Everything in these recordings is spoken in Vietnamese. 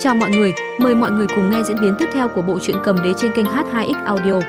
Chào mọi người, mời mọi người cùng nghe diễn biến tiếp theo của bộ truyện cầm đế trên kênh H2X Audio.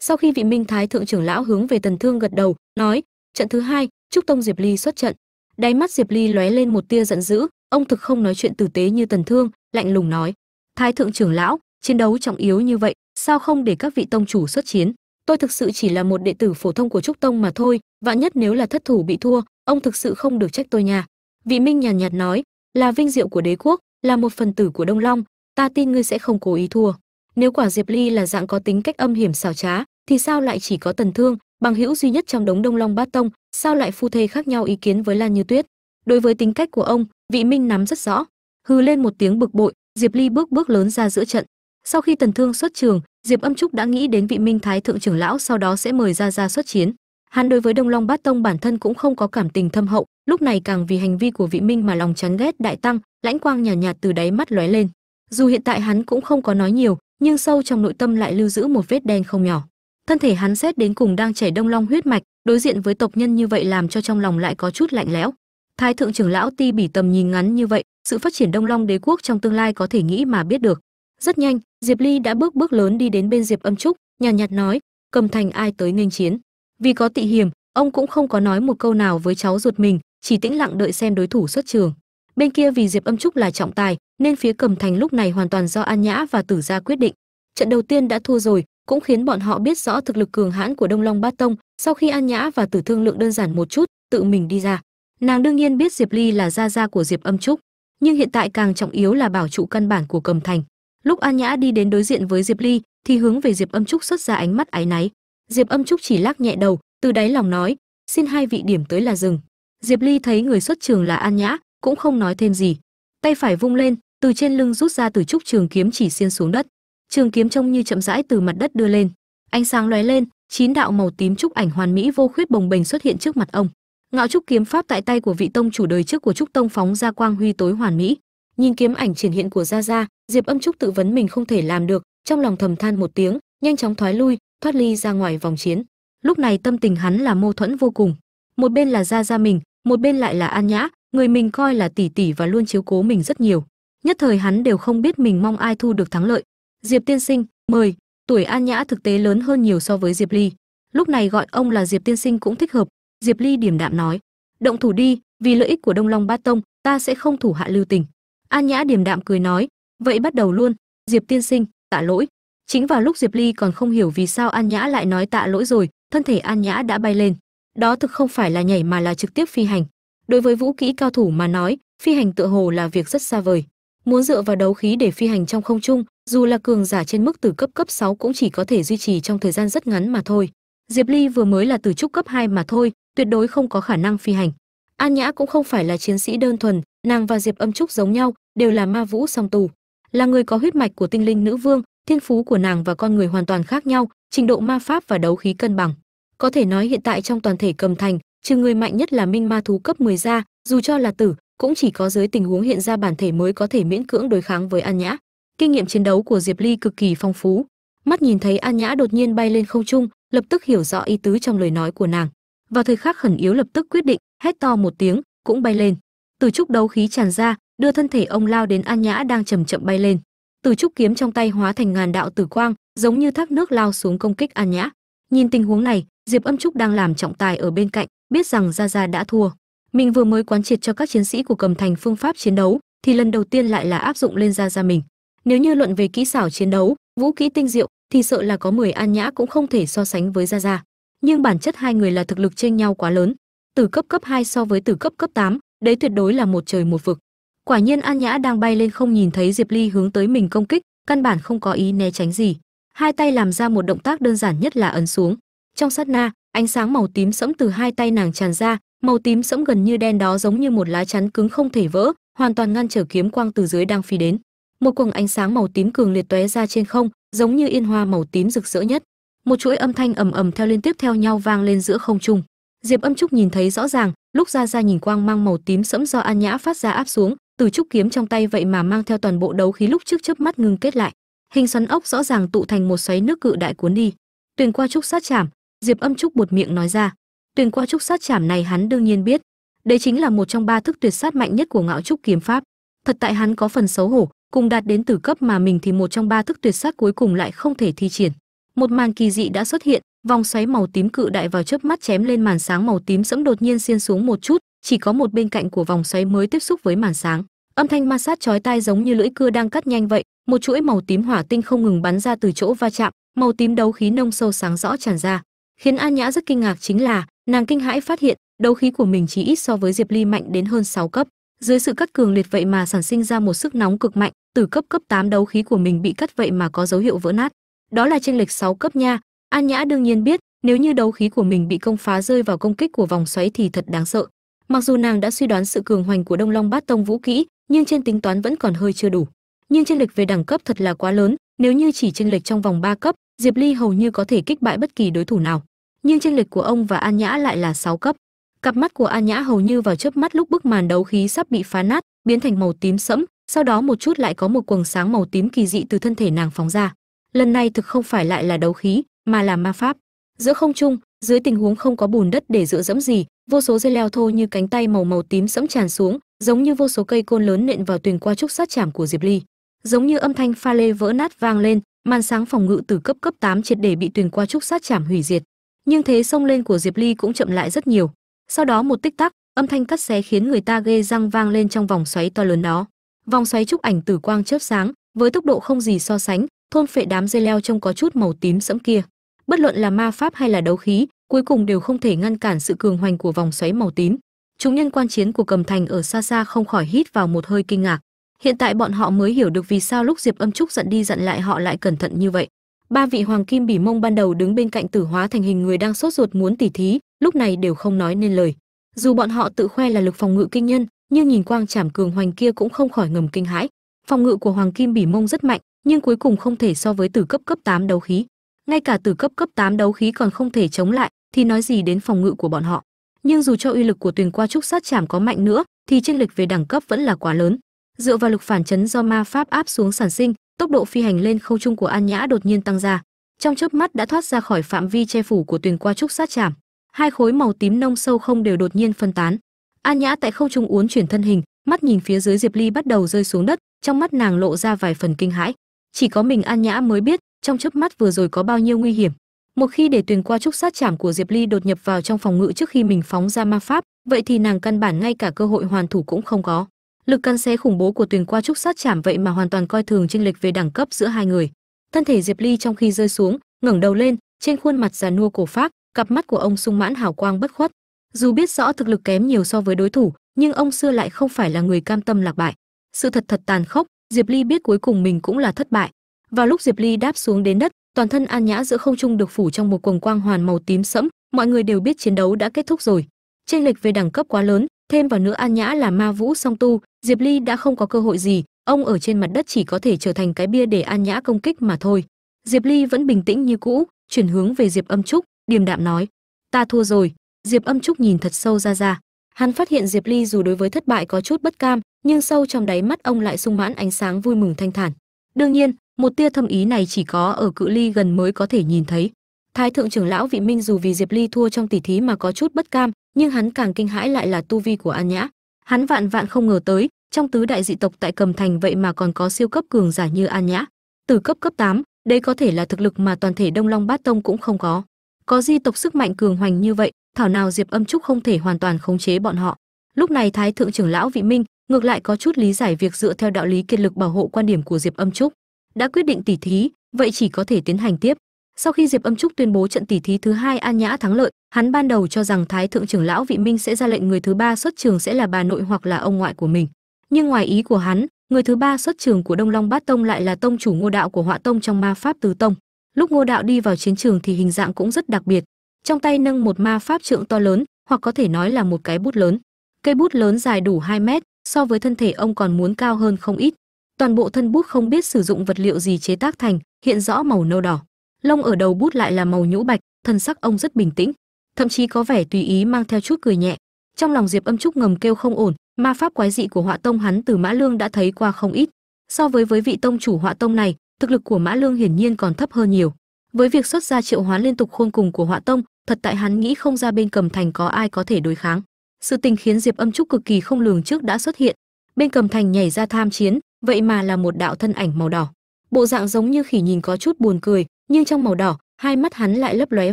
Sau khi vị Minh Thái thượng trưởng lão hướng về Tần Thương gật đầu, nói: "Trận thứ hai, chúc tông Diệp Ly xuất trận." Đáy mắt Diệp Ly lóe lên một tia giận dữ, ông thực không nói chuyện tử tế như Tần Thương, lạnh lùng nói: "Thái thượng trưởng lão, chiến đấu trọng yếu như vậy, sao không để các vị tông chủ xuất chiến?" Tôi thực sự chỉ là một đệ tử phổ thông của trúc tông mà thôi vạn nhất nếu là thất thủ bị thua ông thực sự không được trách tôi nha. Vị minh nhàn nhạt, nhạt nói là vinh diệu của đế quốc là một phần tử của đông long ta tin ngươi sẽ không cố ý thua. Nếu quả diệp ly là dạng có tính cách âm hiểm xảo trá thì sao lại chỉ có tần thương bằng hữu duy nhất trong đống đông long bát tông sao lại phu thê khác nhau ý kiến với lan như tuyết? Đối với tính cách của ông vị minh nắm rất rõ. Hư lên một tiếng bực bội diệp ly bước bước lớn ra giữa trận. Sau khi tần thương xuất trường diệp âm trúc đã nghĩ đến vị minh thái thượng trưởng lão sau đó sẽ mời ra ra xuất chiến. Hắn đối với đông long bát tông bản thân cũng không có cảm tình thâm hậu lúc này càng vì hành vi của vị minh mà lòng chán ghét đại tăng lãnh quang nhàn nhạt, nhạt từ đáy mắt lóe lên. Dù hiện tại hắn cũng không có nói nhiều nhưng sâu trong nội tâm lại lưu giữ một vết đen không nhỏ. Thân thể hắn xét đến cùng đang chảy đông long huyết mạch đối diện với tộc nhân như vậy làm cho trong lòng lại có chút lạnh lẽo. Thái thượng trưởng lão ti bỉ tầm nhìn ngắn như vậy sự phát triển đông long đế quốc trong tương lai có thể nghĩ mà biết được. Rất nhanh diệp ly đã bước bước lớn đi đến bên diệp âm trúc nhàn nhạt, nhạt nói cầm thành ai tới nghênh chiến? Vì có tị hiểm ông cũng không có nói một câu nào với cháu ruột mình chỉ tĩnh lặng đợi xem đối thủ xuất trường. Bên kia vì diệp âm trúc là trọng tài nên phía cầm thành lúc này hoàn toàn do an nhã và tử gia quyết định. Trận đầu tiên đã thua rồi cũng khiến bọn họ biết rõ thực lực cường hãn của đông long bát tông. Sau khi an nhã và tử thương lượng đơn giản một chút tự mình đi ra. Nàng đương nhiên biết diệp ly là gia gia của diệp âm trúc nhưng hiện tại càng trọng yếu là bảo trụ căn bản của cầm thành lúc an nhã đi đến đối diện với diệp ly, thì hướng về diệp âm trúc xuất ra ánh mắt áy náy. Diệp âm trúc chỉ lắc nhẹ đầu, từ đáy lòng nói, xin hai vị điểm tới là dừng. Diệp ly thấy người xuất trường là an nhã, cũng không nói thêm gì. Tay phải vung lên, từ trên lưng rút ra từ trúc trường kiếm chỉ xiên xuống đất. Trường kiếm trông như chậm rãi từ mặt đất đưa lên. Ánh sáng lóe lên, chín đạo màu tím trúc ảnh hoàn mỹ vô khuyết bồng bềnh xuất hiện trước mặt ông. Ngạo trúc kiếm pháp tại tay của vị tông chủ đời trước của trúc tông phóng ra quang huy tối hoàn mỹ. Nhìn kiếm ảnh triển hiện của gia gia diệp âm trúc tự vấn mình không thể làm được, trong lòng thầm than một tiếng, nhanh chóng thoái lui, thoát ly ra ngoài vòng chiến. Lúc này tâm tình hắn là mâu thuẫn vô cùng. Một bên là gia gia mình, một bên lại là an nhã, người mình coi là tỷ tỷ và luôn chiếu cố mình rất nhiều. Nhất thời hắn đều không biết mình mong ai thu được thắng lợi. Diệp tiên sinh, mời. Tuổi an nhã thực tế lớn hơn nhiều so với diệp ly. Lúc này gọi ông là diệp tiên sinh cũng thích hợp. Diệp ly điềm đạm nói, động thủ đi, vì lợi ích của đông long bát tông, ta sẽ không thủ hạ lưu tình. An nhã điềm đạm cười nói vậy bắt đầu luôn. Diệp tiên sinh, tạ lỗi. Chính vào lúc diệp ly còn không hiểu vì sao an nhã lại nói tạ lỗi rồi, thân thể an nhã đã bay lên. Đó thực không phải là nhảy mà là trực tiếp phi hành. Đối với vũ kỹ cao thủ mà nói, phi hành tựa hồ là việc rất xa vời. Muốn dựa vào đấu khí để phi hành trong không trung, dù là cường giả trên mức từ cấp cấp 6 cũng chỉ có thể duy trì trong thời gian rất ngắn mà thôi. Diệp ly vừa mới là từ trúc cấp 2 mà thôi, tuyệt đối không có khả năng phi hành. An nhã cũng không phải là chiến sĩ đơn thuần, nàng và diệp âm trúc giống nhau, đều là ma vũ song tù là người có huyết mạch của tinh linh nữ vương, thiên phú của nàng và con người hoàn toàn khác nhau, trình độ ma pháp và đấu khí cân bằng. Có thể nói hiện tại trong toàn thể cầm thành, trừ người mạnh nhất là minh ma thú cấp 10 ra, dù cho là tử, cũng chỉ có dưới tình huống hiện ra bản thể mới có thể miễn cưỡng đối kháng với an nhã. Kinh nghiệm chiến đấu của diệp ly cực kỳ phong phú. Mắt nhìn thấy an nhã đột nhiên bay lên không trung, lập tức hiểu rõ ý tứ trong lời nói của nàng. Vào thời khắc khẩn yếu lập tức quyết định, hét to một tiếng, cũng bay lên. Từ trúc đấu khí tràn ra đưa thân thể ông lao đến an nhã đang chậm chậm bay lên. Từ trúc kiếm trong tay hóa thành ngàn đạo tử quang giống như thác nước lao xuống công kích an nhã. Nhìn tình huống này diệp âm trúc đang làm trọng tài ở bên cạnh biết rằng gia gia đã thua. Mình vừa mới quán triệt cho các chiến sĩ của cầm thành phương pháp chiến đấu thì lần đầu tiên lại là áp dụng lên gia gia mình. Nếu như luận về kỹ xảo chiến đấu vũ kỹ tinh diệu thì sợ là có 10 an nhã cũng không thể so sánh với gia gia. Nhưng bản chất hai người là thực lực chênh nhau quá lớn từ cấp cấp 2 so với từ cấp cấp 8, đấy tuyệt đối là một trời một vực quả nhiên an nhã đang bay lên không nhìn thấy diệp ly hướng tới mình công kích, căn bản không có ý né tránh gì. Hai tay làm ra một động tác đơn giản nhất là ấn xuống. Trong sát na, ánh sáng màu tím sẫm từ hai tay nàng tràn ra, màu tím sẫm gần như đen đó giống như một lá chắn cứng không thể vỡ, hoàn toàn ngăn trở kiếm quang từ dưới đang phi đến. Một quầng ánh sáng màu tím cường liệt tóe ra trên không, giống như yên hoa màu tím rực rỡ nhất. Một chuỗi âm thanh ầm ầm theo liên tiếp theo nhau vang lên giữa không trung. Diệp âm trúc nhìn thấy rõ ràng, lúc ra ra nhìn quang mang màu tím sẫm do an nhã phát ra áp xuống từ trúc kiếm trong tay vậy mà mang theo toàn bộ đấu khí lúc trước chớp mắt ngưng kết lại. Hình xoắn ốc rõ ràng tụ thành một xoáy nước cự đại cuốn đi. Tuyền qua trúc sát chảm, diệp âm trúc buột miệng nói ra. Tuyền qua trúc sát chảm này hắn đương nhiên biết. Đây chính là một trong ba thức tuyệt sát mạnh nhất của ngạo trúc kiếm pháp. Thật tại hắn có phần xấu hổ, cùng đạt đến tử cấp mà mình thì một trong ba thức tuyệt sát cuối cùng lại không thể thi triển. Một màn kỳ dị đã xuất hiện, vòng xoáy màu tím cự đại vào chớp mắt chém lên màn sáng màu tím sẫm đột nhiên xiên xuống một chút chỉ có một bên cạnh của vòng xoáy mới tiếp xúc với màn sáng. Âm thanh ma sát chói tai giống như lưỡi cưa đang cắt nhanh vậy, một chuỗi màu tím hỏa tinh không ngừng bắn ra từ chỗ va chạm, màu tím đấu khí nông sâu sáng rõ tràn ra. Khiến an nhã rất kinh ngạc chính là, nàng kinh hãi phát hiện, đấu khí của mình chỉ ít so với diệp ly mạnh đến hơn 6 cấp. Dưới sự cắt cường liệt vậy mà sản sinh ra một sức nóng cực mạnh, từ cấp cấp 8 đấu khí của mình bị cắt vậy mà có dấu hiệu vỡ nát. Đó là chênh lệch 6 cấp nha. An nhã đương nhiên biết, nếu như đấu khí của mình bị công phá rơi vào công kích của vòng xoáy thì thật đáng sợ mặc dù nàng đã suy đoán sự cường hoành của đông long bát tông vũ kỹ, nhưng trên tính toán vẫn còn hơi chưa đủ. Nhưng chênh lệch về đẳng cấp thật là quá lớn, nếu như chỉ chênh lệch trong vòng 3 cấp, diệp ly hầu như có thể kích bại bất kỳ đối thủ nào. Nhưng chênh lệch của ông và an nhã lại là 6 cấp. Cặp mắt của an nhã hầu như vào chớp mắt lúc bức màn đấu khí sắp bị phá nát, biến thành màu tím sẫm, sau đó một chút lại có một quầng sáng màu tím kỳ dị từ thân thể nàng phóng ra. Lần này thực không phải lại là đấu khí, mà là ma pháp. Giữa không trung, dưới tình huống không có bùn đất để dựa dẫm gì vô số dây leo thô như cánh tay màu màu tím sẫm tràn xuống, giống như vô số cây côn lớn nện vào tuyền qua trúc sát chảm của diệp ly. Giống như âm thanh pha lê vỡ nát vang lên, màn sáng phòng ngự từ cấp cấp 8 triệt để bị tuyền qua trúc sát chảm hủy diệt. Nhưng thế xông lên của diệp ly cũng chậm lại rất nhiều. Sau đó một tích tắc, âm thanh cắt xé khiến người ta ghê răng vang lên trong vòng xoáy to lớn đó. Vòng xoáy trúc ảnh tử quang chớp sáng, với tốc độ không gì so sánh, thôn phệ đám dây leo trông có chút màu tím sẫm kia. Bất luận là ma pháp hay là đấu khí cuối cùng đều không thể ngăn cản sự cường hoành của vòng xoáy màu tím. Chúng nhân quan chiến của cầm thành ở xa xa không khỏi hít vào một hơi kinh ngạc. Hiện tại bọn họ mới hiểu được vì sao lúc diệp âm trúc giận đi giận lại họ lại cẩn thận như vậy. Ba vị hoàng kim bỉ mông ban đầu đứng bên cạnh tử hóa thành hình người đang sốt ruột muốn tỉ thí, lúc này đều không nói nên lời. Dù bọn họ tự khoe là lực phòng ngự kinh nhân, nhưng nhìn quang trảm cường hoành kia cũng không khỏi ngầm kinh hãi. Phòng ngự của hoàng kim bỉ mông rất mạnh, nhưng cuối cùng không thể so với tử cấp cấp 8 đấu khí ngay cả từ cấp cấp 8 đấu khí còn không thể chống lại, thì nói gì đến phòng ngự của bọn họ? Nhưng dù cho uy lực của tuyền qua trúc sát chảm có mạnh nữa, thì chênh lệch về đẳng cấp vẫn là quá lớn. Dựa vào lực phản chấn do ma pháp áp xuống sản sinh, tốc độ phi hành lên không trung của an nhã đột nhiên tăng ra. Trong chớp mắt đã thoát ra khỏi phạm vi che phủ của tuyền qua trúc sát chảm hai khối màu tím nông sâu không đều đột nhiên phân tán. An nhã tại không trung uốn chuyển thân hình, mắt nhìn phía dưới diệp ly bắt đầu rơi xuống đất, trong mắt nàng lộ ra vài phần kinh hãi. Chỉ có mình an nhã mới biết trong chớp mắt vừa rồi có bao nhiêu nguy hiểm? Một khi để tuyền qua trúc sát chảm của diệp ly đột nhập vào trong phòng ngự trước khi mình phóng ra ma pháp, vậy thì nàng căn bản ngay cả cơ hội hoàn thủ cũng không có. Lực căn xé khủng bố của tuyền qua trúc sát chảm vậy mà hoàn toàn coi thường chênh lệch về đẳng cấp giữa hai người. Thân thể diệp ly trong khi rơi xuống, ngẩng đầu lên, trên khuôn mặt già nua cổ phát cặp mắt của ông sung mãn hào quang bất khuất. Dù biết rõ thực lực kém nhiều so với đối thủ, nhưng ông xưa lại không phải là người cam tâm lạc bại. Sự thật thật tàn khốc, diệp ly biết cuối cùng mình cũng là thất bại vào lúc diệp ly đáp xuống đến đất, toàn thân an nhã giữa không trung được phủ trong một quầng quang hoàn màu tím sẫm, mọi người đều biết chiến đấu đã kết thúc rồi. Chênh lệch về đẳng cấp quá lớn, thêm vào nữa an nhã là ma vũ song tu, diệp ly đã không có cơ hội gì, ông ở trên mặt đất chỉ có thể trở thành cái bia để an nhã công kích mà thôi. Diệp ly vẫn bình tĩnh như cũ, chuyển hướng về diệp âm trúc, điềm đạm nói, ta thua rồi. Diệp âm trúc nhìn thật sâu ra ra. Hắn phát hiện diệp ly dù đối với thất bại có chút bất cam, nhưng sâu trong đáy mắt ông lại sung mãn ánh sáng vui mừng thanh thản. Đương nhiên một tia thâm ý này chỉ có ở cự ly gần mới có thể nhìn thấy. Thái thượng trưởng lão vị minh dù vì diệp ly thua trong tỷ thí mà có chút bất cam nhưng hắn càng kinh hãi lại là tu vi của an nhã. Hắn vạn vạn không ngờ tới trong tứ đại dị tộc tại cầm thành vậy mà còn có siêu cấp cường giả như an nhã. Từ cấp cấp 8, đây có thể là thực lực mà toàn thể đông long bát tông cũng không có. Có di tộc sức mạnh cường hoành như vậy thảo nào diệp âm trúc không thể hoàn toàn khống chế bọn họ. Lúc này thái thượng trưởng lão vị minh ngược lại có chút lý giải việc dựa theo đạo lý kiệt lực bảo hộ quan điểm của diệp âm trúc đã quyết định tỉ thí, vậy chỉ có thể tiến hành tiếp. Sau khi diệp âm trúc tuyên bố trận tỉ thí thứ hai an nhã thắng lợi, hắn ban đầu cho rằng thái thượng trưởng lão vị minh sẽ ra lệnh người thứ ba xuất trường sẽ là bà nội hoặc là ông ngoại của mình. Nhưng ngoài ý của hắn, người thứ ba xuất trường của đông long bát tông lại là tông chủ ngô đạo của họa tông trong ma pháp tứ tông. Lúc ngô đạo đi vào chiến trường thì hình dạng cũng rất đặc biệt. Trong tay nâng một ma pháp trượng to lớn, hoặc có thể nói là một cái bút lớn. Cây bút lớn dài đủ 2 mét, so với thân thể ông còn muốn cao hơn không ít toàn bộ thân bút không biết sử dụng vật liệu gì chế tác thành, hiện rõ màu nâu đỏ. Lông ở đầu bút lại là màu nhũ bạch, thân sắc ông rất bình tĩnh, thậm chí có vẻ tùy ý mang theo chút cười nhẹ. Trong lòng diệp âm trúc ngầm kêu không ổn, ma pháp quái dị của họa tông hắn từ mã lương đã thấy qua không ít. So với với vị tông chủ họa tông này, thực lực của mã lương hiển nhiên còn thấp hơn nhiều. Với việc xuất ra triệu hoán liên tục khôn cùng của họa tông, thật tại hắn nghĩ không ra bên cầm thành có ai có thể đối kháng. Sự tình khiến diệp âm trúc cực kỳ không lường trước đã xuất hiện. Bên cầm thành nhảy ra tham chiến vậy mà là một đạo thân ảnh màu đỏ. Bộ dạng giống như khỉ nhìn có chút buồn cười, nhưng trong màu đỏ, hai mắt hắn lại lấp lóe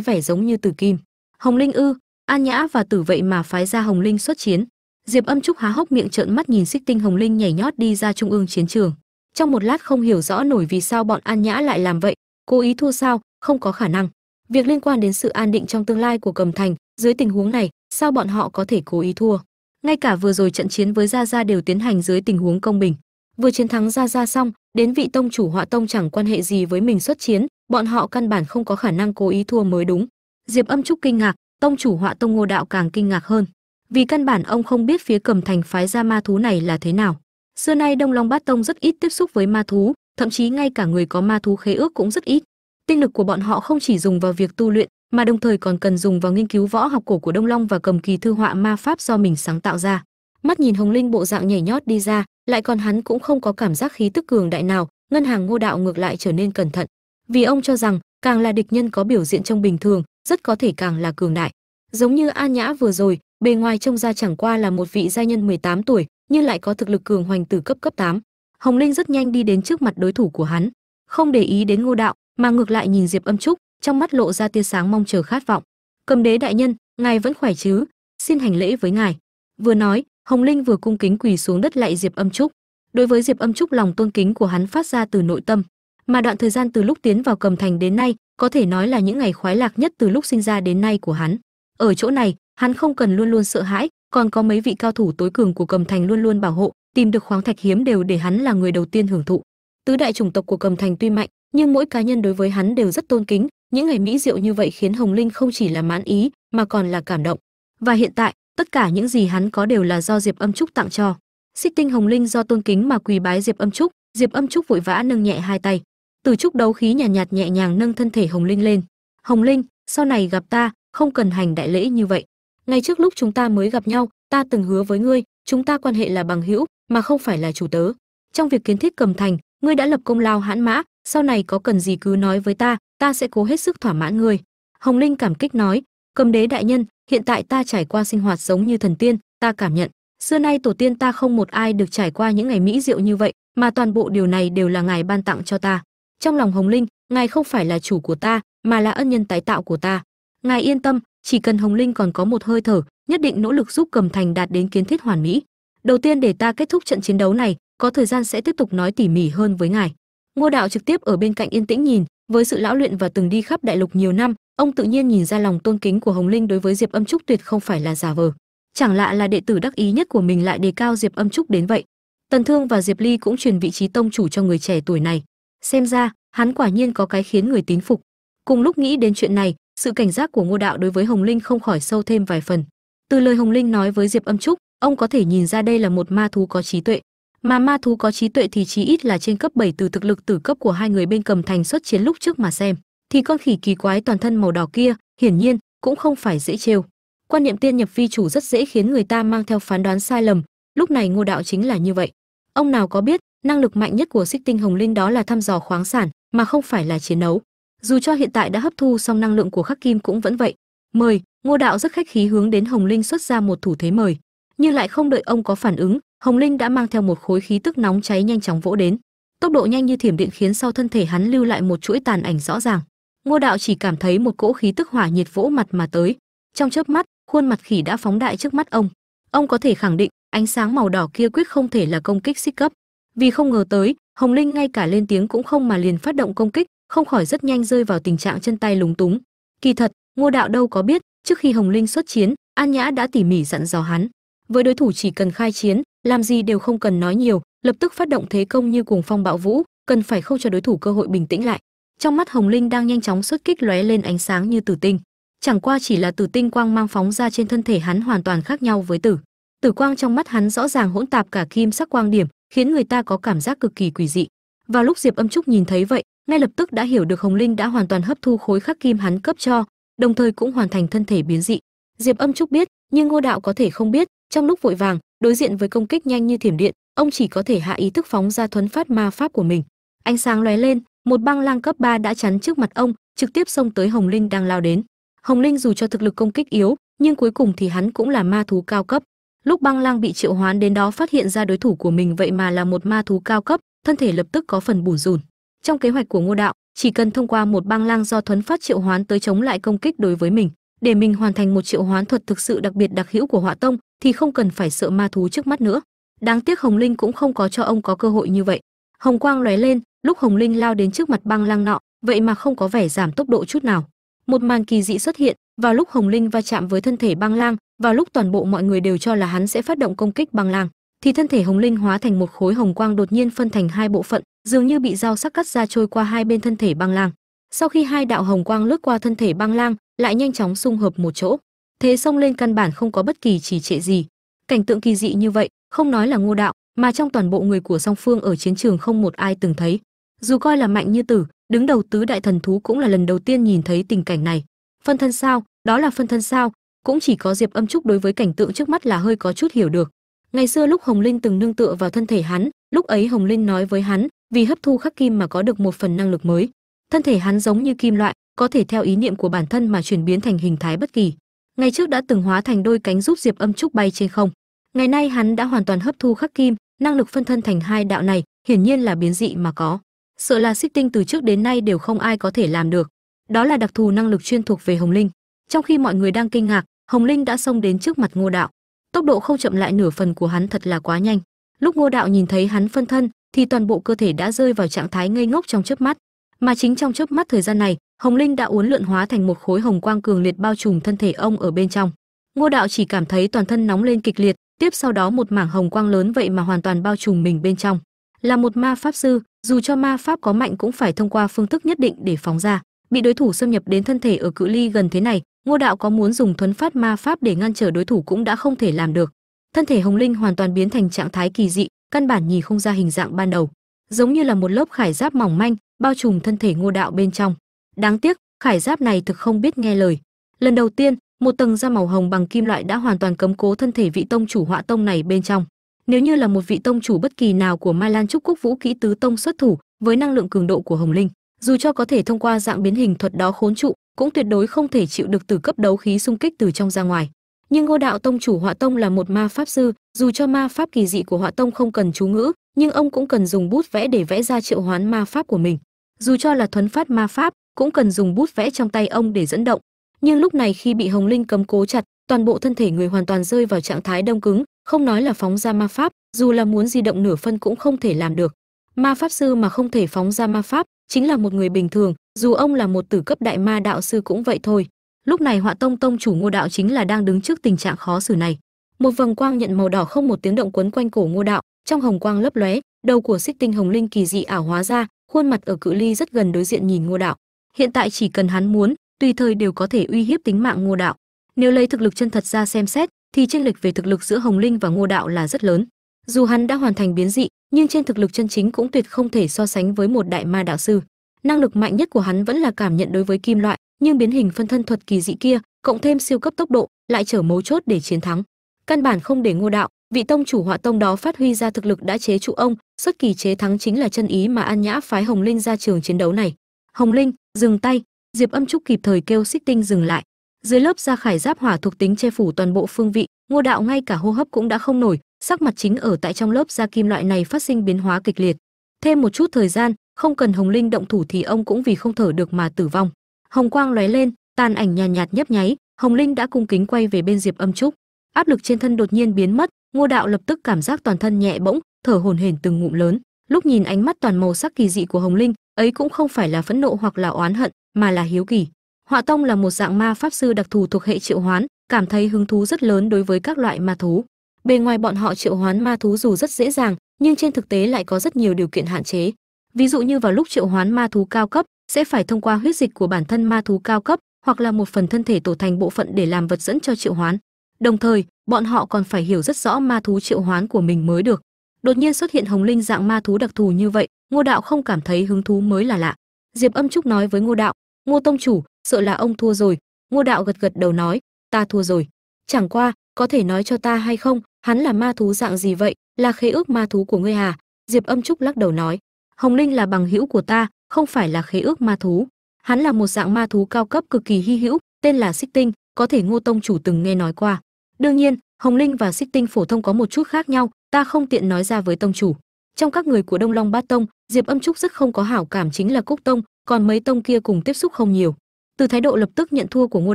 vẻ giống như tử kim. Hồng linh ư? An nhã và tử vậy mà phái ra hồng linh xuất chiến. Diệp âm trúc há hốc miệng trợn mắt nhìn xích tinh hồng linh nhảy nhót đi ra trung ương chiến trường. Trong một lát không hiểu rõ nổi vì sao bọn an nhã lại làm vậy, cố ý thua sao, không có khả năng. Việc liên quan đến sự an định trong tương lai của cầm thành, dưới tình huống này, sao bọn họ có thể cố ý thua? Ngay cả vừa rồi trận chiến với gia gia đều tiến hành dưới tình huống công bình vừa chiến thắng ra ra xong, đến vị tông chủ họa tông chẳng quan hệ gì với mình xuất chiến, bọn họ căn bản không có khả năng cố ý thua mới đúng. Diệp âm trúc kinh ngạc, tông chủ họa tông ngô đạo càng kinh ngạc hơn. Vì căn bản ông không biết phía cầm thành phái ra ma thú này là thế nào. Xưa nay đông long bát tông rất ít tiếp xúc với ma thú, thậm chí ngay cả người có ma thú khế ước cũng rất ít. Tinh lực của bọn họ không chỉ dùng vào việc tu luyện, mà đồng thời còn cần dùng vào nghiên cứu võ học cổ của đông long và cầm kỳ thư họa ma pháp do mình sáng tạo ra mắt nhìn hồng linh bộ dạng nhảy nhót đi ra, lại còn hắn cũng không có cảm giác khí tức cường đại nào, ngân hàng ngô đạo ngược lại trở nên cẩn thận. Vì ông cho rằng, càng là địch nhân có biểu diện trông bình thường, rất có thể càng là cường đại. Giống như an nhã vừa rồi, bề ngoài trông ra chẳng qua là một vị gia nhân 18 tuổi, nhưng lại có thực lực cường hoành từ cấp cấp 8. hồng linh rất nhanh đi đến trước mặt đối thủ của hắn. Không để ý đến ngô đạo, mà ngược lại nhìn diệp âm trúc, trong mắt lộ ra tia sáng mong chờ khát vọng. Cầm đế đại nhân, ngài vẫn khỏe chứ? Xin hành lễ với ngài. Vừa nói hồng linh vừa cung kính quỳ xuống đất lạy diệp âm trúc. Đối với diệp âm trúc, lòng tôn kính của hắn phát ra từ nội tâm. Mà đoạn thời gian từ lúc tiến vào cầm thành đến nay, có thể nói là những ngày khoái lạc nhất từ lúc sinh ra đến nay của hắn. Ở chỗ này, hắn không cần luôn luôn sợ hãi, còn có mấy vị cao thủ tối cường của cầm thành luôn luôn bảo hộ, tìm được khoáng thạch hiếm đều để hắn là người đầu tiên hưởng thụ. Tứ đại chủng tộc của cầm thành tuy mạnh, nhưng mỗi cá nhân đối với hắn đều rất tôn kính. Những ngày mỹ diệu như vậy khiến hồng linh không chỉ là mãn ý, mà còn là cảm động. Và hiện tại tất cả những gì hắn có đều là do diệp âm trúc tặng cho. Xích tinh hồng linh do tôn kính mà quỳ bái diệp âm trúc diệp âm trúc vội vã nâng nhẹ hai tay. Từ trúc đấu khí nhàn nhạt, nhạt nhẹ nhàng nâng thân thể hồng linh lên. Hồng linh sau này gặp ta không cần hành đại lễ như vậy. Ngay trước lúc chúng ta mới gặp nhau ta từng hứa với ngươi chúng ta quan hệ là bằng hữu mà không phải là chủ tớ. Trong việc kiến thiết cầm thành ngươi đã lập công lao hãn mã sau này có cần gì cứ nói với ta ta sẽ cố hết sức thỏa mãn ngươi. Hồng linh cảm kích nói cầm đế đại nhân hiện tại ta trải qua sinh hoạt giống như thần tiên, ta cảm nhận, xưa nay tổ tiên ta không một ai được trải qua những ngày mỹ diệu như vậy, mà toàn bộ điều này đều là ngài ban tặng cho ta. Trong lòng hồng linh, ngài không phải là chủ của ta, mà là ân nhân tái tạo của ta. Ngài yên tâm, chỉ cần hồng linh còn có một hơi thở, nhất định nỗ lực giúp cầm thành đạt đến kiến thiết hoàn mỹ. Đầu tiên để ta kết thúc trận chiến đấu này, có thời gian sẽ tiếp tục nói tỉ mỉ hơn với ngài. Ngô đạo trực tiếp ở bên cạnh yên tĩnh nhìn, với sự lão luyện và từng đi khắp đại lục nhiều năm ông tự nhiên nhìn ra lòng tôn kính của hồng linh đối với diệp âm trúc tuyệt không phải là giả vờ. Chẳng lạ là đệ tử đắc ý nhất của mình lại đề cao diệp âm trúc đến vậy. Tần thương và diệp ly cũng truyền vị trí tông chủ cho người trẻ tuổi này. Xem ra, hắn quả nhiên có cái khiến người tín phục. Cùng lúc nghĩ đến chuyện này, sự cảnh giác của ngô đạo đối với hồng linh không khỏi sâu thêm vài phần. Từ lời hồng linh nói với diệp âm trúc, ông có thể nhìn ra đây là một ma thú có trí tuệ. Mà ma thú có trí tuệ thì chí ít là trên cấp 7 từ thực lực tử cấp của hai người bên cầm thành xuất chiến lúc trước mà xem thì con khỉ kỳ quái toàn thân màu đỏ kia, hiển nhiên, cũng không phải dễ trêu. Quan niệm tiên nhập vi chủ rất dễ khiến người ta mang theo phán đoán sai lầm, lúc này ngô đạo chính là như vậy. Ông nào có biết, năng lực mạnh nhất của xích tinh hồng linh đó là thăm dò khoáng sản, mà không phải là chiến đấu. Dù cho hiện tại đã hấp thu xong năng lượng của khắc kim cũng vẫn vậy. Mời, ngô đạo rất khách khí hướng đến hồng linh xuất ra một thủ thế mời. Nhưng lại không đợi ông có phản ứng, hồng linh đã mang theo một khối khí tức nóng cháy nhanh chóng vỗ đến. Tốc độ nhanh như thiểm điện khiến sau thân thể hắn lưu lại một chuỗi tàn ảnh rõ ràng ngô đạo chỉ cảm thấy một cỗ khí tức hỏa nhiệt vỗ mặt mà tới. Trong chớp mắt, khuôn mặt khỉ đã phóng đại trước mắt ông. Ông có thể khẳng định, ánh sáng màu đỏ kia quyết không thể là công kích xích cấp. Vì không ngờ tới, hồng linh ngay cả lên tiếng cũng không mà liền phát động công kích, không khỏi rất nhanh rơi vào tình trạng chân tay lúng túng. Kỳ thật, ngô đạo đâu có biết, trước khi hồng linh xuất chiến, an nhã đã tỉ mỉ dặn dò hắn. Với đối thủ chỉ cần khai chiến, làm gì đều không cần nói nhiều, lập tức phát động thế công như cuồng phong bạo vũ, cần phải không cho đối thủ cơ hội bình tĩnh lại trong mắt hồng linh đang nhanh chóng xuất kích lóe lên ánh sáng như tử tinh. Chẳng qua chỉ là tử tinh quang mang phóng ra trên thân thể hắn hoàn toàn khác nhau với tử. Tử quang trong mắt hắn rõ ràng hỗn tạp cả kim sắc quang điểm, khiến người ta có cảm giác cực kỳ quỷ dị. Vào lúc diệp âm trúc nhìn thấy vậy, ngay lập tức đã hiểu được hồng linh đã hoàn toàn hấp thu khối khắc kim hắn cấp cho, đồng thời cũng hoàn thành thân thể biến dị. Diệp âm trúc biết, nhưng ngô đạo có thể không biết, trong lúc vội vàng, đối diện với công kích nhanh như thiểm điện, ông chỉ có thể hạ ý thức phóng ra thuấn phát ma pháp của mình. Ánh sáng lóe lên một băng lang cấp 3 đã chắn trước mặt ông, trực tiếp xông tới hồng linh đang lao đến. Hồng linh dù cho thực lực công kích yếu, nhưng cuối cùng thì hắn cũng là ma thú cao cấp. Lúc băng lang bị triệu hoán đến đó phát hiện ra đối thủ của mình vậy mà là một ma thú cao cấp, thân thể lập tức có phần bủn rủn. Trong kế hoạch của ngô đạo, chỉ cần thông qua một băng lang do thuấn phát triệu hoán tới chống lại công kích đối với mình, để mình hoàn thành một triệu hoán thuật thực sự đặc biệt đặc hữu của họa tông, thì không cần phải sợ ma thú trước mắt nữa. Đáng tiếc hồng linh cũng không có cho ông có cơ hội như vậy. Hồng quang lóe lên lúc hồng linh lao đến trước mặt băng lang nọ, vậy mà không có vẻ giảm tốc độ chút nào. Một màn kỳ dị xuất hiện, vào lúc hồng linh va chạm với thân thể băng lang vào lúc toàn bộ mọi người đều cho là hắn sẽ phát động công kích băng lang thì thân thể hồng linh hóa thành một khối hồng quang đột nhiên phân thành hai bộ phận, dường như bị dao sắc cắt ra trôi qua hai bên thân thể băng lang sau khi hai đạo hồng quang lướt qua thân thể băng lang lại nhanh chóng xung hợp một chỗ. Thế xông lên căn bản không có bất kỳ trì trệ gì. Cảnh tượng kỳ dị như vậy, không nói là ngô đạo, mà trong toàn bộ người của song phương ở chiến trường không một ai từng thấy dù coi là mạnh như tử, đứng đầu tứ đại thần thú cũng là lần đầu tiên nhìn thấy tình cảnh này. Phân thân sao? Đó là phân thân sao? Cũng chỉ có diệp âm trúc đối với cảnh tượng trước mắt là hơi có chút hiểu được. Ngày xưa lúc hồng linh từng nương tựa vào thân thể hắn, lúc ấy hồng linh nói với hắn, vì hấp thu khắc kim mà có được một phần năng lực mới. Thân thể hắn giống như kim loại, có thể theo ý niệm của bản thân mà chuyển biến thành hình thái bất kỳ. Ngày trước đã từng hóa thành đôi cánh giúp diệp âm trúc bay trên không. Ngày nay hắn đã hoàn toàn hấp thu khắc kim, năng lực phân thân thành hai đạo này, hiển nhiên là biến dị mà có sợ là xích tinh từ trước đến nay đều không ai có thể làm được. Đó là đặc thù năng lực chuyên thuộc về hồng linh. Trong khi mọi người đang kinh ngạc, hồng linh đã xông đến trước mặt ngô đạo. Tốc độ không chậm lại nửa phần của hắn thật là quá nhanh. Lúc ngô đạo nhìn thấy hắn phân thân, thì toàn bộ cơ thể đã rơi vào trạng thái ngây ngốc trong chớp mắt. Mà chính trong chớp mắt thời gian này, hồng linh đã uốn lượn hóa thành một khối hồng quang cường liệt bao trùm thân thể ông ở bên trong. Ngô đạo chỉ cảm thấy toàn thân nóng lên kịch liệt, tiếp sau đó một mảng hồng quang lớn vậy mà hoàn toàn bao trùm mình bên trong là một ma pháp sư, dù cho ma pháp có mạnh cũng phải thông qua phương thức nhất định để phóng ra. Bị đối thủ xâm nhập đến thân thể ở cự ly gần thế này, ngô đạo có muốn dùng thuấn phát ma pháp để ngăn trở đối thủ cũng đã không thể làm được. Thân thể hồng linh hoàn toàn biến thành trạng thái kỳ dị, căn bản nhìn không ra hình dạng ban đầu. Giống như là một lớp khải giáp mỏng manh, bao trùm thân thể ngô đạo bên trong. Đáng tiếc, khải giáp này thực không biết nghe lời. Lần đầu tiên, một tầng da màu hồng bằng kim loại đã hoàn toàn cấm cố thân thể vị tông chủ họa tông này bên trong nếu như là một vị tông chủ bất kỳ nào của mai lan trúc quốc vũ kỹ tứ tông xuất thủ với năng lượng cường độ của hồng linh, dù cho có thể thông qua dạng biến hình thuật đó khốn trụ, cũng tuyệt đối không thể chịu được từ cấp đấu khí xung kích từ trong ra ngoài. Nhưng ngô đạo tông chủ họa tông là một ma pháp sư, dù cho ma pháp kỳ dị của họa tông không cần chú ngữ, nhưng ông cũng cần dùng bút vẽ để vẽ ra triệu hoán ma pháp của mình. Dù cho là thuấn phát ma pháp, cũng cần dùng bút vẽ trong tay ông để dẫn động. Nhưng lúc này khi bị hồng linh cấm cố chặt, toàn bộ thân thể người hoàn toàn rơi vào trạng thái đông cứng không nói là phóng ra ma pháp, dù là muốn di động nửa phân cũng không thể làm được. Ma pháp sư mà không thể phóng ra ma pháp, chính là một người bình thường, dù ông là một tử cấp đại ma đạo sư cũng vậy thôi. Lúc này họa tông tông chủ ngô đạo chính là đang đứng trước tình trạng khó xử này. Một vầng quang nhận màu đỏ không một tiếng động quấn quanh cổ ngô đạo, trong hồng quang lấp lóe, đầu của xích tinh hồng linh kỳ dị ảo hóa ra, khuôn mặt ở cự ly rất gần đối diện nhìn ngô đạo. Hiện tại chỉ cần hắn muốn, tùy thời đều có thể uy hiếp tính mạng ngô đạo. Nếu lấy thực lực chân thật ra xem xét thì chênh lệch về thực lực giữa hồng linh và ngô đạo là rất lớn. Dù hắn đã hoàn thành biến dị, nhưng trên thực lực chân chính cũng tuyệt không thể so sánh với một đại ma đạo sư. Năng lực mạnh nhất của hắn vẫn là cảm nhận đối với kim loại, nhưng biến hình phân thân thuật kỳ dị kia, cộng thêm siêu cấp tốc độ, lại trở mấu chốt để chiến thắng. Căn bản không để ngô đạo, vị tông chủ họa tông đó phát huy ra thực lực đã chế trụ ông, xuất kỳ chế thắng chính là chân ý mà an nhã phái hồng linh ra trường chiến đấu này. Hồng linh, dừng tay. Diệp âm trúc kịp thời kêu xích tinh dừng lại dưới lớp da khải giáp hỏa thuộc tính che phủ toàn bộ phương vị ngô đạo ngay cả hô hấp cũng đã không nổi sắc mặt chính ở tại trong lớp da kim loại này phát sinh biến hóa kịch liệt. Thêm một chút thời gian không cần hồng linh động thủ thì ông cũng vì không thở được mà tử vong. Hồng quang lóe lên tàn ảnh nhàn nhạt, nhạt nhấp nháy hồng linh đã cung kính quay về bên diệp âm trúc. Áp lực trên thân đột nhiên biến mất ngô đạo lập tức cảm giác toàn thân nhẹ bỗng thở hổn hển từng ngụm lớn. Lúc nhìn ánh mắt toàn màu sắc kỳ dị của hồng linh ấy cũng không phải là phẫn nộ hoặc là oán hận mà là hiếu kỳ họa tông là một dạng ma pháp sư đặc thù thuộc hệ triệu hoán, cảm thấy hứng thú rất lớn đối với các loại ma thú. Bề ngoài bọn họ triệu hoán ma thú dù rất dễ dàng, nhưng trên thực tế lại có rất nhiều điều kiện hạn chế. Ví dụ như vào lúc triệu hoán ma thú cao cấp, sẽ phải thông qua huyết dịch của bản thân ma thú cao cấp, hoặc là một phần thân thể tổ thành bộ phận để làm vật dẫn cho triệu hoán. Đồng thời, bọn họ còn phải hiểu rất rõ ma thú triệu hoán của mình mới được. Đột nhiên xuất hiện hồng linh dạng ma thú đặc thù như vậy, ngô đạo không cảm thấy hứng thú mới là lạ. Diệp âm trúc nói với ngô đạo, ngô tông chủ sợ là ông thua rồi. Ngô đạo gật gật đầu nói, ta thua rồi. Chẳng qua, có thể nói cho ta hay không, hắn là ma thú dạng gì vậy? Là khế ước ma thú của ngươi à? Diệp âm trúc lắc đầu nói, hồng linh là bằng hữu của ta, không phải là khế ước ma thú. Hắn là một dạng ma thú cao cấp cực kỳ hy hữu, tên là xích tinh, có thể ngô tông chủ từng nghe nói qua. Đương nhiên, hồng linh và xích tinh phổ thông có một chút khác nhau, ta không tiện nói ra với tông chủ. Trong các người của đông long bát tông, diệp âm trúc rất không có hảo cảm chính là cúc tông, còn mấy tông kia cùng tiếp xúc không nhiều từ thái độ lập tức nhận thua của ngô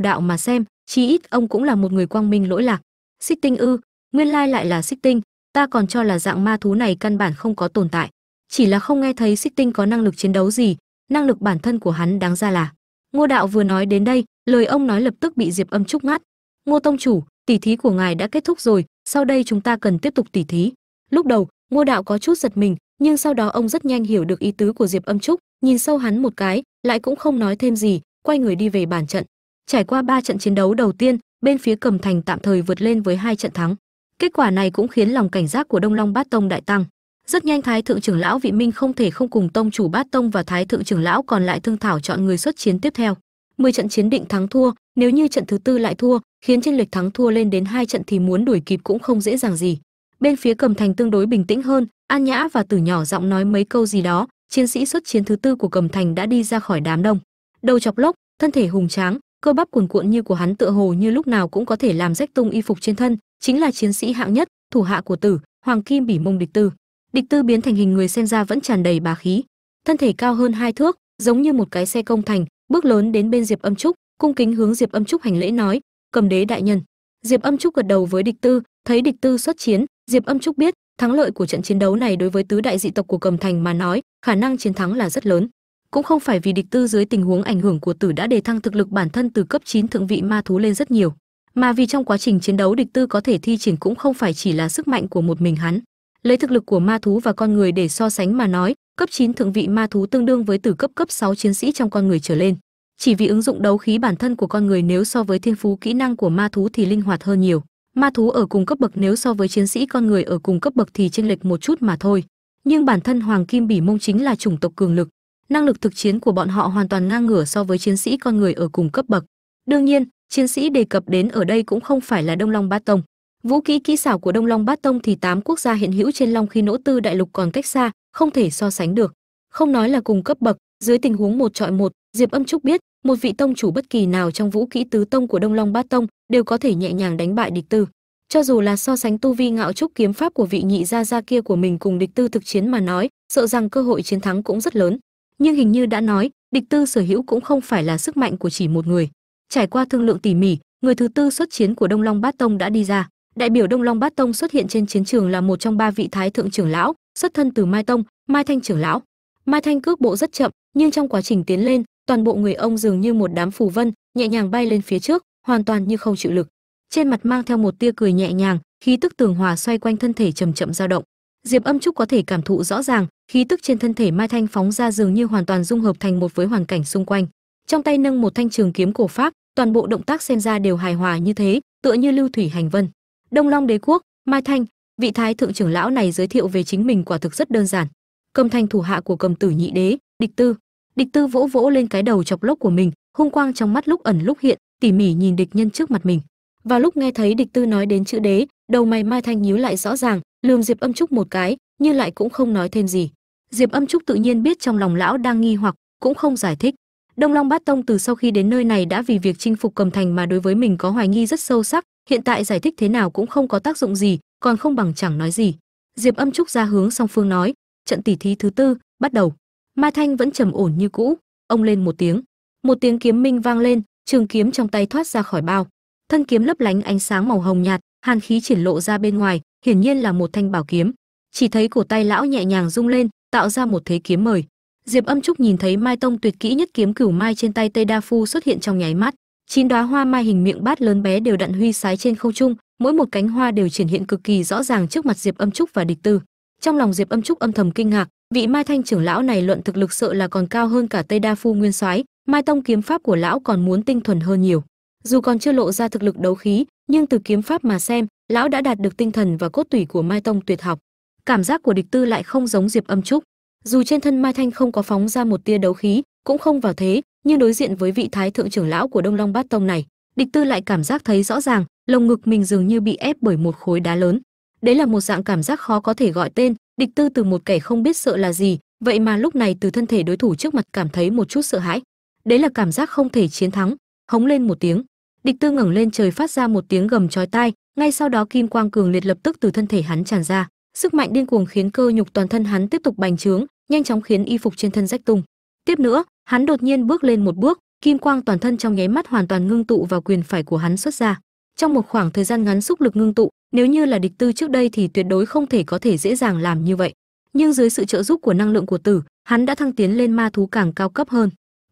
đạo mà xem, chí ít ông cũng là một người quang minh lỗi lạc. Xích tinh ư, nguyên lai lại là xích tinh, ta còn cho là dạng ma thú này căn bản không có tồn tại. Chỉ là không nghe thấy xích tinh có năng lực chiến đấu gì, năng lực bản thân của hắn đáng ra là. Ngô đạo vừa nói đến đây, lời ông nói lập tức bị diệp âm trúc ngắt. Ngô tông chủ, tỉ thí của ngài đã kết thúc rồi, sau đây chúng ta cần tiếp tục tỉ thí. Lúc đầu, ngô đạo có chút giật mình, nhưng sau đó ông rất nhanh hiểu được ý tứ của diệp âm trúc nhìn sâu hắn một cái, lại cũng không nói thêm gì quay người đi về bản trận. Trải qua ba trận chiến đấu đầu tiên, bên phía cầm thành tạm thời vượt lên với hai trận thắng. Kết quả này cũng khiến lòng cảnh giác của đông long bát tông đại tăng. Rất nhanh thái thượng trưởng lão vị minh không thể không cùng tông chủ bát tông và thái thượng trưởng lão còn lại thương thảo chọn người xuất chiến tiếp theo. 10 trận chiến định thắng thua, nếu như trận thứ tư lại thua, khiến chênh lệch thắng thua lên đến hai trận thì muốn đuổi kịp cũng không dễ dàng gì. Bên phía cầm thành tương đối bình tĩnh hơn, an nhã và tử nhỏ giọng nói mấy câu gì đó, chiến sĩ xuất chiến thứ tư của cầm thành đã đi ra khỏi đám đông đầu chọc lốc, thân thể hùng tráng, cơ bắp cuồn cuộn như của hắn tựa hồ như lúc nào cũng có thể làm rách tung y phục trên thân, chính là chiến sĩ hạng nhất, thủ hạ của tử, hoàng kim bỉ mông địch tư. Địch tư biến thành hình người xem ra vẫn tràn đầy bá khí. Thân thể cao hơn hai thước, giống như một cái xe công thành, bước lớn đến bên diệp âm trúc, cung kính hướng diệp âm trúc hành lễ nói, cầm đế đại nhân. Diệp âm trúc gật đầu với địch tư, thấy địch tư xuất chiến, diệp âm trúc biết, thắng lợi của trận chiến đấu này đối với tứ đại dị tộc của cầm thành mà nói, khả năng chiến thắng là rất lớn cũng không phải vì địch tư dưới tình huống ảnh hưởng của tử đã đề thăng thực lực bản thân từ cấp 9 thượng vị ma thú lên rất nhiều, mà vì trong quá trình chiến đấu địch tư có thể thi triển cũng không phải chỉ là sức mạnh của một mình hắn. Lấy thực lực của ma thú và con người để so sánh mà nói, cấp 9 thượng vị ma thú tương đương với từ cấp cấp 6 chiến sĩ trong con người trở lên. Chỉ vì ứng dụng đấu khí bản thân của con người nếu so với thiên phú kỹ năng của ma thú thì linh hoạt hơn nhiều. Ma thú ở cùng cấp bậc nếu so với chiến sĩ con người ở cùng cấp bậc thì chênh lệch một chút mà thôi. Nhưng bản thân hoàng kim bỉ mông chính là chủng tộc cường lực năng lực thực chiến của bọn họ hoàn toàn ngang ngửa so với chiến sĩ con người ở cùng cấp bậc. Đương nhiên, chiến sĩ đề cập đến ở đây cũng không phải là đông long bát tông. Vũ kỹ kỹ xảo của đông long bát tông thì tám quốc gia hiện hữu trên long khí nỗ tư đại lục còn cách xa, không thể so sánh được. Không nói là cùng cấp bậc, dưới tình huống một trọi một, diệp âm trúc biết, một vị tông chủ bất kỳ nào trong vũ kỹ tứ tông của đông long bát tông đều có thể nhẹ nhàng đánh bại địch tư. Cho dù là so sánh tu vi ngạo trúc kiếm pháp của vị nhị gia gia kia của mình cùng địch tư thực chiến mà nói, sợ rằng cơ hội chiến thắng cũng rất lớn nhưng hình như đã nói, địch tư sở hữu cũng không phải là sức mạnh của chỉ một người. Trải qua thương lượng tỉ mỉ, người thứ tư xuất chiến của đông long bát tông đã đi ra. Đại biểu đông long bát tông xuất hiện trên chiến trường là một trong ba vị thái thượng trưởng lão, xuất thân từ mai tông, mai thanh trưởng lão. Mai thanh cước bộ rất chậm, nhưng trong quá trình tiến lên, toàn bộ người ông dường như một đám phù vân, nhẹ nhàng bay lên phía trước, hoàn toàn như không chịu lực. Trên mặt mang theo một tia cười nhẹ nhàng, khí tức tường hòa xoay quanh thân thể chầm chậm dao động diệp âm trúc có thể cảm thụ rõ ràng khí tức trên thân thể mai thanh phóng ra dường như hoàn toàn dung hợp thành một với hoàn cảnh xung quanh. Trong tay nâng một thanh trường kiếm cổ pháp, toàn bộ động tác xem ra đều hài hòa như thế, tựa như lưu thủy hành vân. Đông long đế quốc, mai thanh, vị thái thượng trưởng lão này giới thiệu về chính mình quả thực rất đơn giản. Cầm thanh thủ hạ của cầm tử nhị đế, địch tư. Địch tư vỗ vỗ lên cái đầu chọc lốc của mình, hung quang trong mắt lúc ẩn lúc hiện, tỉ mỉ nhìn địch nhân trước mặt mình. Và lúc nghe thấy địch tư nói đến chữ đế đầu mày mai thanh nhíu lại rõ ràng, lườm diệp âm trúc một cái, nhưng lại cũng không nói thêm gì. Diệp âm trúc tự nhiên biết trong lòng lão đang nghi hoặc, cũng không giải thích. Đông long bát tông từ sau khi đến nơi này đã vì việc chinh phục cầm thành mà đối với mình có hoài nghi rất sâu sắc, hiện tại giải thích thế nào cũng không có tác dụng gì, còn không bằng chẳng nói gì. Diệp âm trúc ra hướng song phương nói, trận tỷ thí thứ tư, bắt đầu. Mai thanh vẫn trầm ổn như cũ, ông lên một tiếng. Một tiếng kiếm minh vang lên, trường kiếm trong tay thoát ra khỏi bao. Thân kiếm lấp lánh ánh sáng màu hồng nhạt hàn khí triển lộ ra bên ngoài, hiển nhiên là một thanh bảo kiếm. Chỉ thấy cổ tay lão nhẹ nhàng rung lên, tạo ra một thế kiếm mời. Diệp âm trúc nhìn thấy mai tông tuyệt kỹ nhất kiếm cửu mai trên tay tây đa phu xuất hiện trong nháy mắt. Chín đóa hoa mai hình miệng bát lớn bé đều đặn huy sái trên không trung, mỗi một cánh hoa đều triển hiện cực kỳ rõ ràng trước mặt diệp âm trúc và địch tư. Trong lòng diệp âm trúc âm thầm kinh ngạc, vị mai thanh trưởng lão này luận thực lực sợ là còn cao hơn cả tây đa phu nguyên soái, mai tông kiếm pháp của lão còn muốn tinh thuần hơn nhiều. Dù còn chưa lộ ra thực lực đấu khí nhưng từ kiếm pháp mà xem, lão đã đạt được tinh thần và cốt tủy của mai tông tuyệt học. Cảm giác của địch tư lại không giống diệp âm trúc. Dù trên thân mai thanh không có phóng ra một tia đấu khí, cũng không vào thế, nhưng đối diện với vị thái thượng trưởng lão của đông long bát tông này, địch tư lại cảm giác thấy rõ ràng, lồng ngực mình dường như bị ép bởi một khối đá lớn. Đấy là một dạng cảm giác khó có thể gọi tên, địch tư từ một kẻ không biết sợ là gì, vậy mà lúc này từ thân thể đối thủ trước mặt cảm thấy một chút sợ hãi. Đấy là cảm giác không thể chiến thắng, hống lên một tiếng địch tư ngẩng lên trời phát ra một tiếng gầm chói tai, ngay sau đó kim quang cường liệt lập tức từ thân thể hắn tràn ra. Sức mạnh điên cuồng khiến cơ nhục toàn thân hắn tiếp tục bành trướng, nhanh chóng khiến y phục trên thân rách tung. Tiếp nữa, hắn đột nhiên bước lên một bước, kim quang toàn thân trong nháy mắt hoàn toàn ngưng tụ vào quyền phải của hắn xuất ra. Trong một khoảng thời gian ngắn xúc lực ngưng tụ, nếu như là địch tư trước đây thì tuyệt đối không thể có thể dễ dàng làm như vậy. Nhưng dưới sự trợ giúp của năng lượng của tử, hắn đã thăng tiến lên ma thú càng cao cấp hơn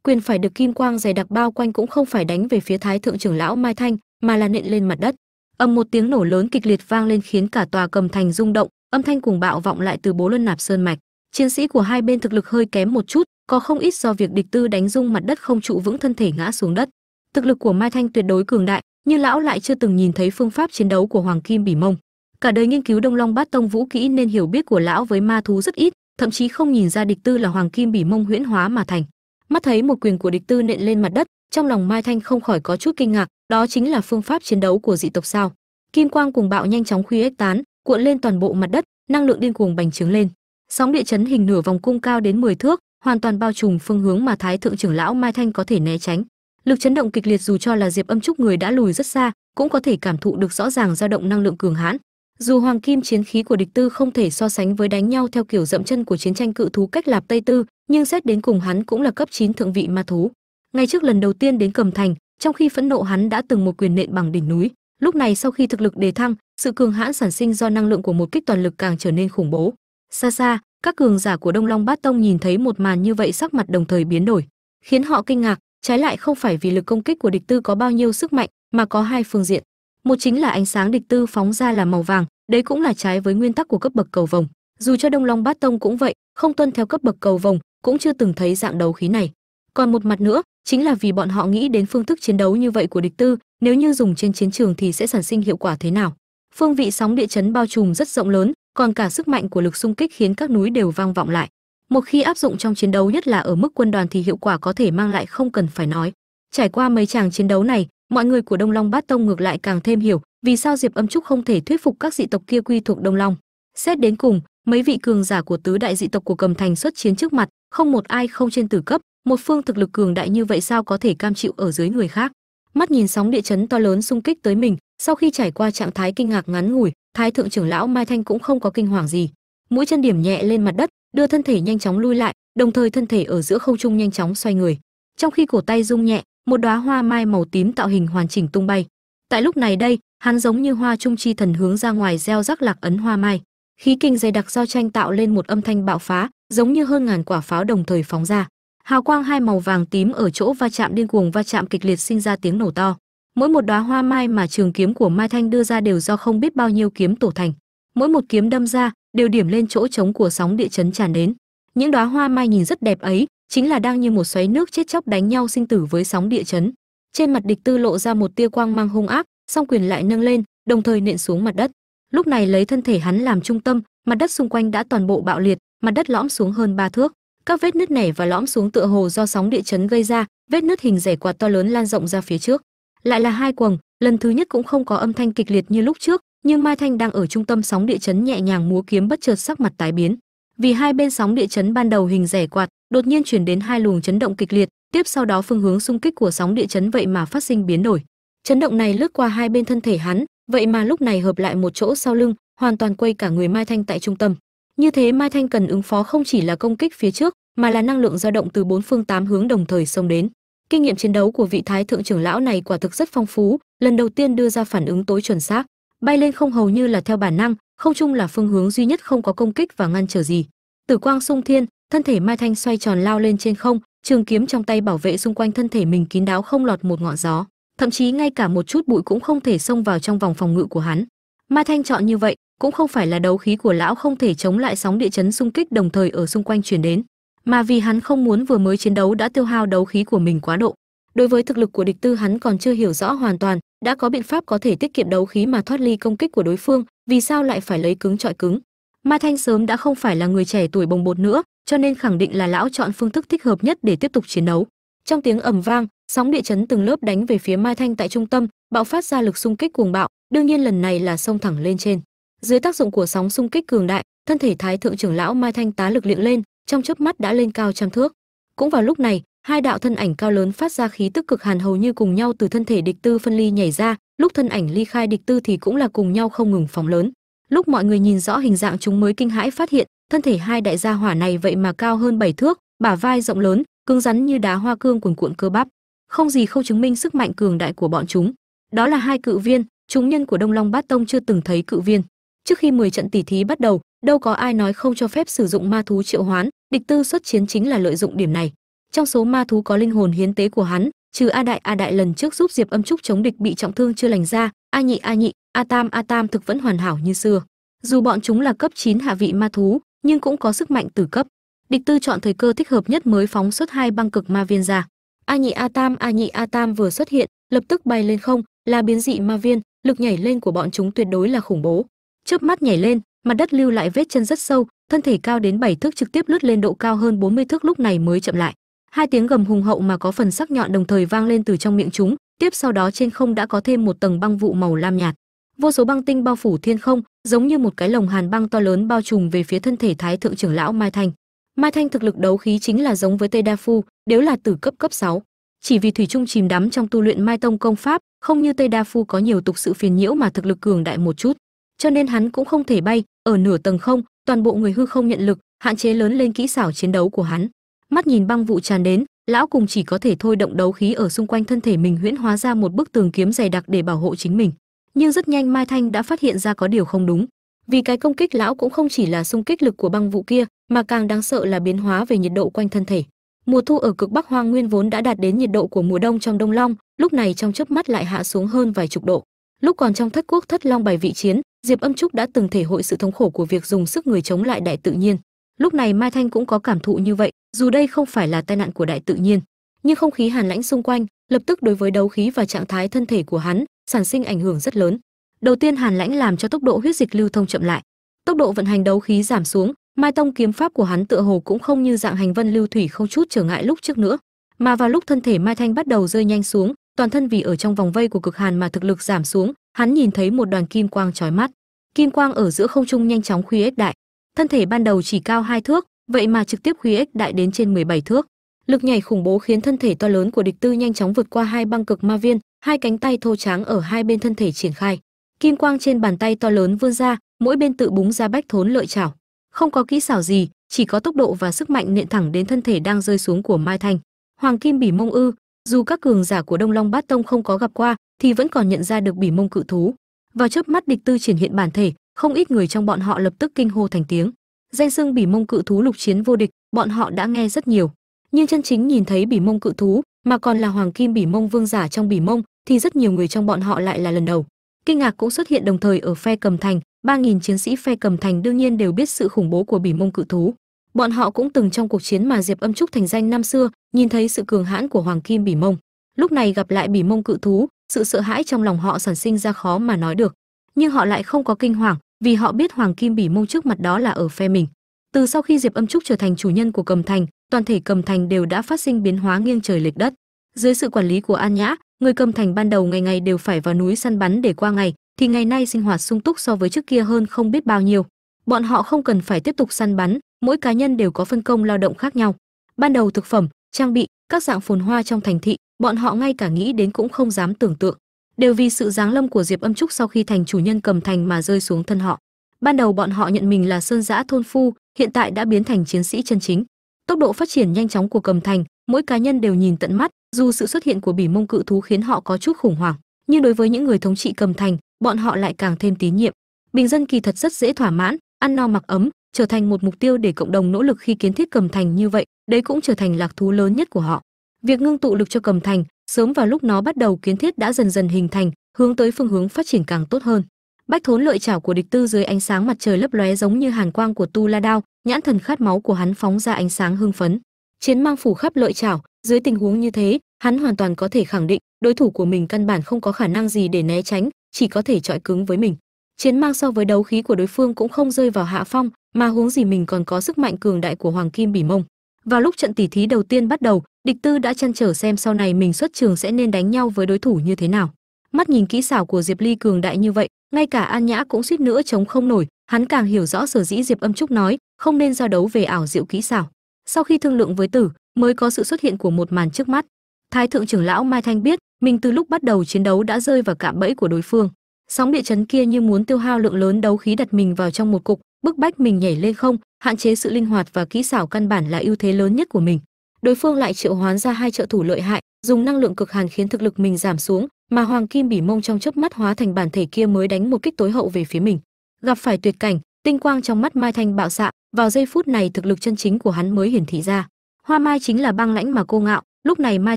quyền phải được kim quang dày đặc bao quanh cũng không phải đánh về phía thái thượng trưởng lão mai thanh, mà là nện lên mặt đất. Ầm một tiếng nổ lớn kịch liệt vang lên khiến cả tòa cầm thành rung động, âm thanh cùng bạo vọng lại từ bố luân nạp sơn mạch. Chiến sĩ của hai bên thực lực hơi kém một chút, có không ít do việc địch tư đánh rung mặt đất không trụ vững thân thể ngã xuống đất. Thực lực của mai thanh tuyệt đối cường đại, nhưng lão lại chưa từng nhìn thấy phương pháp chiến đấu của hoàng kim bỉ mông. Cả đời nghiên cứu đông long bát tông vũ kỹ nên hiểu biết của lão với ma thú rất ít, thậm chí không nhìn ra địch tư là hoàng kim bỉ mông huyễn hóa mà thành mắt thấy một quyền của địch tư nện lên mặt đất, trong lòng mai thanh không khỏi có chút kinh ngạc, đó chính là phương pháp chiến đấu của dị tộc sao. Kim quang cùng bạo nhanh chóng khuy ếch tán, cuộn lên toàn bộ mặt đất, năng lượng điên cuồng bành trướng lên. Sóng địa chấn hình nửa vòng cung cao đến 10 thước, hoàn toàn bao trùm phương hướng mà thái thượng trưởng lão mai thanh có thể né tránh. Lực chấn động kịch liệt dù cho là diệp âm trúc người đã lùi rất xa, cũng có thể cảm thụ được rõ ràng dao động năng lượng cường hãn dù hoàng kim chiến khí của địch tư không thể so sánh với đánh nhau theo kiểu dậm chân của chiến tranh cự thú cách lạp tây tư, nhưng xét đến cùng hắn cũng là cấp 9 thượng vị ma thú. Ngay trước lần đầu tiên đến cầm thành, trong khi phẫn nộ hắn đã từng một quyền nện bằng đỉnh núi, lúc này sau khi thực lực đề thăng, sự cường hãn sản sinh do năng lượng của một kích toàn lực càng trở nên khủng bố. Xa xa, các cường giả của đông long bát tông nhìn thấy một màn như vậy sắc mặt đồng thời biến đổi, khiến họ kinh ngạc, trái lại không phải vì lực công kích của địch tư có bao nhiêu sức mạnh, mà có hai phương diện một chính là ánh sáng địch tư phóng ra là màu vàng, đấy cũng là trái với nguyên tắc của cấp bậc cầu vồng. Dù cho đông long bát tông cũng vậy, không tuân theo cấp bậc cầu vồng, cũng chưa từng thấy dạng đấu khí này. Còn một mặt nữa, chính là vì bọn họ nghĩ đến phương thức chiến đấu như vậy của địch tư, nếu như dùng trên chiến trường thì sẽ sản sinh hiệu quả thế nào? Phương vị sóng địa chấn bao trùm rất rộng lớn, còn cả sức mạnh của lực xung kích khiến các núi đều vang vọng lại. Một khi áp dụng trong chiến đấu nhất là ở mức quân đoàn thì hiệu quả có thể mang lại không cần phải nói. Trải qua mấy tràng chiến đấu này mọi người của đông long bát tông ngược lại càng thêm hiểu vì sao diệp âm trúc không thể thuyết phục các dị tộc kia quy thuộc đông long. Xét đến cùng, mấy vị cường giả của tứ đại dị tộc của cầm thành xuất chiến trước mặt, không một ai không trên tử cấp, một phương thực lực cường đại như vậy sao có thể cam chịu ở dưới người khác? Mắt nhìn sóng địa chấn to lớn xung kích tới mình, sau khi trải qua trạng thái kinh ngạc ngắn ngủi, thái thượng trưởng lão mai thanh cũng không có kinh hoàng gì. Mũi chân điểm nhẹ lên mặt đất, đưa thân thể nhanh chóng lui lại, đồng thời thân thể ở giữa không trung nhanh chóng xoay người. Trong khi cổ tay rung nhẹ một đóa hoa mai màu tím tạo hình hoàn chỉnh tung bay. Tại lúc này đây, hắn giống như hoa trung chi thần hướng ra ngoài gieo rắc lạc ấn hoa mai. Khí kinh dày đặc do tranh tạo lên một âm thanh bạo phá, giống như hơn ngàn quả pháo đồng thời phóng ra. Hào quang hai màu vàng tím ở chỗ va chạm điên cuồng va chạm kịch liệt sinh ra tiếng nổ to. Mỗi một đóa hoa mai mà trường kiếm của mai thanh đưa ra đều do không biết bao nhiêu kiếm tổ thành. Mỗi một kiếm đâm ra, đều điểm lên chỗ trống của sóng địa chấn tràn đến. Những đóa hoa mai nhìn rất đẹp ấy chính là đang như một xoáy nước chết chóc đánh nhau sinh tử với sóng địa chấn. Trên mặt địch tư lộ ra một tia quang mang hung ác, song quyền lại nâng lên, đồng thời nện xuống mặt đất. Lúc này lấy thân thể hắn làm trung tâm, mặt đất xung quanh đã toàn bộ bạo liệt, mặt đất lõm xuống hơn ba thước. Các vết nứt nẻ và lõm xuống tựa hồ do sóng địa chấn gây ra, vết nứt hình rẻ quạt to lớn lan rộng ra phía trước. Lại là hai quầng, lần thứ nhất cũng không có âm thanh kịch liệt như lúc trước, nhưng mai thanh đang ở trung tâm sóng địa chấn nhẹ nhàng múa kiếm bất chợt sắc mặt tái biến. Vì hai bên sóng địa chấn ban đầu hình rẻ quạt đột nhiên chuyển đến hai luồng chấn động kịch liệt, tiếp sau đó phương hướng xung kích của sóng địa chấn vậy mà phát sinh biến đổi. Chấn động này lướt qua hai bên thân thể hắn, vậy mà lúc này hợp lại một chỗ sau lưng, hoàn toàn quay cả người mai thanh tại trung tâm. Như thế mai thanh cần ứng phó không chỉ là công kích phía trước, mà là năng lượng dao động từ bốn phương tám hướng đồng thời xông đến. Kinh nghiệm chiến đấu của vị thái thượng trưởng lão này quả thực rất phong phú, lần đầu tiên đưa ra phản ứng tối chuẩn xác. Bay lên không hầu như là theo bản năng, không chung là phương hướng duy nhất không có công kích và ngăn trở gì. Tử quang sung thiên thân thể mai thanh xoay tròn lao lên trên không, trường kiếm trong tay bảo vệ xung quanh thân thể mình kín đáo không lọt một ngọn gió. Thậm chí ngay cả một chút bụi cũng không thể xông vào trong vòng phòng ngự của hắn. Mai thanh chọn như vậy, cũng không phải là đấu khí của lão không thể chống lại sóng địa chấn xung kích đồng thời ở xung quanh truyền đến. Mà vì hắn không muốn vừa mới chiến đấu đã tiêu hao đấu khí của mình quá độ. Đối với thực lực của địch tư hắn còn chưa hiểu rõ hoàn toàn, đã có biện pháp có thể tiết kiệm đấu khí mà thoát ly công kích của đối phương, vì sao lại phải lấy cứng trọi cứng. Mai thanh sớm đã không phải là người trẻ tuổi bồng bột nữa cho nên khẳng định là lão chọn phương thức thích hợp nhất để tiếp tục chiến đấu. Trong tiếng ầm vang, sóng địa chấn từng lớp đánh về phía mai thanh tại trung tâm, bạo phát ra lực xung kích cuồng bạo, đương nhiên lần này là xông thẳng lên trên. Dưới tác dụng của sóng xung kích cường đại, thân thể thái thượng trưởng lão mai thanh tá lực liệng lên, trong chớp mắt đã lên cao trăm thước. Cũng vào lúc này, hai đạo thân ảnh cao lớn phát ra khí tức cực hàn hầu như cùng nhau từ thân thể địch tư phân ly nhảy ra, lúc thân ảnh ly khai địch tư thì cũng là cùng nhau không ngừng phóng lớn. Lúc mọi người nhìn rõ hình dạng chúng mới kinh hãi phát hiện thân thể hai đại gia hỏa này vậy mà cao hơn bảy thước, bả vai rộng lớn, cứng rắn như đá hoa cương cuồn cuộn cơ bắp. Không gì không chứng minh sức mạnh cường đại của bọn chúng. Đó là hai cự viên, chúng nhân của đông long bát tông chưa từng thấy cự viên. Trước khi 10 trận tỷ thí bắt đầu, đâu có ai nói không cho phép sử dụng ma thú triệu hoán, địch tư xuất chiến chính là lợi dụng điểm này. Trong số ma thú có linh hồn hiến tế của hắn, trừ a đại a đại lần trước giúp diệp âm trúc chống địch bị trọng thương chưa lành ra, a nhị a nhị, a tam a tam thực vẫn hoàn hảo như xưa. Dù bọn chúng là cấp 9 hạ vị ma thú nhưng cũng có sức mạnh từ cấp. Địch tư chọn thời cơ thích hợp nhất mới phóng xuất hai băng cực ma viên ra. A nhị a tam, a nhị a tam vừa xuất hiện, lập tức bay lên không, là biến dị ma viên, lực nhảy lên của bọn chúng tuyệt đối là khủng bố. Chớp mắt nhảy lên, mặt đất lưu lại vết chân rất sâu, thân thể cao đến 7 thước trực tiếp lướt lên độ cao hơn 40 thước lúc này mới chậm lại. Hai tiếng gầm hùng hậu mà có phần sắc nhọn đồng thời vang lên từ trong miệng chúng, tiếp sau đó trên không đã có thêm một tầng băng vụ màu lam nhạt vô số băng tinh bao phủ thiên không, giống như một cái lồng hàn băng to lớn bao trùm về phía thân thể thái thượng trưởng lão mai thanh. Mai thanh thực lực đấu khí chính là giống với tây đa phu, đều là từ cấp cấp 6. chỉ vì thủy trung chìm đắm trong tu luyện mai tông công pháp, không như tây đa phu có nhiều tục sự phiền nhiễu mà thực lực cường đại một chút. Cho nên hắn cũng không thể bay ở nửa tầng không, toàn bộ người hư không nhận lực, hạn chế lớn lên kỹ xảo chiến đấu của hắn. Mắt nhìn băng vụ tràn đến, lão cùng chỉ có thể thôi động đấu khí ở xung quanh thân thể mình huyễn hóa ra một bức tường kiếm dày đặc để bảo hộ chính mình nhưng rất nhanh mai thanh đã phát hiện ra có điều không đúng. Vì cái công kích lão cũng không chỉ là xung kích lực của băng vụ kia, mà càng đáng sợ là biến hóa về nhiệt độ quanh thân thể. Mùa thu ở cực bắc hoang nguyên vốn đã đạt đến nhiệt độ của mùa đông trong đông long, lúc này trong chớp mắt lại hạ xuống hơn vài chục độ. Lúc còn trong thất quốc thất long bảy vị chiến, diệp âm trúc đã từng thể hội sự thống khổ của việc dùng sức người chống lại đại tự nhiên. Lúc này mai thanh cũng có cảm thụ như vậy, dù đây không phải là tai nạn của đại tự nhiên. Nhưng không khí hàn lãnh xung quanh, lập tức đối với đấu khí và trạng thái thân thể của hắn sản sinh ảnh hưởng rất lớn. Đầu tiên, hàn lãnh làm cho tốc độ huyết dịch lưu thông chậm lại. Tốc độ vận hành đấu khí giảm xuống, mai tông kiếm pháp của hắn tựa hồ cũng không như dạng hành vân lưu thủy không chút trở ngại lúc trước nữa. Mà vào lúc thân thể mai thanh bắt đầu rơi nhanh xuống, toàn thân vì ở trong vòng vây của cực hàn mà thực lực giảm xuống, hắn nhìn thấy một đoàn kim quang chói mắt. Kim quang ở giữa không trung nhanh chóng khuy ếch đại. Thân thể ban đầu chỉ cao hai thước, vậy mà trực tiếp khuy ếch đại đến trên 17 thước lực nhảy khủng bố khiến thân thể to lớn của địch tư nhanh chóng vượt qua hai băng cực ma viên, hai cánh tay thô tráng ở hai bên thân thể triển khai. Kim quang trên bàn tay to lớn vươn ra, mỗi bên tự búng ra bách thốn lợi chảo. Không có kỹ xảo gì, chỉ có tốc độ và sức mạnh nện thẳng đến thân thể đang rơi xuống của mai thanh. Hoàng kim bỉ mông ư, dù các cường giả của đông long bát tông không có gặp qua, thì vẫn còn nhận ra được bỉ mông cự thú. Vào chớp mắt địch tư triển hiện bản thể, không ít người trong bọn họ lập tức kinh hô thành tiếng. Danh xưng bỉ mông cự thú lục chiến vô địch, bọn họ đã nghe rất nhiều nhưng chân chính nhìn thấy bỉ mông cự thú, mà còn là hoàng kim bỉ mông vương giả trong bỉ mông, thì rất nhiều người trong bọn họ lại là lần đầu. Kinh ngạc cũng xuất hiện đồng thời ở phe cầm thành, ba nghìn chiến sĩ phe cầm thành đương nhiên đều biết sự khủng bố của bỉ mông cự thú. Bọn họ cũng từng trong cuộc chiến mà diệp âm trúc thành danh năm xưa, nhìn thấy sự cường hãn của hoàng kim bỉ mông. Lúc này gặp lại bỉ mông cự thú, sự sợ hãi trong lòng họ sản sinh ra khó mà nói được. Nhưng họ lại không có kinh hoàng, vì họ biết hoàng kim bỉ mông trước mặt đó là ở phe mình. Từ sau khi diệp âm trúc trở thành chủ nhân của cầm thành toàn thể cầm thành đều đã phát sinh biến hóa nghiêng trời lệch đất. Dưới sự quản lý của an nhã, người cầm thành ban đầu ngày ngày đều phải vào núi săn bắn để qua ngày, thì ngày nay sinh hoạt sung túc so với trước kia hơn không biết bao nhiêu. Bọn họ không cần phải tiếp tục săn bắn, mỗi cá nhân đều có phân công lao động khác nhau. Ban đầu thực phẩm, trang bị, các dạng phồn hoa trong thành thị, bọn họ ngay cả nghĩ đến cũng không dám tưởng tượng. Đều vì sự giáng lâm của diệp âm trúc sau khi thành chủ nhân cầm thành mà rơi xuống thân họ. Ban đầu bọn họ nhận mình là sơn giã thôn phu, hiện tại đã biến thành chiến sĩ chân chính tốc độ phát triển nhanh chóng của cầm thành, mỗi cá nhân đều nhìn tận mắt, dù sự xuất hiện của bỉ mông cự thú khiến họ có chút khủng hoảng, nhưng đối với những người thống trị cầm thành, bọn họ lại càng thêm tín nhiệm. Bình dân kỳ thật rất dễ thỏa mãn, ăn no mặc ấm, trở thành một mục tiêu để cộng đồng nỗ lực khi kiến thiết cầm thành như vậy, đấy cũng trở thành lạc thú lớn nhất của họ. Việc ngưng tụ lực cho cầm thành, sớm vào lúc nó bắt đầu kiến thiết đã dần dần hình thành, hướng tới phương hướng phát triển càng tốt hơn bách thốn lợi chảo của địch tư dưới ánh sáng mặt trời lấp lóe giống như hàn quang của tu la đao, nhãn thần khát máu của hắn phóng ra ánh sáng hưng phấn. Chiến mang phủ khắp lợi chảo, dưới tình huống như thế, hắn hoàn toàn có thể khẳng định, đối thủ của mình căn bản không có khả năng gì để né tránh, chỉ có thể chọi cứng với mình. Chiến mang so với đấu khí của đối phương cũng không rơi vào hạ phong, mà huống gì mình còn có sức mạnh cường đại của hoàng kim bỉ mông. Vào lúc trận tỷ thí đầu tiên bắt đầu, địch tư đã chăn trở xem sau này mình xuất trường sẽ nên đánh nhau với đối thủ như thế nào mắt nhìn kỹ xảo của diệp ly cường đại như vậy, ngay cả an nhã cũng suýt nữa chống không nổi, hắn càng hiểu rõ sở dĩ diệp âm trúc nói, không nên giao đấu về ảo diệu kỹ xảo. Sau khi thương lượng với tử, mới có sự xuất hiện của một màn trước mắt. Thái thượng trưởng lão mai thanh biết, mình từ lúc bắt đầu chiến đấu đã rơi vào cạm bẫy của đối phương. Sóng địa chấn kia như muốn tiêu hao lượng lớn đấu khí đặt mình vào trong một cục, bức bách mình nhảy lên không, hạn chế sự linh hoạt và kỹ xảo căn bản là ưu thế lớn nhất của mình. Đối phương lại triệu hoán ra hai trợ thủ lợi hại, dùng năng lượng cực hàn khiến thực lực mình giảm xuống mà hoàng kim bỉ mông trong chớp mắt hóa thành bản thể kia mới đánh một kích tối hậu về phía mình. Gặp phải tuyệt cảnh, tinh quang trong mắt mai thanh bạo xạ, vào giây phút này thực lực chân chính của hắn mới hiển thị ra. Hoa mai chính là băng lãnh mà cô ngạo, lúc này mai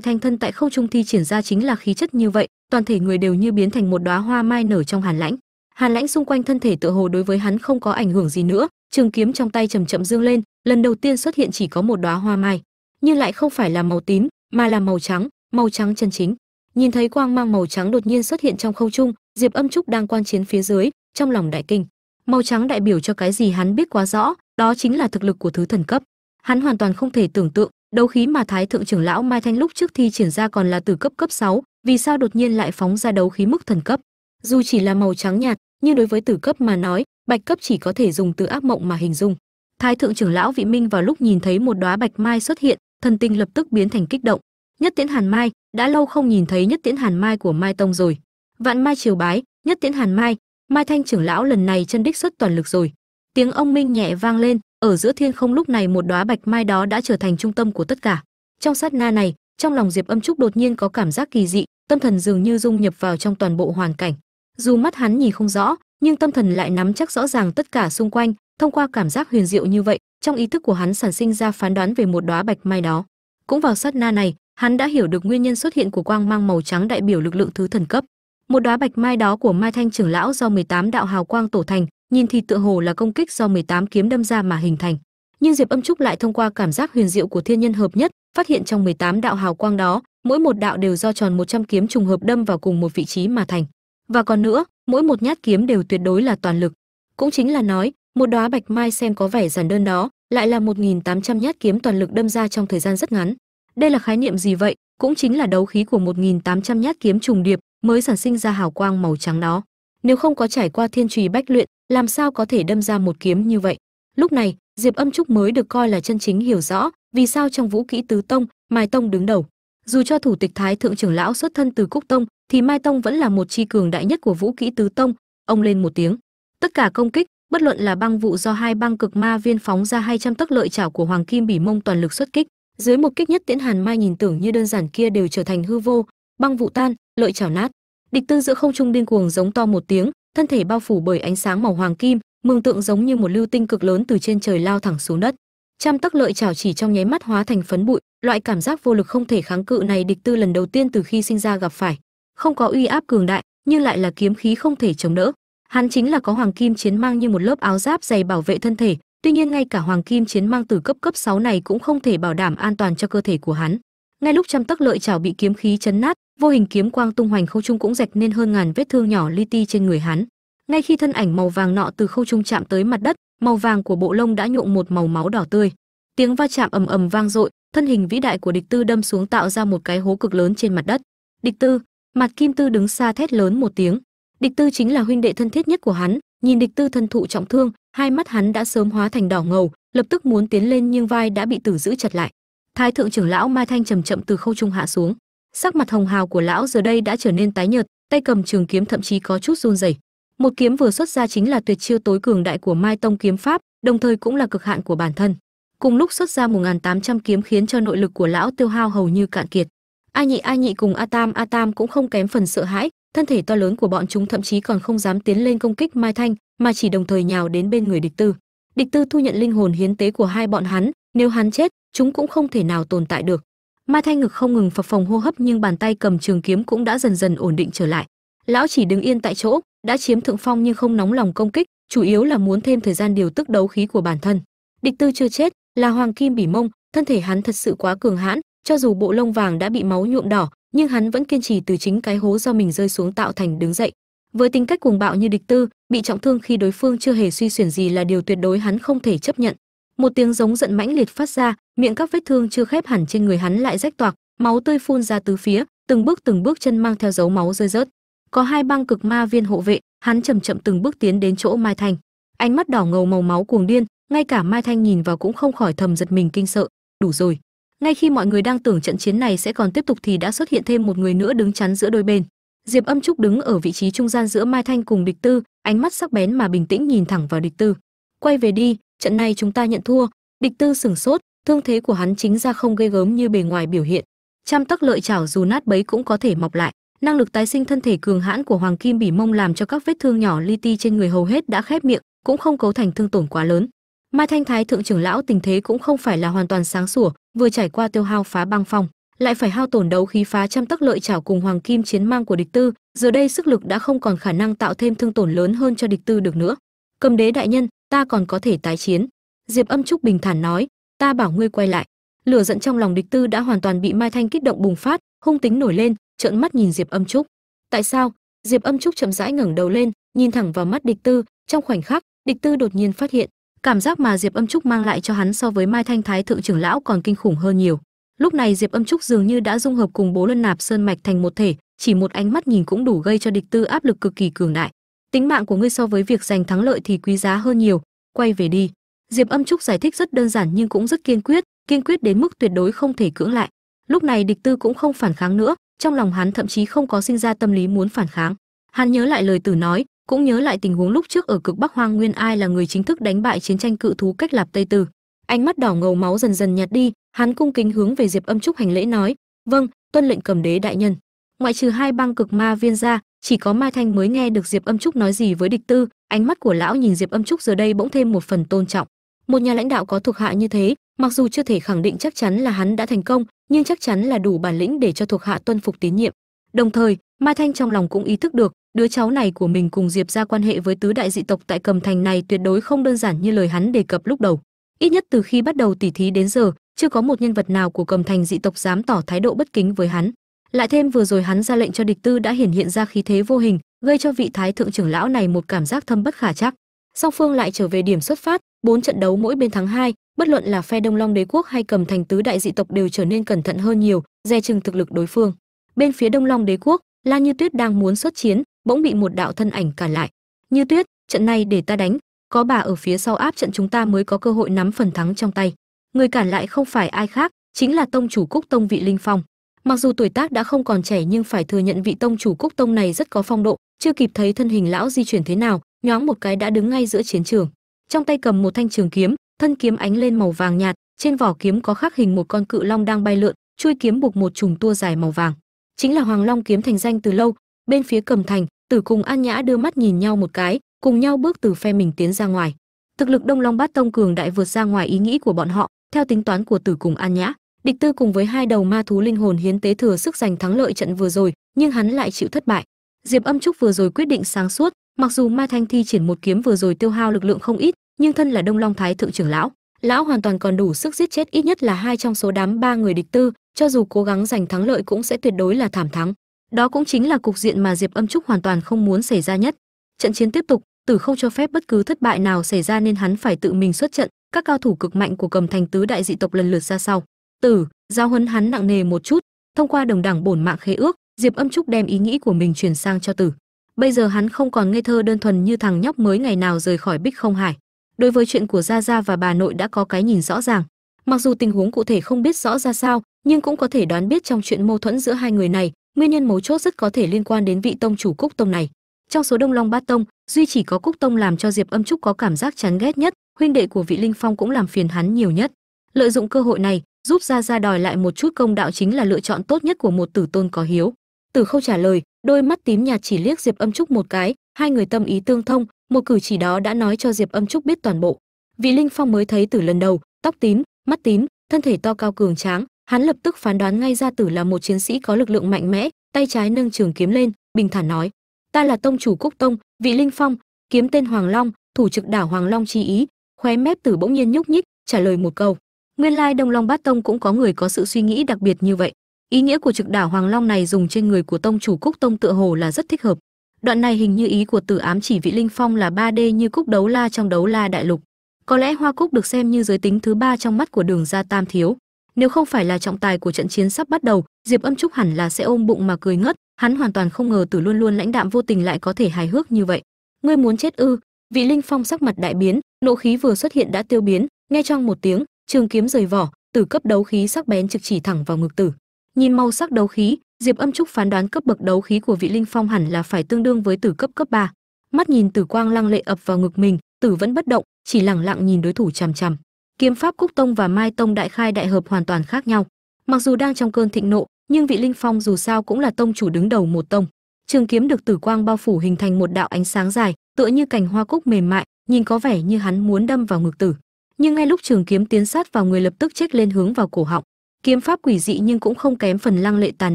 thanh thân tại khâu trung thi triển ra chính là khí chất như vậy, toàn thể người đều như biến thành một đóa hoa mai nở trong hàn lãnh. Hàn lãnh xung quanh thân thể tựa hồ đối với hắn không có ảnh hưởng gì nữa, trường kiếm trong tay chậm chậm dương lên, lần đầu tiên xuất hiện chỉ có một đóa hoa mai. Nhưng lại không phải là màu tím, mà là màu trắng màu trắng chân chính nhìn thấy quang mang màu trắng đột nhiên xuất hiện trong không trung diệp âm trúc đang quan chiến phía dưới trong lòng đại kinh. Màu trắng đại biểu cho cái gì hắn biết quá rõ đó chính là thực lực của thứ thần cấp. Hắn hoàn toàn không thể tưởng tượng đấu khí mà thái thượng trưởng lão mai thanh lúc trước thi triển ra còn là từ cấp cấp 6, vì sao đột nhiên lại phóng ra đấu khí mức thần cấp? Dù chỉ là màu trắng nhạt nhưng đối với tử cấp mà nói bạch cấp chỉ có thể dùng từ ác mộng mà hình dung. Thái thượng trưởng lão vị minh vào lúc nhìn thấy một đóa bạch mai xuất hiện thần tinh lập tức biến thành kích động nhất tiễn hàn mai, đã lâu không nhìn thấy nhất tiễn hàn mai của mai tông rồi. Vạn mai triều bái, nhất tiễn hàn mai mai thanh trưởng lão lần này chân đích xuất toàn lực rồi. Tiếng ông minh nhẹ vang lên, ở giữa thiên không lúc này một đóa bạch mai đó đã trở thành trung tâm của tất cả. Trong sát na này, trong lòng diệp âm trúc đột nhiên có cảm giác kỳ dị, tâm thần dường như dung nhập vào trong toàn bộ hoàn cảnh. Dù mắt hắn nhìn không rõ, nhưng tâm thần lại nắm chắc rõ ràng tất cả xung quanh, thông qua cảm giác huyền diệu như vậy, trong ý thức của hắn sản sinh ra phán đoán về một đóa bạch mai đó. Cũng vào sát na này hắn đã hiểu được nguyên nhân xuất hiện của quang mang màu trắng đại biểu lực lượng thứ thần cấp. Một đóa bạch mai đó của mai thanh trưởng lão do 18 đạo hào quang tổ thành, nhìn thì tựa hồ là công kích do 18 kiếm đâm ra mà hình thành. Nhưng diệp âm trúc lại thông qua cảm giác huyền diệu của thiên nhân hợp nhất, phát hiện trong 18 đạo hào quang đó, mỗi một đạo đều do tròn 100 kiếm trùng hợp đâm vào cùng một vị trí mà thành. Và còn nữa, mỗi một nhát kiếm đều tuyệt đối là toàn lực. Cũng chính là nói, một đóa bạch mai xem có vẻ giản đơn đó, lại là 1.800 nhát kiếm toàn lực đâm ra trong thời gian rất ngắn đây là khái niệm gì vậy? Cũng chính là đấu khí của 1.800 nhát kiếm trùng điệp mới sản sinh ra hào quang màu trắng đó. Nếu không có trải qua thiên trì bách luyện, làm sao có thể đâm ra một kiếm như vậy? Lúc này, diệp âm trúc mới được coi là chân chính hiểu rõ vì sao trong vũ kỹ tứ tông, mai tông đứng đầu. Dù cho thủ tịch thái thượng trưởng lão xuất thân từ cúc tông, thì mai tông vẫn là một chi cường đại nhất của vũ kỹ tứ tông. Ông lên một tiếng. Tất cả công kích, bất luận là băng vụ do hai băng cực ma viên phóng ra hay trăm tấc lợi chảo của hoàng kim bỉ mông toàn lực xuất kích dưới một kích nhất tiễn hàn mai nhìn tưởng như đơn giản kia đều trở thành hư vô, băng vụ tan, lợi chảo nát. Địch tư giữa không trung điên cuồng giống to một tiếng, thân thể bao phủ bởi ánh sáng màu hoàng kim, mường tượng giống như một lưu tinh cực lớn từ trên trời lao thẳng xuống đất. Trăm tắc lợi chảo chỉ trong nháy mắt hóa thành phấn bụi, loại cảm giác vô lực không thể kháng cự này địch tư lần đầu tiên từ khi sinh ra gặp phải. Không có uy áp cường đại, nhưng lại là kiếm khí không thể chống đỡ. Hắn chính là có hoàng kim chiến mang như một lớp áo giáp dày bảo vệ thân thể tuy nhiên ngay cả hoàng kim chiến mang từ cấp cấp 6 này cũng không thể bảo đảm an toàn cho cơ thể của hắn. Ngay lúc trăm tắc lợi chảo bị kiếm khí chấn nát, vô hình kiếm quang tung hoành không trung cũng rạch nên hơn ngàn vết thương nhỏ li ti trên người hắn. Ngay khi thân ảnh màu vàng nọ từ khâu trung chạm tới mặt đất, màu vàng của bộ lông đã nhuộm một màu máu đỏ tươi. Tiếng va chạm ầm ầm vang dội, thân hình vĩ đại của địch tư đâm xuống tạo ra một cái hố cực lớn trên mặt đất. Địch tư! Mặt kim tư đứng xa thét lớn một tiếng địch tư chính là huynh đệ thân thiết nhất của hắn. Nhìn địch tư thân thụ trọng thương, hai mắt hắn đã sớm hóa thành đỏ ngầu, lập tức muốn tiến lên nhưng vai đã bị tử giữ chặt lại. Thái thượng trưởng lão mai thanh chầm chậm từ khâu trung hạ xuống. Sắc mặt hồng hào của lão giờ đây đã trở nên tái nhợt, tay cầm trường kiếm thậm chí có chút run rẩy. Một kiếm vừa xuất ra chính là tuyệt chiêu tối cường đại của mai tông kiếm pháp, đồng thời cũng là cực hạn của bản thân. Cùng lúc xuất ra 1.800 kiếm khiến cho nội lực của lão tiêu hao hầu như cạn kiệt. A nhị a nhị cùng a tam a tam cũng không kém phần sợ hãi thân thể to lớn của bọn chúng thậm chí còn không dám tiến lên công kích mai thanh, mà chỉ đồng thời nhào đến bên người địch tư. Địch tư thu nhận linh hồn hiến tế của hai bọn hắn, nếu hắn chết, chúng cũng không thể nào tồn tại được. Mai thanh ngực không ngừng phập phồng hô hấp nhưng bàn tay cầm trường kiếm cũng đã dần dần ổn định trở lại. Lão chỉ đứng yên tại chỗ, đã chiếm thượng phong nhưng không nóng lòng công kích, chủ yếu là muốn thêm thời gian điều tức đấu khí của bản thân. Địch tư chưa chết, là hoàng kim bỉ mông, thân thể hắn thật sự quá cường hãn, cho dù bộ lông vàng đã bị máu nhuộm đỏ nhưng hắn vẫn kiên trì từ chính cái hố do mình rơi xuống tạo thành đứng dậy. Với tính cách cuồng bạo như địch tư, bị trọng thương khi đối phương chưa hề suy xuyển gì là điều tuyệt đối hắn không thể chấp nhận. Một tiếng giống giận mãnh liệt phát ra, miệng các vết thương chưa khép hẳn trên người hắn lại rách toạc, máu tươi phun ra tứ phía, từng bước từng bước chân mang theo dấu máu rơi rớt. Có hai băng cực ma viên hộ vệ, hắn chậm chậm từng bước tiến đến chỗ mai thanh. Ánh mắt đỏ ngầu màu máu cuồng điên, ngay cả mai thanh nhìn vào cũng không khỏi thầm giật mình kinh sợ. Đủ rồi ngay khi mọi người đang tưởng trận chiến này sẽ còn tiếp tục thì đã xuất hiện thêm một người nữa đứng chắn giữa đôi bên. Diệp âm trúc đứng ở vị trí trung gian giữa mai thanh cùng địch tư, ánh mắt sắc bén mà bình tĩnh nhìn thẳng vào địch tư. Quay về đi, trận này chúng ta nhận thua. Địch tư sửng sốt, thương thế của hắn chính ra không ghê gớm như bề ngoài biểu hiện. Trăm tắc lợi chảo dù nát bấy cũng có thể mọc lại. Năng lực tái sinh thân thể cường hãn của hoàng kim bỉ mông làm cho các vết thương nhỏ li ti trên người hầu hết đã khép miệng, cũng không cấu thành thương tổn quá lớn mai thanh thái thượng trưởng lão tình thế cũng không phải là hoàn toàn sáng sủa, vừa trải qua tiêu hao phá băng phong, lại phải hao tổn đấu khí phá trăm tắc lợi chảo cùng hoàng kim chiến mang của địch tư, giờ đây sức lực đã không còn khả năng tạo thêm thương tổn lớn hơn cho địch tư được nữa. Cầm đế đại nhân, ta còn có thể tái chiến. Diệp âm trúc bình thản nói, ta bảo ngươi quay lại. Lửa giận trong lòng địch tư đã hoàn toàn bị mai thanh kích động bùng phát, hung tính nổi lên, trợn mắt nhìn diệp âm trúc. Tại sao? Diệp âm trúc chậm rãi ngẩng đầu lên, nhìn thẳng vào mắt địch tư, trong khoảnh khắc, địch tư đột nhiên phát hiện cảm giác mà diệp âm trúc mang lại cho hắn so với mai thanh thái thượng trưởng lão còn kinh khủng hơn nhiều. Lúc này diệp âm trúc dường như đã dung hợp cùng bố lân nạp sơn mạch thành một thể, chỉ một ánh mắt nhìn cũng đủ gây cho địch tư áp lực cực kỳ cường đại. Tính mạng của ngươi so với việc giành thắng lợi thì quý giá hơn nhiều. Quay về đi. Diệp âm trúc giải thích rất đơn giản nhưng cũng rất kiên quyết kiên quyết đến mức tuyệt đối không thể cưỡng lại. Lúc này địch tư cũng không phản kháng nữa, trong lòng hắn thậm chí không có sinh ra tâm lý muốn phản kháng. Hắn nhớ lại lời tử nói cũng nhớ lại tình huống lúc trước ở cực bắc hoang, nguyên ai là người chính thức đánh bại chiến tranh cự thú cách lạp tây tử ánh mắt đỏ ngầu máu dần dần nhạt đi, hắn cung kính hướng về diệp âm trúc hành lễ nói vâng tuân lệnh cầm đế đại nhân. Ngoại trừ hai băng cực ma viên ra, chỉ có mai thanh mới nghe được diệp âm trúc nói gì với địch tư, ánh mắt của lão nhìn diệp âm trúc giờ đây bỗng thêm một phần tôn trọng. Một nhà lãnh đạo có thuộc hạ như thế, mặc dù chưa thể khẳng định chắc chắn là hắn đã thành công, nhưng chắc chắn là đủ bản lĩnh để cho thuộc hạ tuân phục tín nhiệm. Đồng thời mai thanh trong lòng cũng ý thức được đứa cháu này của mình cùng diệp ra quan hệ với tứ đại dị tộc tại cầm thành này tuyệt đối không đơn giản như lời hắn đề cập lúc đầu. Ít nhất từ khi bắt đầu tỉ thí đến giờ, chưa có một nhân vật nào của cầm thành dị tộc dám tỏ thái độ bất kính với hắn. Lại thêm vừa rồi hắn ra lệnh cho địch tư đã hiển hiện ra khí thế vô hình, gây cho vị thái thượng trưởng lão này một cảm giác thâm bất khả chắc. Song phương lại trở về điểm xuất phát, bốn trận đấu mỗi bên thắng hai, bất luận là phe đông long đế quốc hay cầm thành tứ đại dị tộc đều trở nên cẩn thận hơn nhiều, dè chừng thực lực đối phương. Bên phía đông long đế quốc, la như tuyết đang muốn xuất chiến bỗng bị một đạo thân ảnh cản lại. Như tuyết, trận này để ta đánh, có bà ở phía sau áp trận chúng ta mới có cơ hội nắm phần thắng trong tay. Người cản lại không phải ai khác, chính là tông chủ cúc tông vị linh phong. Mặc dù tuổi tác đã không còn trẻ nhưng phải thừa nhận vị tông chủ cúc tông này rất có phong độ, chưa kịp thấy thân hình lão di chuyển thế nào, nhoáng một cái đã đứng ngay giữa chiến trường. Trong tay cầm một thanh trường kiếm, thân kiếm ánh lên màu vàng nhạt, trên vỏ kiếm có khắc hình một con cự long đang bay lượn, chuôi kiếm buộc một chùm tua dài màu vàng. Chính là hoàng long kiếm thành danh từ lâu bên phía cầm thành, tử cùng an nhã đưa mắt nhìn nhau một cái, cùng nhau bước từ phe mình tiến ra ngoài. Thực lực đông long bát tông cường đại vượt ra ngoài ý nghĩ của bọn họ, theo tính toán của tử cùng an nhã. Địch tư cùng với hai đầu ma thú linh hồn hiến tế thừa sức giành thắng lợi trận vừa rồi, nhưng hắn lại chịu thất bại. Diệp âm trúc vừa rồi quyết định sáng suốt, mặc dù ma thanh thi triển một kiếm vừa rồi tiêu hao lực lượng không ít, nhưng thân là đông long thái thượng trưởng lão lão hoàn toàn còn đủ sức giết chết ít nhất là hai trong số đám ba người địch tư, cho dù cố gắng giành thắng lợi cũng sẽ tuyệt đối là thảm thắng đó cũng chính là cục diện mà diệp âm trúc hoàn toàn không muốn xảy ra nhất. Trận chiến tiếp tục, tử không cho phép bất cứ thất bại nào xảy ra nên hắn phải tự mình xuất trận, các cao thủ cực mạnh của cầm thành tứ đại dị tộc lần lượt ra sau. Tử, giao huấn hắn nặng nề một chút, thông qua đồng đảng bổn mạng khế ước, diệp âm trúc đem ý nghĩ của mình truyền sang cho tử. Bây giờ hắn không còn ngây thơ đơn thuần như thằng nhóc mới ngày nào rời khỏi bích không hải. Đối với chuyện của gia gia và bà nội đã có cái nhìn rõ ràng. Mặc dù tình huống cụ thể không biết rõ ra sao, nhưng cũng có thể đoán biết trong chuyện mâu thuẫn giữa hai người này nguyên nhân mấu chốt rất có thể liên quan đến vị tông chủ cúc tông này. Trong số đông long bát tông, duy chỉ có cúc tông làm cho diệp âm trúc có cảm giác chán ghét nhất, huynh đệ của vị linh phong cũng làm phiền hắn nhiều nhất. Lợi dụng cơ hội này, giúp ra ra đòi lại một chút công đạo chính là lựa chọn tốt nhất của một tử tôn có hiếu. Tử không trả lời, đôi mắt tím nhạt chỉ liếc diệp âm trúc một cái, hai người tâm ý tương thông, một cử chỉ đó đã nói cho diệp âm trúc biết toàn bộ. Vị linh phong mới thấy tử lần đầu, tóc tím, mắt tím, thân thể to cao cường tráng hắn lập tức phán đoán ngay ra tử là một chiến sĩ có lực lượng mạnh mẽ, tay trái nâng trường kiếm lên, bình thản nói, ta là tông chủ cúc tông, vị linh phong, kiếm tên hoàng long, thủ trực đảo hoàng long chi ý. Khóe mép tử bỗng nhiên nhúc nhích, trả lời một câu, nguyên lai đông long bát tông cũng có người có sự suy nghĩ đặc biệt như vậy. Ý nghĩa của trực đảo hoàng long này dùng trên người của tông chủ cúc tông tựa hồ là rất thích hợp. Đoạn này hình như ý của tử ám chỉ vị linh phong là 3D như cúc đấu la trong đấu la đại lục. Có lẽ hoa cúc được xem như giới tính thứ ba trong mắt của đường gia tam thiếu nếu không phải là trọng tài của trận chiến sắp bắt đầu, diệp âm trúc hẳn là sẽ ôm bụng mà cười ngất, hắn hoàn toàn không ngờ tử luôn luôn lãnh đạm vô tình lại có thể hài hước như vậy. Ngươi muốn chết ư? Vị linh phong sắc mặt đại biến, nộ khí vừa xuất hiện đã tiêu biến, nghe trong một tiếng, trường kiếm rời vỏ tử cấp đấu khí sắc bén trực chỉ thẳng vào ngực tử. Nhìn màu sắc đấu khí, diệp âm trúc phán đoán cấp bậc đấu khí của vị linh phong hẳn là phải tương đương với tử cấp cấp 3. mắt nhìn tử quang lăng lệ ập vào ngực mình, tử vẫn bất động, chỉ lẳng lặng nhìn đối thủ chằm chằm kiếm pháp cúc tông và mai tông đại khai đại hợp hoàn toàn khác nhau. Mặc dù đang trong cơn thịnh nộ, nhưng vị linh phong dù sao cũng là tông chủ đứng đầu một tông. Trường kiếm được tử quang bao phủ hình thành một đạo ánh sáng dài, tựa như cành hoa cúc mềm mại, nhìn có vẻ như hắn muốn đâm vào ngực tử. Nhưng ngay lúc trường kiếm tiến sát vào người lập tức chết lên hướng vào cổ họng. Kiếm pháp quỷ dị nhưng cũng không kém phần lăng lệ tàn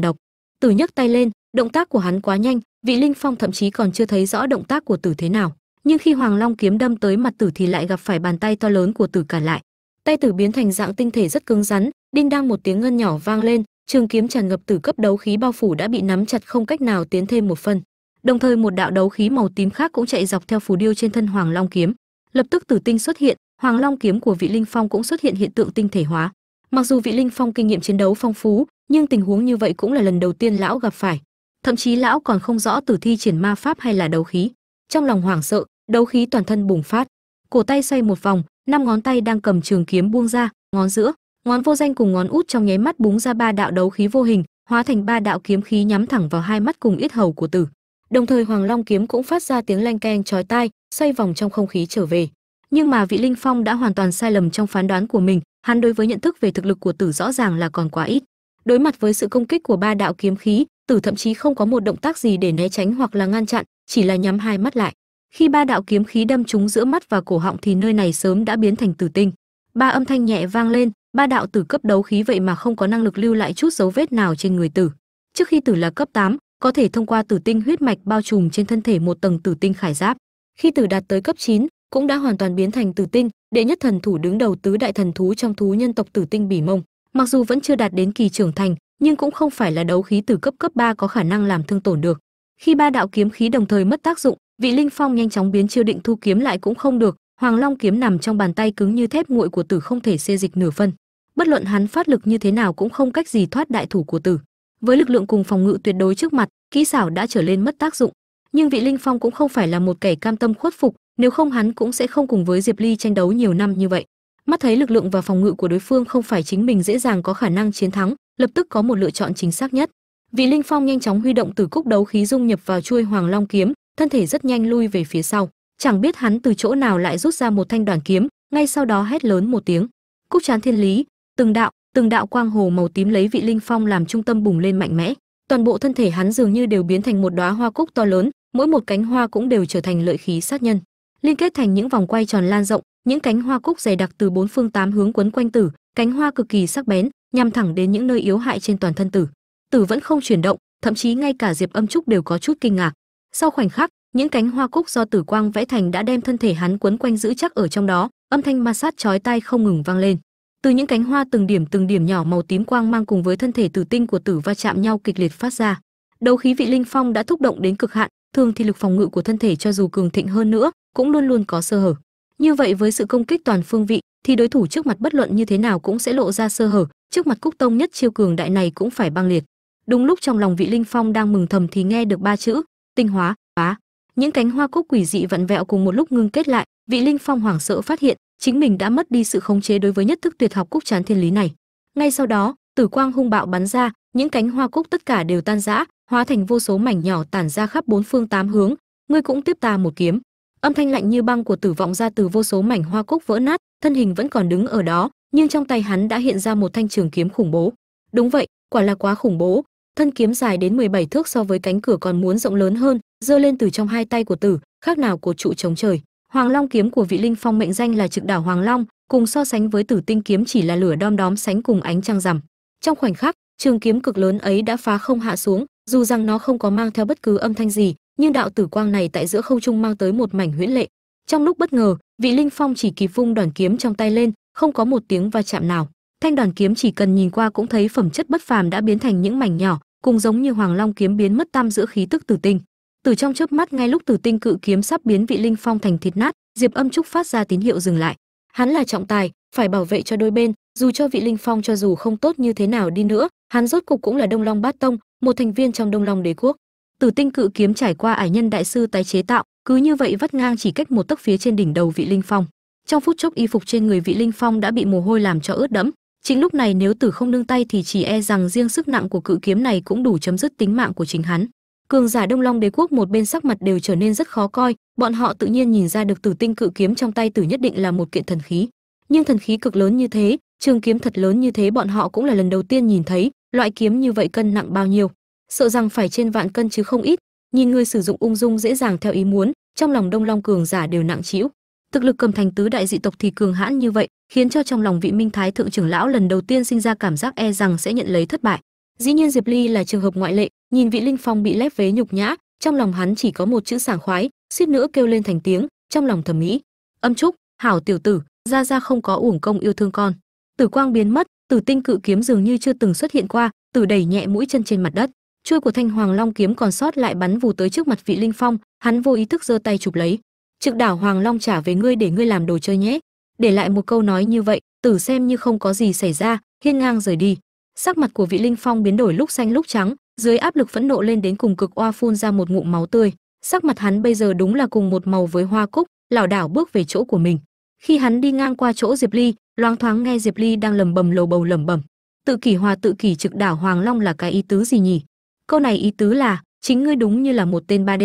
độc. Tử nhấc tay lên, động tác của hắn quá nhanh, vị linh phong thậm chí còn chưa thấy rõ động tác của tử thế nào. Nhưng khi hoàng long kiếm đâm tới mặt tử thì lại gặp phải bàn tay to lớn của tử cả lại tay tử biến thành dạng tinh thể rất cứng rắn, đinh đang một tiếng ngân nhỏ vang lên, trường kiếm tràn ngập tử cấp đấu khí bao phủ đã bị nắm chặt không cách nào tiến thêm một phân. Đồng thời một đạo đấu khí màu tím khác cũng chạy dọc theo phù điêu trên thân hoàng long kiếm. Lập tức tử tinh xuất hiện, hoàng long kiếm của vị linh phong cũng xuất hiện hiện tượng tinh thể hóa. Mặc dù vị linh phong kinh nghiệm chiến đấu phong phú, nhưng tình huống như vậy cũng là lần đầu tiên lão gặp phải. Thậm chí lão còn không rõ tử thi triển ma pháp hay là đấu khí. Trong lòng hoảng sợ, đấu khí toàn thân bùng phát cổ tay xoay một vòng, năm ngón tay đang cầm trường kiếm buông ra, ngón giữa, ngón vô danh cùng ngón út trong nháy mắt búng ra ba đạo đấu khí vô hình, hóa thành ba đạo kiếm khí nhắm thẳng vào hai mắt cùng yết hầu của tử. Đồng thời hoàng long kiếm cũng phát ra tiếng lanh keng chói tai, xoay vòng trong không khí trở về. Nhưng mà vị linh phong đã hoàn toàn sai lầm trong phán đoán của mình, hắn đối với nhận thức về thực lực của tử rõ ràng là còn quá ít. Đối mặt với sự công kích của ba đạo kiếm khí, tử thậm chí không có một động tác gì để né tránh hoặc là ngăn chặn, chỉ là nhắm hai mắt lại khi ba đạo kiếm khí đâm trúng giữa mắt và cổ họng thì nơi này sớm đã biến thành tử tinh. Ba âm thanh nhẹ vang lên ba đạo tử cấp đấu khí vậy mà không có năng lực lưu lại chút dấu vết nào trên người tử. Trước khi tử là cấp 8, có thể thông qua tử tinh huyết mạch bao trùm trên thân thể một tầng tử tinh khải giáp. Khi tử đạt tới cấp 9, cũng đã hoàn toàn biến thành tử tinh đệ nhất thần thủ đứng đầu tứ đại thần thú trong thú nhân tộc tử tinh bỉ mông. Mặc dù vẫn chưa đạt đến kỳ trưởng thành nhưng cũng không phải là đấu khí từ cấp cấp 3 có khả năng làm thương tổn được. Khi ba đạo kiếm khí đồng thời mất tác dụng vị linh phong nhanh chóng biến chiêu định thu kiếm lại cũng không được, hoàng long kiếm nằm trong bàn tay cứng như thép nguội của tử không thể xê dịch nửa phân. Bất luận hắn phát lực như thế nào cũng không cách gì thoát đại thủ của tử. Với lực lượng cùng phòng ngự tuyệt đối trước mặt, kỹ xảo đã trở lên mất tác dụng. Nhưng vị linh phong cũng không phải là một kẻ cam tâm khuất phục, nếu không hắn cũng sẽ không cùng với diệp ly tranh đấu nhiều năm như vậy. Mắt thấy lực lượng và phòng ngự của đối phương không phải chính mình dễ dàng có khả năng chiến thắng, lập tức có một lựa chọn chính xác nhất. Vị linh phong nhanh chóng huy động từ cúc đấu khí dung nhập vào chuôi hoàng long kiếm thân thể rất nhanh lui về phía sau. Chẳng biết hắn từ chỗ nào lại rút ra một thanh đoàn kiếm, ngay sau đó hét lớn một tiếng. Cúc chán thiên lý, từng đạo từng đạo quang hồ màu tím lấy vị linh phong làm trung tâm bùng lên mạnh mẽ. Toàn bộ thân thể hắn dường như đều biến thành một đóa hoa cúc to lớn, mỗi một cánh hoa cũng đều trở thành lợi khí sát nhân. Liên kết thành những vòng quay tròn lan rộng, những cánh hoa cúc dày đặc từ bốn phương tám hướng quấn quanh tử, cánh hoa cực kỳ sắc bén, nhằm thẳng đến những nơi yếu hại trên toàn thân tử. Tử vẫn không chuyển động, thậm chí ngay cả diệp âm trúc đều có chút kinh ngạc sau khoảnh khắc, những cánh hoa cúc do tử quang vẽ thành đã đem thân thể hắn quấn quanh giữ chắc ở trong đó, âm thanh ma sát chói tai không ngừng vang lên. Từ những cánh hoa từng điểm từng điểm nhỏ màu tím quang mang cùng với thân thể tử tinh của tử va chạm nhau kịch liệt phát ra. Đấu khí vị linh phong đã thúc động đến cực hạn, thường thì lực phòng ngự của thân thể cho dù cường thịnh hơn nữa, cũng luôn luôn có sơ hở. Như vậy với sự công kích toàn phương vị, thì đối thủ trước mặt bất luận như thế nào cũng sẽ lộ ra sơ hở, trước mặt cúc tông nhất chiêu cường đại này cũng phải băng liệt. Đúng lúc trong lòng vị linh phong đang mừng thầm thì nghe được ba chữ tinh hóa, phá. Những cánh hoa cúc quỷ dị vặn vẹo cùng một lúc ngưng kết lại, vị linh phong hoảng sợ phát hiện, chính mình đã mất đi sự khống chế đối với nhất thức tuyệt học cúc chán thiên lý này. Ngay sau đó, tử quang hung bạo bắn ra, những cánh hoa cúc tất cả đều tan rã, hóa thành vô số mảnh nhỏ tản ra khắp bốn phương tám hướng. Ngươi cũng tiếp ta một kiếm. Âm thanh lạnh như băng của tử vọng ra từ vô số mảnh hoa cúc vỡ nát, thân hình vẫn còn đứng ở đó, nhưng trong tay hắn đã hiện ra một thanh trường kiếm khủng bố. Đúng vậy, quả là quá khủng bố thân kiếm dài đến 17 thước so với cánh cửa còn muốn rộng lớn hơn, giơ lên từ trong hai tay của tử, khác nào của trụ chống trời. Hoàng long kiếm của vị linh phong mệnh danh là trực đảo hoàng long, cùng so sánh với tử tinh kiếm chỉ là lửa đom đóm sánh cùng ánh trăng rằm. Trong khoảnh khắc, trường kiếm cực lớn ấy đã phá không hạ xuống, dù rằng nó không có mang theo bất cứ âm thanh gì, nhưng đạo tử quang này tại giữa không trung mang tới một mảnh huyễn lệ. Trong lúc bất ngờ, vị linh phong chỉ kịp vung đoàn kiếm trong tay lên, không có một tiếng va chạm nào. Thanh đoàn kiếm chỉ cần nhìn qua cũng thấy phẩm chất bất phàm đã biến thành những mảnh nhỏ cùng giống như hoàng long kiếm biến mất tam giữa khí tức tử tinh. Từ trong chớp mắt ngay lúc tử tinh cự kiếm sắp biến vị linh phong thành thịt nát, diệp âm trúc phát ra tín hiệu dừng lại. Hắn là trọng tài, phải bảo vệ cho đôi bên, dù cho vị linh phong cho dù không tốt như thế nào đi nữa, hắn rốt cục cũng là đông long bát tông, một thành viên trong đông long đế quốc. Tử tinh cự kiếm trải qua ải nhân đại sư tái chế tạo, cứ như vậy vắt ngang chỉ cách một tấc phía trên đỉnh đầu vị linh phong. Trong phút chốc y phục trên người vị linh phong đã bị mồ hôi làm cho ướt đẫm chính lúc này nếu tử không nương tay thì chỉ e rằng riêng sức nặng của cự kiếm này cũng đủ chấm dứt tính mạng của chính hắn. Cường giả đông long đế quốc một bên sắc mặt đều trở nên rất khó coi, bọn họ tự nhiên nhìn ra được tử tinh cự kiếm trong tay tử nhất định là một kiện thần khí. Nhưng thần khí cực lớn như thế, trường kiếm thật lớn như thế bọn họ cũng là lần đầu tiên nhìn thấy, loại kiếm như vậy cân nặng bao nhiêu. Sợ rằng phải trên vạn cân chứ không ít, nhìn người sử dụng ung dung dễ dàng theo ý muốn, trong lòng đông long cường giả đều nặng trĩu thực lực cầm thành tứ đại dị tộc thì cường hãn như vậy, khiến cho trong lòng vị minh thái thượng trưởng lão lần đầu tiên sinh ra cảm giác e rằng sẽ nhận lấy thất bại. Dĩ nhiên diệp ly là trường hợp ngoại lệ, nhìn vị linh phong bị lép vế nhục nhã, trong lòng hắn chỉ có một chữ sảng khoái, suýt nữa kêu lên thành tiếng, trong lòng thầm nghĩ, âm trúc, hảo tiểu tử ra ra không có uổng công yêu thương con. Tử quang biến mất, tử tinh cự kiếm dường như chưa từng xuất hiện qua, tử đẩy nhẹ mũi chân trên mặt đất. Chuôi của thanh hoàng long kiếm còn sót lại bắn vù tới trước mặt vị linh phong, hắn vô ý thức giơ tay chụp lấy trực đảo hoàng long trả về ngươi để ngươi làm đồ chơi nhé. Để lại một câu nói như vậy, tử xem như không có gì xảy ra, hiên ngang rời đi. Sắc mặt của vị linh phong biến đổi lúc xanh lúc trắng, dưới áp lực phẫn nộ lên đến cùng cực oa phun ra một ngụm máu tươi. Sắc mặt hắn bây giờ đúng là cùng một màu với hoa cúc, lảo đảo bước về chỗ của mình. Khi hắn đi ngang qua chỗ diệp ly, loáng thoáng nghe diệp ly đang lầm bầm lầu bầu lẩm bẩm. Tự kỷ hòa tự kỷ trực đảo hoàng long là cái ý tứ gì nhỉ? Câu này ý tứ là, chính ngươi đúng như là một tên ba d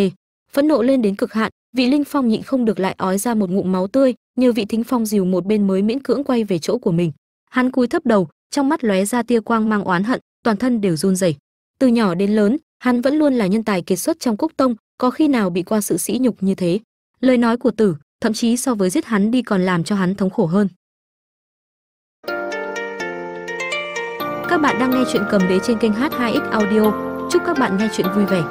phẫn nộ lên đến cực hạn vị linh phong nhịn không được lại ói ra một ngụm máu tươi, như vị thính phong dìu một bên mới miễn cưỡng quay về chỗ của mình. Hắn cúi thấp đầu, trong mắt lóe ra tia quang mang oán hận, toàn thân đều run rẩy. Từ nhỏ đến lớn, hắn vẫn luôn là nhân tài kiệt xuất trong cúc tông, có khi nào bị qua sự sĩ nhục như thế. Lời nói của tử, thậm chí so với giết hắn đi còn làm cho hắn thống khổ hơn. Các bạn đang nghe chuyện cầm đế trên kênh h2x audio. Chúc các bạn nghe chuyện vui vẻ.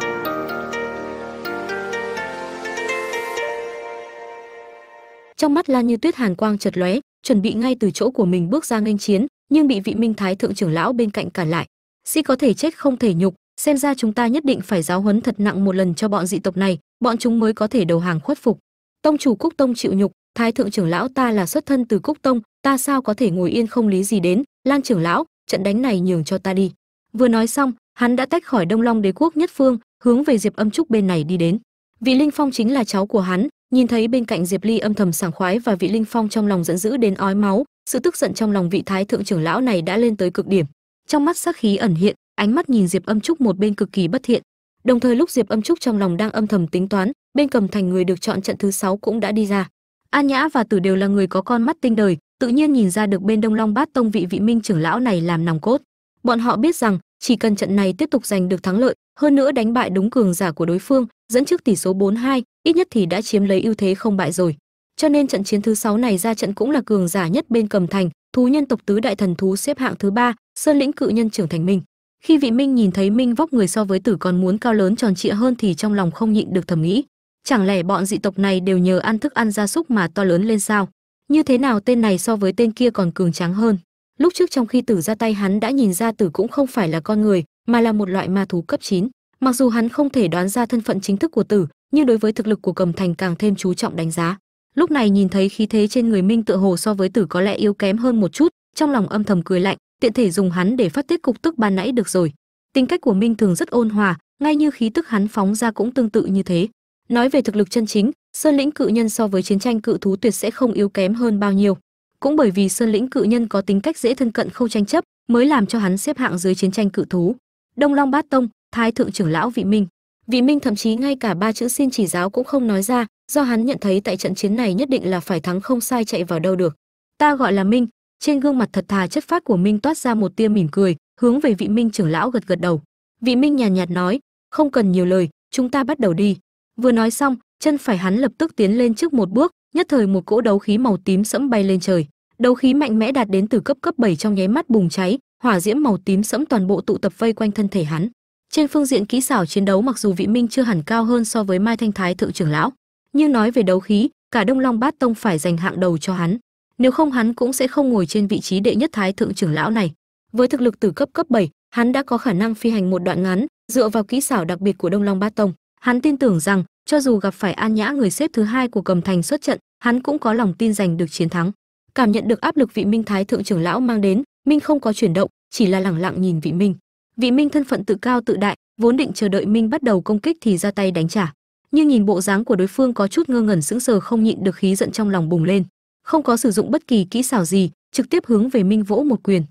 Trong mắt lan như tuyết hàn quang chật lóe, chuẩn bị ngay từ chỗ của mình bước ra nghênh chiến, nhưng bị vị minh thái thượng trưởng lão bên cạnh cản lại. Sĩ có thể chết không thể nhục, xem ra chúng ta nhất định phải giáo huấn thật nặng một lần cho bọn dị tộc này, bọn chúng mới có thể đầu hàng khuất phục. Tông chủ cúc tông chịu nhục, thái thượng trưởng lão ta là xuất thân từ cúc tông, ta sao có thể ngồi yên không lý gì đến? Lan trưởng lão, trận đánh này nhường cho ta đi. Vừa nói xong, hắn đã tách khỏi đông long đế quốc nhất phương, hướng về diệp âm trúc bên này đi đến. Vị linh phong chính là cháu của hắn nhìn thấy bên cạnh diệp ly âm thầm sảng khoái và vị linh phong trong lòng giận dữ đến ói máu, sự tức giận trong lòng vị thái thượng trưởng lão này đã lên tới cực điểm. Trong mắt sắc khí ẩn hiện, ánh mắt nhìn diệp âm trúc một bên cực kỳ bất thiện. Đồng thời lúc diệp âm trúc trong lòng đang âm thầm tính toán, bên cầm thành người được chọn trận thứ sáu cũng đã đi ra. An nhã và tử đều là người có con mắt tinh đời, tự nhiên nhìn ra được bên đông long bát tông vị vị minh trưởng lão này làm nòng cốt. Bọn họ biết rằng, chỉ cần trận này tiếp tục giành được thắng lợi hơn nữa đánh bại đúng cường giả của đối phương dẫn trước tỷ số 4-2, ít nhất thì đã chiếm lấy ưu thế không bại rồi. Cho nên trận chiến thứ sáu này ra trận cũng là cường giả nhất bên cầm thành thú nhân tộc tứ đại thần thú xếp hạng thứ ba sơn lĩnh cự nhân trưởng thành minh khi vị minh nhìn thấy minh vóc người so với tử còn muốn cao lớn tròn trịa hơn thì trong lòng không nhịn được thầm nghĩ. Chẳng lẽ bọn dị tộc này đều nhờ ăn thức ăn gia súc mà to lớn lên sao? Như thế nào tên này so với tên kia còn cường tráng hơn? Lúc trước trong khi tử ra tay hắn đã nhìn ra tử cũng không phải là con người mà là một loại ma thú cấp 9. mặc dù hắn không thể đoán ra thân phận chính thức của tử, nhưng đối với thực lực của cầm thành càng thêm chú trọng đánh giá. Lúc này nhìn thấy khí thế trên người minh tựa hồ so với tử có lẽ yếu kém hơn một chút, trong lòng âm thầm cười lạnh, tiện thể dùng hắn để phát tiết cục tức ban nãy được rồi. Tính cách của minh thường rất ôn hòa, ngay như khí tức hắn phóng ra cũng tương tự như thế. Nói về thực lực chân chính, sơn lĩnh cự nhân so với chiến tranh cự thú tuyệt sẽ không yếu kém hơn bao nhiêu. Cũng bởi vì sơn lĩnh cự nhân có tính cách dễ thân cận không tranh chấp, mới làm cho hắn xếp hạng dưới chiến tranh cự thú đông long bát tông thái thượng trưởng lão vị minh. Vị minh thậm chí ngay cả ba chữ xin chỉ giáo cũng không nói ra do hắn nhận thấy tại trận chiến này nhất định là phải thắng không sai chạy vào đâu được. Ta gọi là minh trên gương mặt thật thà chất phát của minh toát ra một tia mỉm cười hướng về vị minh trưởng lão gật gật đầu. Vị minh nhàn nhạt, nhạt nói không cần nhiều lời chúng ta bắt đầu đi. Vừa nói xong chân phải hắn lập tức tiến lên trước một bước nhất thời một cỗ đấu khí màu tím sẫm bay lên trời. Đấu khí mạnh mẽ đạt đến từ cấp cấp 7 trong nháy mắt bùng cháy hỏa diễm màu tím sẫm toàn bộ tụ tập vây quanh thân thể hắn. Trên phương diện kỹ xảo chiến đấu mặc dù vị minh chưa hẳn cao hơn so với mai thanh thái thượng trưởng lão nhưng nói về đấu khí cả đông long bát tông phải dành hạng đầu cho hắn. Nếu không hắn cũng sẽ không ngồi trên vị trí đệ nhất thái thượng trưởng lão này. Với thực lực từ cấp cấp 7, hắn đã có khả năng phi hành một đoạn ngắn dựa vào kỹ xảo đặc biệt của đông long bát tông. Hắn tin tưởng rằng cho dù gặp phải an nhã người xếp thứ hai của cầm thành xuất trận hắn cũng có lòng tin giành được chiến thắng. Cảm nhận được áp lực vị minh thái thượng trưởng lão mang đến minh không có chuyển động, chỉ là lẳng lặng nhìn vị minh. Vị minh thân phận tự cao tự đại, vốn định chờ đợi minh bắt đầu công kích thì ra tay đánh trả. Nhưng nhìn bộ dáng của đối phương có chút ngơ ngẩn sững sờ không nhịn được khí giận trong lòng bùng lên. Không có sử dụng bất kỳ kỹ xảo gì, trực tiếp hướng về minh vỗ một quyền.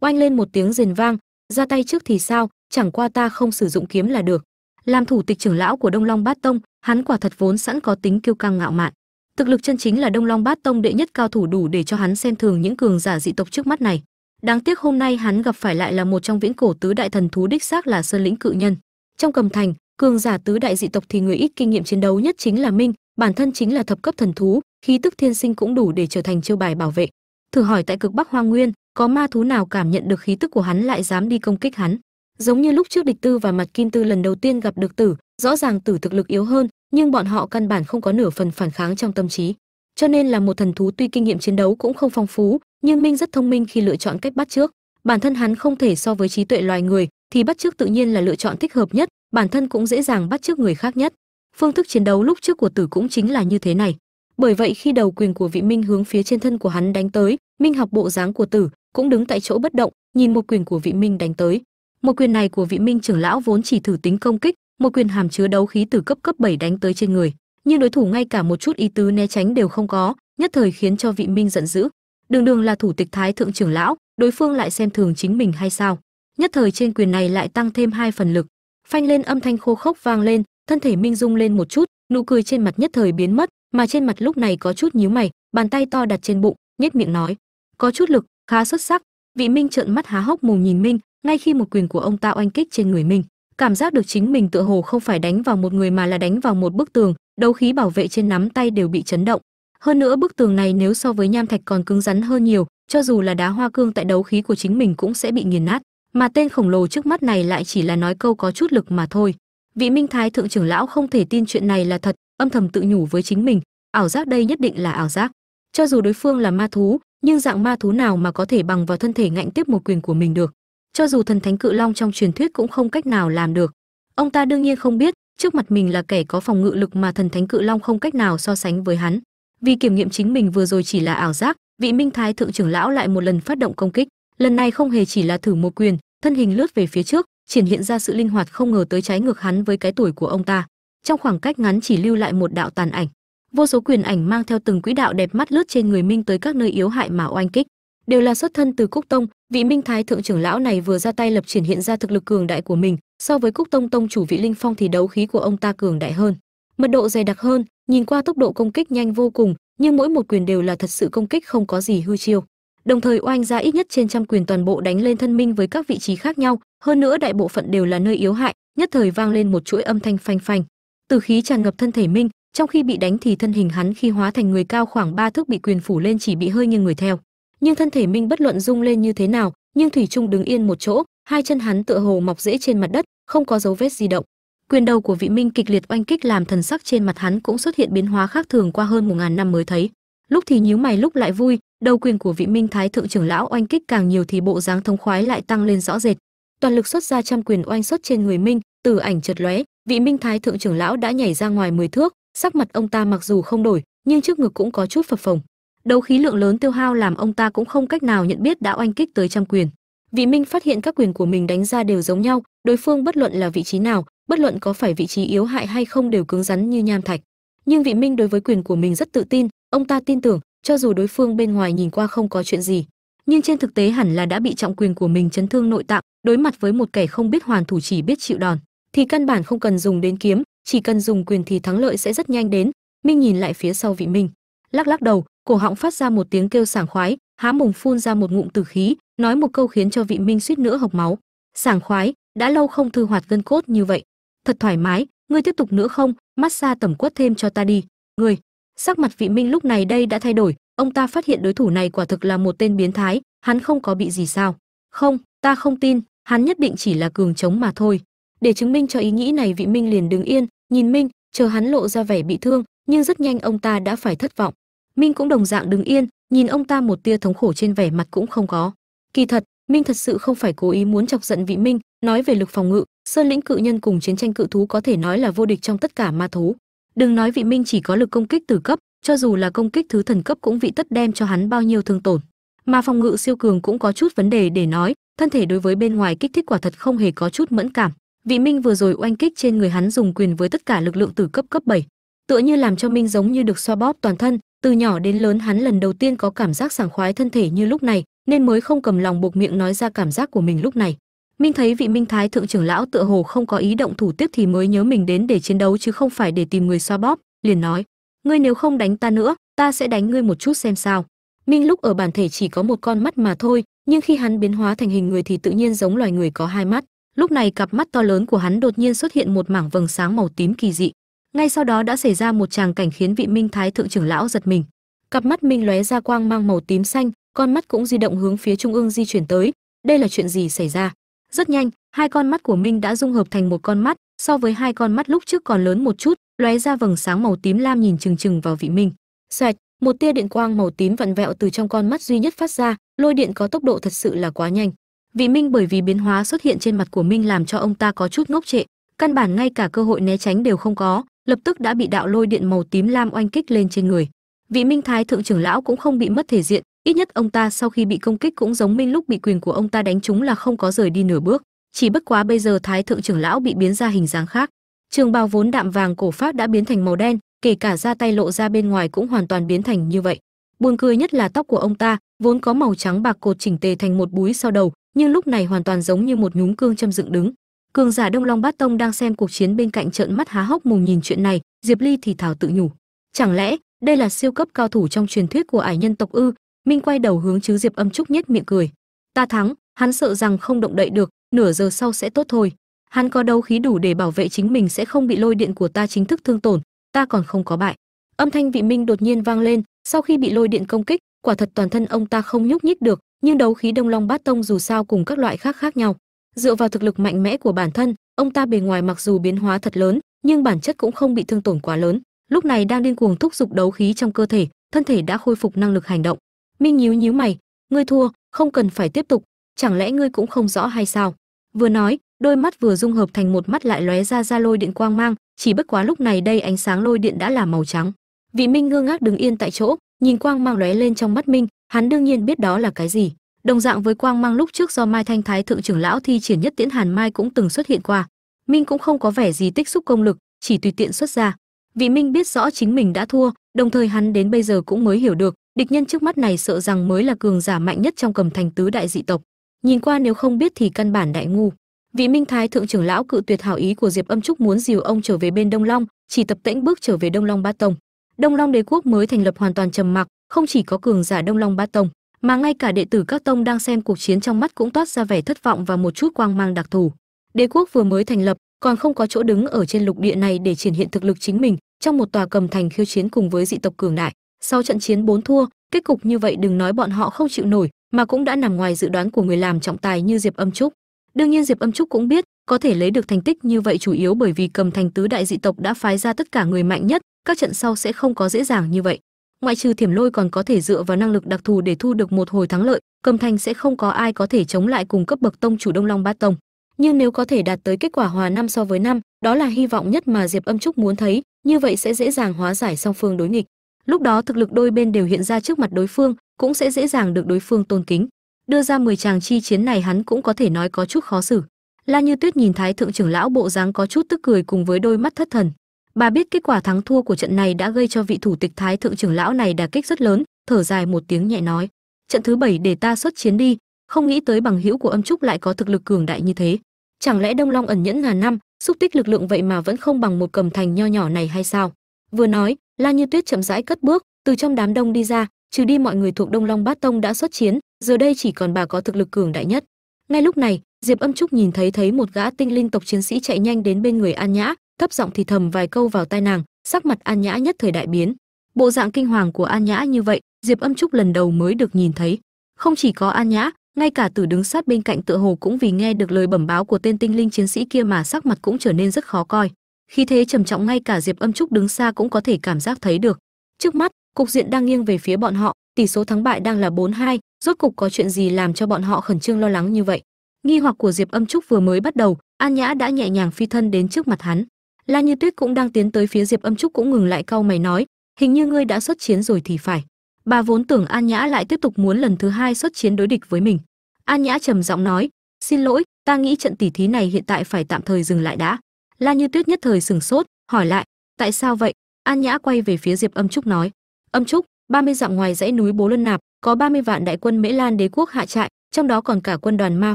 Oanh lên một tiếng rền vang, ra tay trước thì sao, chẳng qua ta không sử dụng kiếm là được. Làm thủ tịch trưởng lão của đông long bát tông, hắn quả thật vốn sẵn có tính kiêu căng ngạo mạn. Thực lực chân chính là đông long bát tông đệ nhất cao thủ đủ để cho hắn xem thường những cường giả dị tộc trước mắt này đáng tiếc hôm nay hắn gặp phải lại là một trong viễn cổ tứ đại thần thú đích xác là sơn lĩnh cự nhân. Trong cầm thành, cường giả tứ đại dị tộc thì người ít kinh nghiệm chiến đấu nhất chính là minh, bản thân chính là thập cấp thần thú, khí tức thiên sinh cũng đủ để trở thành chiêu bài bảo vệ. Thử hỏi tại cực bắc hoang nguyên, có ma thú nào cảm nhận được khí tức của hắn lại dám đi công kích hắn? Giống như lúc trước địch tư và mặt kim tư lần đầu tiên gặp được tử, rõ ràng tử thực lực yếu hơn, nhưng bọn họ căn bản không có nửa phần phản kháng trong tâm trí cho nên là một thần thú tuy kinh nghiệm chiến đấu cũng không phong phú, nhưng minh rất thông minh khi lựa chọn cách bắt trước. Bản thân hắn không thể so với trí tuệ loài người, thì bắt trước tự nhiên là lựa chọn thích hợp nhất, bản thân cũng dễ dàng bắt trước người khác nhất. Phương thức chiến đấu lúc trước của tử cũng chính là như thế này. Bởi vậy khi đầu quyền của vị minh hướng phía trên thân của hắn đánh tới, minh học bộ dáng của tử cũng đứng tại chỗ bất động, nhìn một quyền của vị minh đánh tới. Một quyền này của vị minh trưởng lão vốn chỉ thử tính công kích, một quyền hàm chứa đấu khí từ cấp cấp 7 đánh tới trên người nhưng đối thủ ngay cả một chút ý tứ né tránh đều không có nhất thời khiến cho vị minh giận dữ. Đường đường là thủ tịch thái thượng trưởng lão đối phương lại xem thường chính mình hay sao? Nhất thời trên quyền này lại tăng thêm hai phần lực. Phanh lên âm thanh khô khốc vang lên thân thể minh rung lên một chút nụ cười trên mặt nhất thời biến mất mà trên mặt lúc này có chút nhíu mày bàn tay to đặt trên bụng nhếch miệng nói có chút lực khá xuất sắc. Vị minh trợn mắt há hốc mồm nhìn minh ngay khi một quyền của ông ta oanh kích trên người mình, cảm giác được chính mình tựa hồ không phải đánh vào một người mà là đánh vào một bức tường đấu khí bảo vệ trên nắm tay đều bị chấn động. Hơn nữa bức tường này nếu so với nham thạch còn cứng rắn hơn nhiều, cho dù là đá hoa cương tại đấu khí của chính mình cũng sẽ bị nghiền nát. Mà tên khổng lồ trước mắt này lại chỉ là nói câu có chút lực mà thôi. Vị minh thái thượng trưởng lão không thể tin chuyện này là thật, âm thầm tự nhủ với chính mình, ảo giác đây nhất định là ảo giác. Cho dù đối phương là ma thú, nhưng dạng ma thú nào mà có thể bằng vào thân thể ngạnh tiếp một quyền của mình được? Cho dù thần thánh cự long trong truyền thuyết cũng không cách nào làm được. Ông ta đương nhiên không biết trước mặt mình là kẻ có phòng ngự lực mà thần thánh cự long không cách nào so sánh với hắn. Vì kiểm nghiệm chính mình vừa rồi chỉ là ảo giác, vị minh thái thượng trưởng lão lại một lần phát động công kích. Lần này không hề chỉ là thử một quyền, thân hình lướt về phía trước, triển hiện ra sự linh hoạt không ngờ tới trái ngược hắn với cái tuổi của ông ta. Trong khoảng cách ngắn chỉ lưu lại một đạo tàn ảnh. Vô số quyền ảnh mang theo từng quỹ đạo đẹp mắt lướt trên người minh tới các nơi yếu hại mà oanh kích. Đều là xuất thân từ cúc tông, vị minh thái thượng trưởng lão này vừa ra tay lập triển hiện ra thực lực cường đại của mình so với cúc tông tông chủ vị linh phong thì đấu khí của ông ta cường đại hơn. Mật độ dày đặc hơn, nhìn qua tốc độ công kích nhanh vô cùng, nhưng mỗi một quyền đều là thật sự công kích không có gì hư chiêu. Đồng thời oanh ra ít nhất trên trăm quyền toàn bộ đánh lên thân minh với các vị trí khác nhau, hơn nữa đại bộ phận đều là nơi yếu hại, nhất thời vang lên một chuỗi âm thanh phanh phanh. Từ khí tràn ngập thân thể minh, trong khi bị đánh thì thân hình hắn khi hóa thành người cao khoảng ba thước bị quyền phủ lên chỉ bị hơi nghiêng người theo. Nhưng thân thể minh bất luận rung lên như thế nào, nhưng thủy trung đứng yên một chỗ hai chân hắn tựa hồ mọc rễ trên mặt đất, không có dấu vết di động. Quyền đầu của vị minh kịch liệt oanh kích làm thần sắc trên mặt hắn cũng xuất hiện biến hóa khác thường qua hơn một ngàn năm mới thấy. Lúc thì nhíu mày lúc lại vui, đầu quyền của vị minh thái thượng trưởng lão oanh kích càng nhiều thì bộ dáng thông khoái lại tăng lên rõ rệt. Toàn lực xuất ra trăm quyền oanh xuất trên người minh, từ ảnh chợt lóe, vị minh thái thượng trưởng lão đã nhảy ra ngoài 10 thước, sắc mặt ông ta mặc dù không đổi, nhưng trước ngực cũng có chút phập phồng. Đấu khí lượng lớn tiêu hao làm ông ta cũng không cách nào nhận biết đã oanh kích tới trăm quyền vị minh phát hiện các quyền của mình đánh ra đều giống nhau, đối phương bất luận là vị trí nào, bất luận có phải vị trí yếu hại hay không đều cứng rắn như nham thạch. Nhưng vị minh đối với quyền của mình rất tự tin, ông ta tin tưởng, cho dù đối phương bên ngoài nhìn qua không có chuyện gì, nhưng trên thực tế hẳn là đã bị trọng quyền của mình chấn thương nội tạng, đối mặt với một kẻ không biết hoàn thủ chỉ biết chịu đòn, thì căn bản không cần dùng đến kiếm, chỉ cần dùng quyền thì thắng lợi sẽ rất nhanh đến. Minh nhìn lại phía sau vị minh, lắc lắc đầu, cổ họng phát ra một tiếng kêu sảng khoái há mồm phun ra một ngụm tử khí, nói một câu khiến cho vị minh suýt nữa hộc máu. Sảng khoái, đã lâu không thư hoạt gân cốt như vậy. Thật thoải mái, ngươi tiếp tục nữa không? Massage tẩm quất thêm cho ta đi. Ngươi, sắc mặt vị minh lúc này đây đã thay đổi. Ông ta phát hiện đối thủ này quả thực là một tên biến thái, hắn không có bị gì sao? Không, ta không tin, hắn nhất định chỉ là cường trống mà thôi. Để chứng minh cho ý nghĩ này, vị minh liền đứng yên, nhìn minh, chờ hắn lộ ra vẻ bị thương, nhưng rất nhanh ông ta đã phải thất vọng. Minh cũng đồng dạng đứng yên nhìn ông ta một tia thống khổ trên vẻ mặt cũng không có. Kỳ thật, minh thật sự không phải cố ý muốn chọc giận vị minh. Nói về lực phòng ngự, sơn lĩnh cự nhân cùng chiến tranh cự thú có thể nói là vô địch trong tất cả ma thú. Đừng nói vị minh chỉ có lực công kích từ cấp, cho dù là công kích thứ thần cấp cũng vị tất đem cho hắn bao nhiêu thương tổn. Mà phòng ngự siêu cường cũng có chút vấn đề để nói, thân thể đối với bên ngoài kích thích quả thật không hề có chút mẫn cảm. Vị minh vừa rồi oanh kích trên người hắn dùng quyền với tất cả lực lượng từ cấp cấp 7. tựa như làm cho minh giống như được xoa bóp toàn thân từ nhỏ đến lớn hắn lần đầu tiên có cảm giác sảng khoái thân thể như lúc này, nên mới không cầm lòng buộc miệng nói ra cảm giác của mình lúc này. Minh thấy vị minh thái thượng trưởng lão tựa hồ không có ý động thủ tiếp thì mới nhớ mình đến để chiến đấu chứ không phải để tìm người xoa bóp, liền nói, ngươi nếu không đánh ta nữa, ta sẽ đánh ngươi một chút xem sao. Minh lúc ở bản thể chỉ có một con mắt mà thôi, nhưng khi hắn biến hóa thành hình người thì tự nhiên giống loài người có hai mắt. Lúc này cặp mắt to lớn của hắn đột nhiên xuất hiện một mảng vầng sáng màu tím kỳ dị ngay sau đó đã xảy ra một tràng cảnh khiến vị minh thái thượng trưởng lão giật mình. Cặp mắt minh lóe ra quang mang màu tím xanh, con mắt cũng di động hướng phía trung ương di chuyển tới. Đây là chuyện gì xảy ra? Rất nhanh, hai con mắt của minh đã dung hợp thành một con mắt, so với hai con mắt lúc trước còn lớn một chút, lóe ra vầng sáng màu tím lam nhìn chừng chừng vào vị minh. Xoẹt, một tia điện quang màu tím vặn vẹo từ trong con mắt duy nhất phát ra, lôi điện có tốc độ thật sự là quá nhanh. Vị minh bởi vì biến hóa xuất hiện trên mặt của minh làm cho ông ta có chút ngốc trệ, căn bản ngay cả cơ hội né tránh đều không có lập tức đã bị đạo lôi điện màu tím lam oanh kích lên trên người. Vị minh thái thượng trưởng lão cũng không bị mất thể diện, ít nhất ông ta sau khi bị công kích cũng giống minh lúc bị quyền của ông ta đánh trúng là không có rời đi nửa bước. Chỉ bất quá bây giờ thái thượng trưởng lão bị biến ra hình dáng khác. Trường bào vốn đạm vàng cổ phát đã biến thành màu đen, kể cả da tay lộ ra bên ngoài cũng hoàn toàn biến thành như vậy. Buồn cười nhất là tóc của ông ta, vốn có màu trắng bạc cột chỉnh tề thành một búi sau đầu, nhưng lúc này hoàn toàn giống như một nhúm cương châm dựng đứng cường giả đông long bát tông đang xem cuộc chiến bên cạnh trợn mắt há hốc mồm nhìn chuyện này, diệp ly thì thảo tự nhủ. Chẳng lẽ, đây là siêu cấp cao thủ trong truyền thuyết của ải nhân tộc ư? Minh quay đầu hướng chứ diệp âm trúc nhếch miệng cười. Ta thắng, hắn sợ rằng không động đậy được, nửa giờ sau sẽ tốt thôi. Hắn có đấu khí đủ để bảo vệ chính mình sẽ không bị lôi điện của ta chính thức thương tổn, ta còn không có bại. Âm thanh vị minh đột nhiên vang lên, sau khi bị lôi điện công kích, quả thật toàn thân ông ta không nhúc nhích được, nhưng đấu khí đông long bát tông dù sao cùng các loại khác khác nhau dựa vào thực lực mạnh mẽ của bản thân, ông ta bề ngoài mặc dù biến hóa thật lớn, nhưng bản chất cũng không bị thương tổn quá lớn. Lúc này đang điên cuồng thúc giục đấu khí trong cơ thể, thân thể đã khôi phục năng lực hành động. Minh nhíu nhíu mày, ngươi thua, không cần phải tiếp tục, chẳng lẽ ngươi cũng không rõ hay sao? Vừa nói, đôi mắt vừa dung hợp thành một mắt lại lóe ra ra lôi điện quang mang, chỉ bất quá lúc này đây ánh sáng lôi điện đã là màu trắng. Vị minh ngơ ngác đứng yên tại chỗ, nhìn quang mang lóe lên trong mắt minh, hắn đương nhiên biết đó là cái gì đồng dạng với quang mang lúc trước do mai thanh thái thượng trưởng lão thi triển nhất tiễn hàn mai cũng từng xuất hiện qua, minh cũng không có vẻ gì tích xúc công lực, chỉ tùy tiện xuất ra. Vị minh biết rõ chính mình đã thua, đồng thời hắn đến bây giờ cũng mới hiểu được, địch nhân trước mắt này sợ rằng mới là cường giả mạnh nhất trong cầm thành tứ đại dị tộc. Nhìn qua nếu không biết thì căn bản đại ngu. Vị minh thái thượng trưởng lão cự tuyệt hảo ý của diệp âm trúc muốn dìu ông trở về bên đông long, chỉ tập tễnh bước trở về đông long ba tông. Đông long đế quốc mới thành lập hoàn toàn trầm mặc, không chỉ có cường giả đông long ba tông mà ngay cả đệ tử các tông đang xem cuộc chiến trong mắt cũng toát ra vẻ thất vọng và một chút quang mang đặc thù. Đế quốc vừa mới thành lập, còn không có chỗ đứng ở trên lục địa này để triển hiện thực lực chính mình trong một tòa cầm thành khiêu chiến cùng với dị tộc cường đại. Sau trận chiến bốn thua, kết cục như vậy đừng nói bọn họ không chịu nổi, mà cũng đã nằm ngoài dự đoán của người làm trọng tài như diệp âm trúc. Đương nhiên diệp âm trúc cũng biết, có thể lấy được thành tích như vậy chủ yếu bởi vì cầm thành tứ đại dị tộc đã phái ra tất cả người mạnh nhất, các trận sau sẽ không có dễ dàng như vậy ngoại trừ thiểm lôi còn có thể dựa vào năng lực đặc thù để thu được một hồi thắng lợi, cầm thành sẽ không có ai có thể chống lại cùng cấp bậc tông chủ đông long bát tông. Nhưng nếu có thể đạt tới kết quả hòa năm so với năm, đó là hy vọng nhất mà diệp âm trúc muốn thấy, như vậy sẽ dễ dàng hóa giải song phương đối nghịch. Lúc đó thực lực đôi bên đều hiện ra trước mặt đối phương, cũng sẽ dễ dàng được đối phương tôn kính. Đưa ra 10 chàng chi chiến này hắn cũng có thể nói có chút khó xử. La như tuyết nhìn thái thượng trưởng lão bộ dáng có chút tức cười cùng với đôi mắt thất thần bà biết kết quả thắng thua của trận này đã gây cho vị thủ tịch thái thượng trưởng lão này đả kích rất lớn, thở dài một tiếng nhẹ nói. Trận thứ bảy để ta xuất chiến đi, không nghĩ tới bằng hữu của âm trúc lại có thực lực cường đại như thế. Chẳng lẽ đông long ẩn nhẫn ngàn năm, xúc tích lực lượng vậy mà vẫn không bằng một cầm thành nho nhỏ này hay sao? Vừa nói, la như tuyết chậm rãi cất bước, từ trong đám đông đi ra, trừ đi mọi người thuộc đông long bát tông đã xuất chiến, giờ đây chỉ còn bà có thực lực cường đại nhất. Ngay lúc này, diệp âm trúc nhìn thấy thấy một gã tinh linh tộc chiến sĩ chạy nhanh đến bên người an nhã thấp giọng thì thầm vài câu vào tai nàng sắc mặt an nhã nhất thời đại biến. Bộ dạng kinh hoàng của an nhã như vậy diệp âm trúc lần đầu mới được nhìn thấy. Không chỉ có an nhã ngay cả tử đứng sát bên cạnh tựa hồ cũng vì nghe được lời bẩm báo của tên tinh linh chiến sĩ kia mà sắc mặt cũng trở nên rất khó coi. Khi thế trầm trọng ngay cả diệp âm trúc đứng xa cũng có thể cảm giác thấy được. Trước mắt cục diện đang nghiêng về phía bọn họ tỷ số thắng bại đang là 4-2, rốt cục có chuyện gì làm cho bọn họ khẩn trương lo lắng như vậy? Nghi hoặc của diệp âm trúc vừa mới bắt đầu an nhã đã nhẹ nhàng phi thân đến trước mặt hắn la như tuyết cũng đang tiến tới phía diệp âm trúc cũng ngừng lại cau mày nói hình như ngươi đã xuất chiến rồi thì phải. Bà vốn tưởng an nhã lại tiếp tục muốn lần thứ hai xuất chiến đối địch với mình. An nhã trầm giọng nói xin lỗi ta nghĩ trận tỉ thí này hiện tại phải tạm thời dừng lại đã. La như tuyết nhất thời sừng sốt hỏi lại tại sao vậy? An nhã quay về phía diệp âm trúc nói âm trúc 30 dặm ngoài dãy núi Bố Luân Nạp, có 30 vạn đại quân Mễ Lan đế quốc hạ trại, trong đó còn cả quân đoàn ma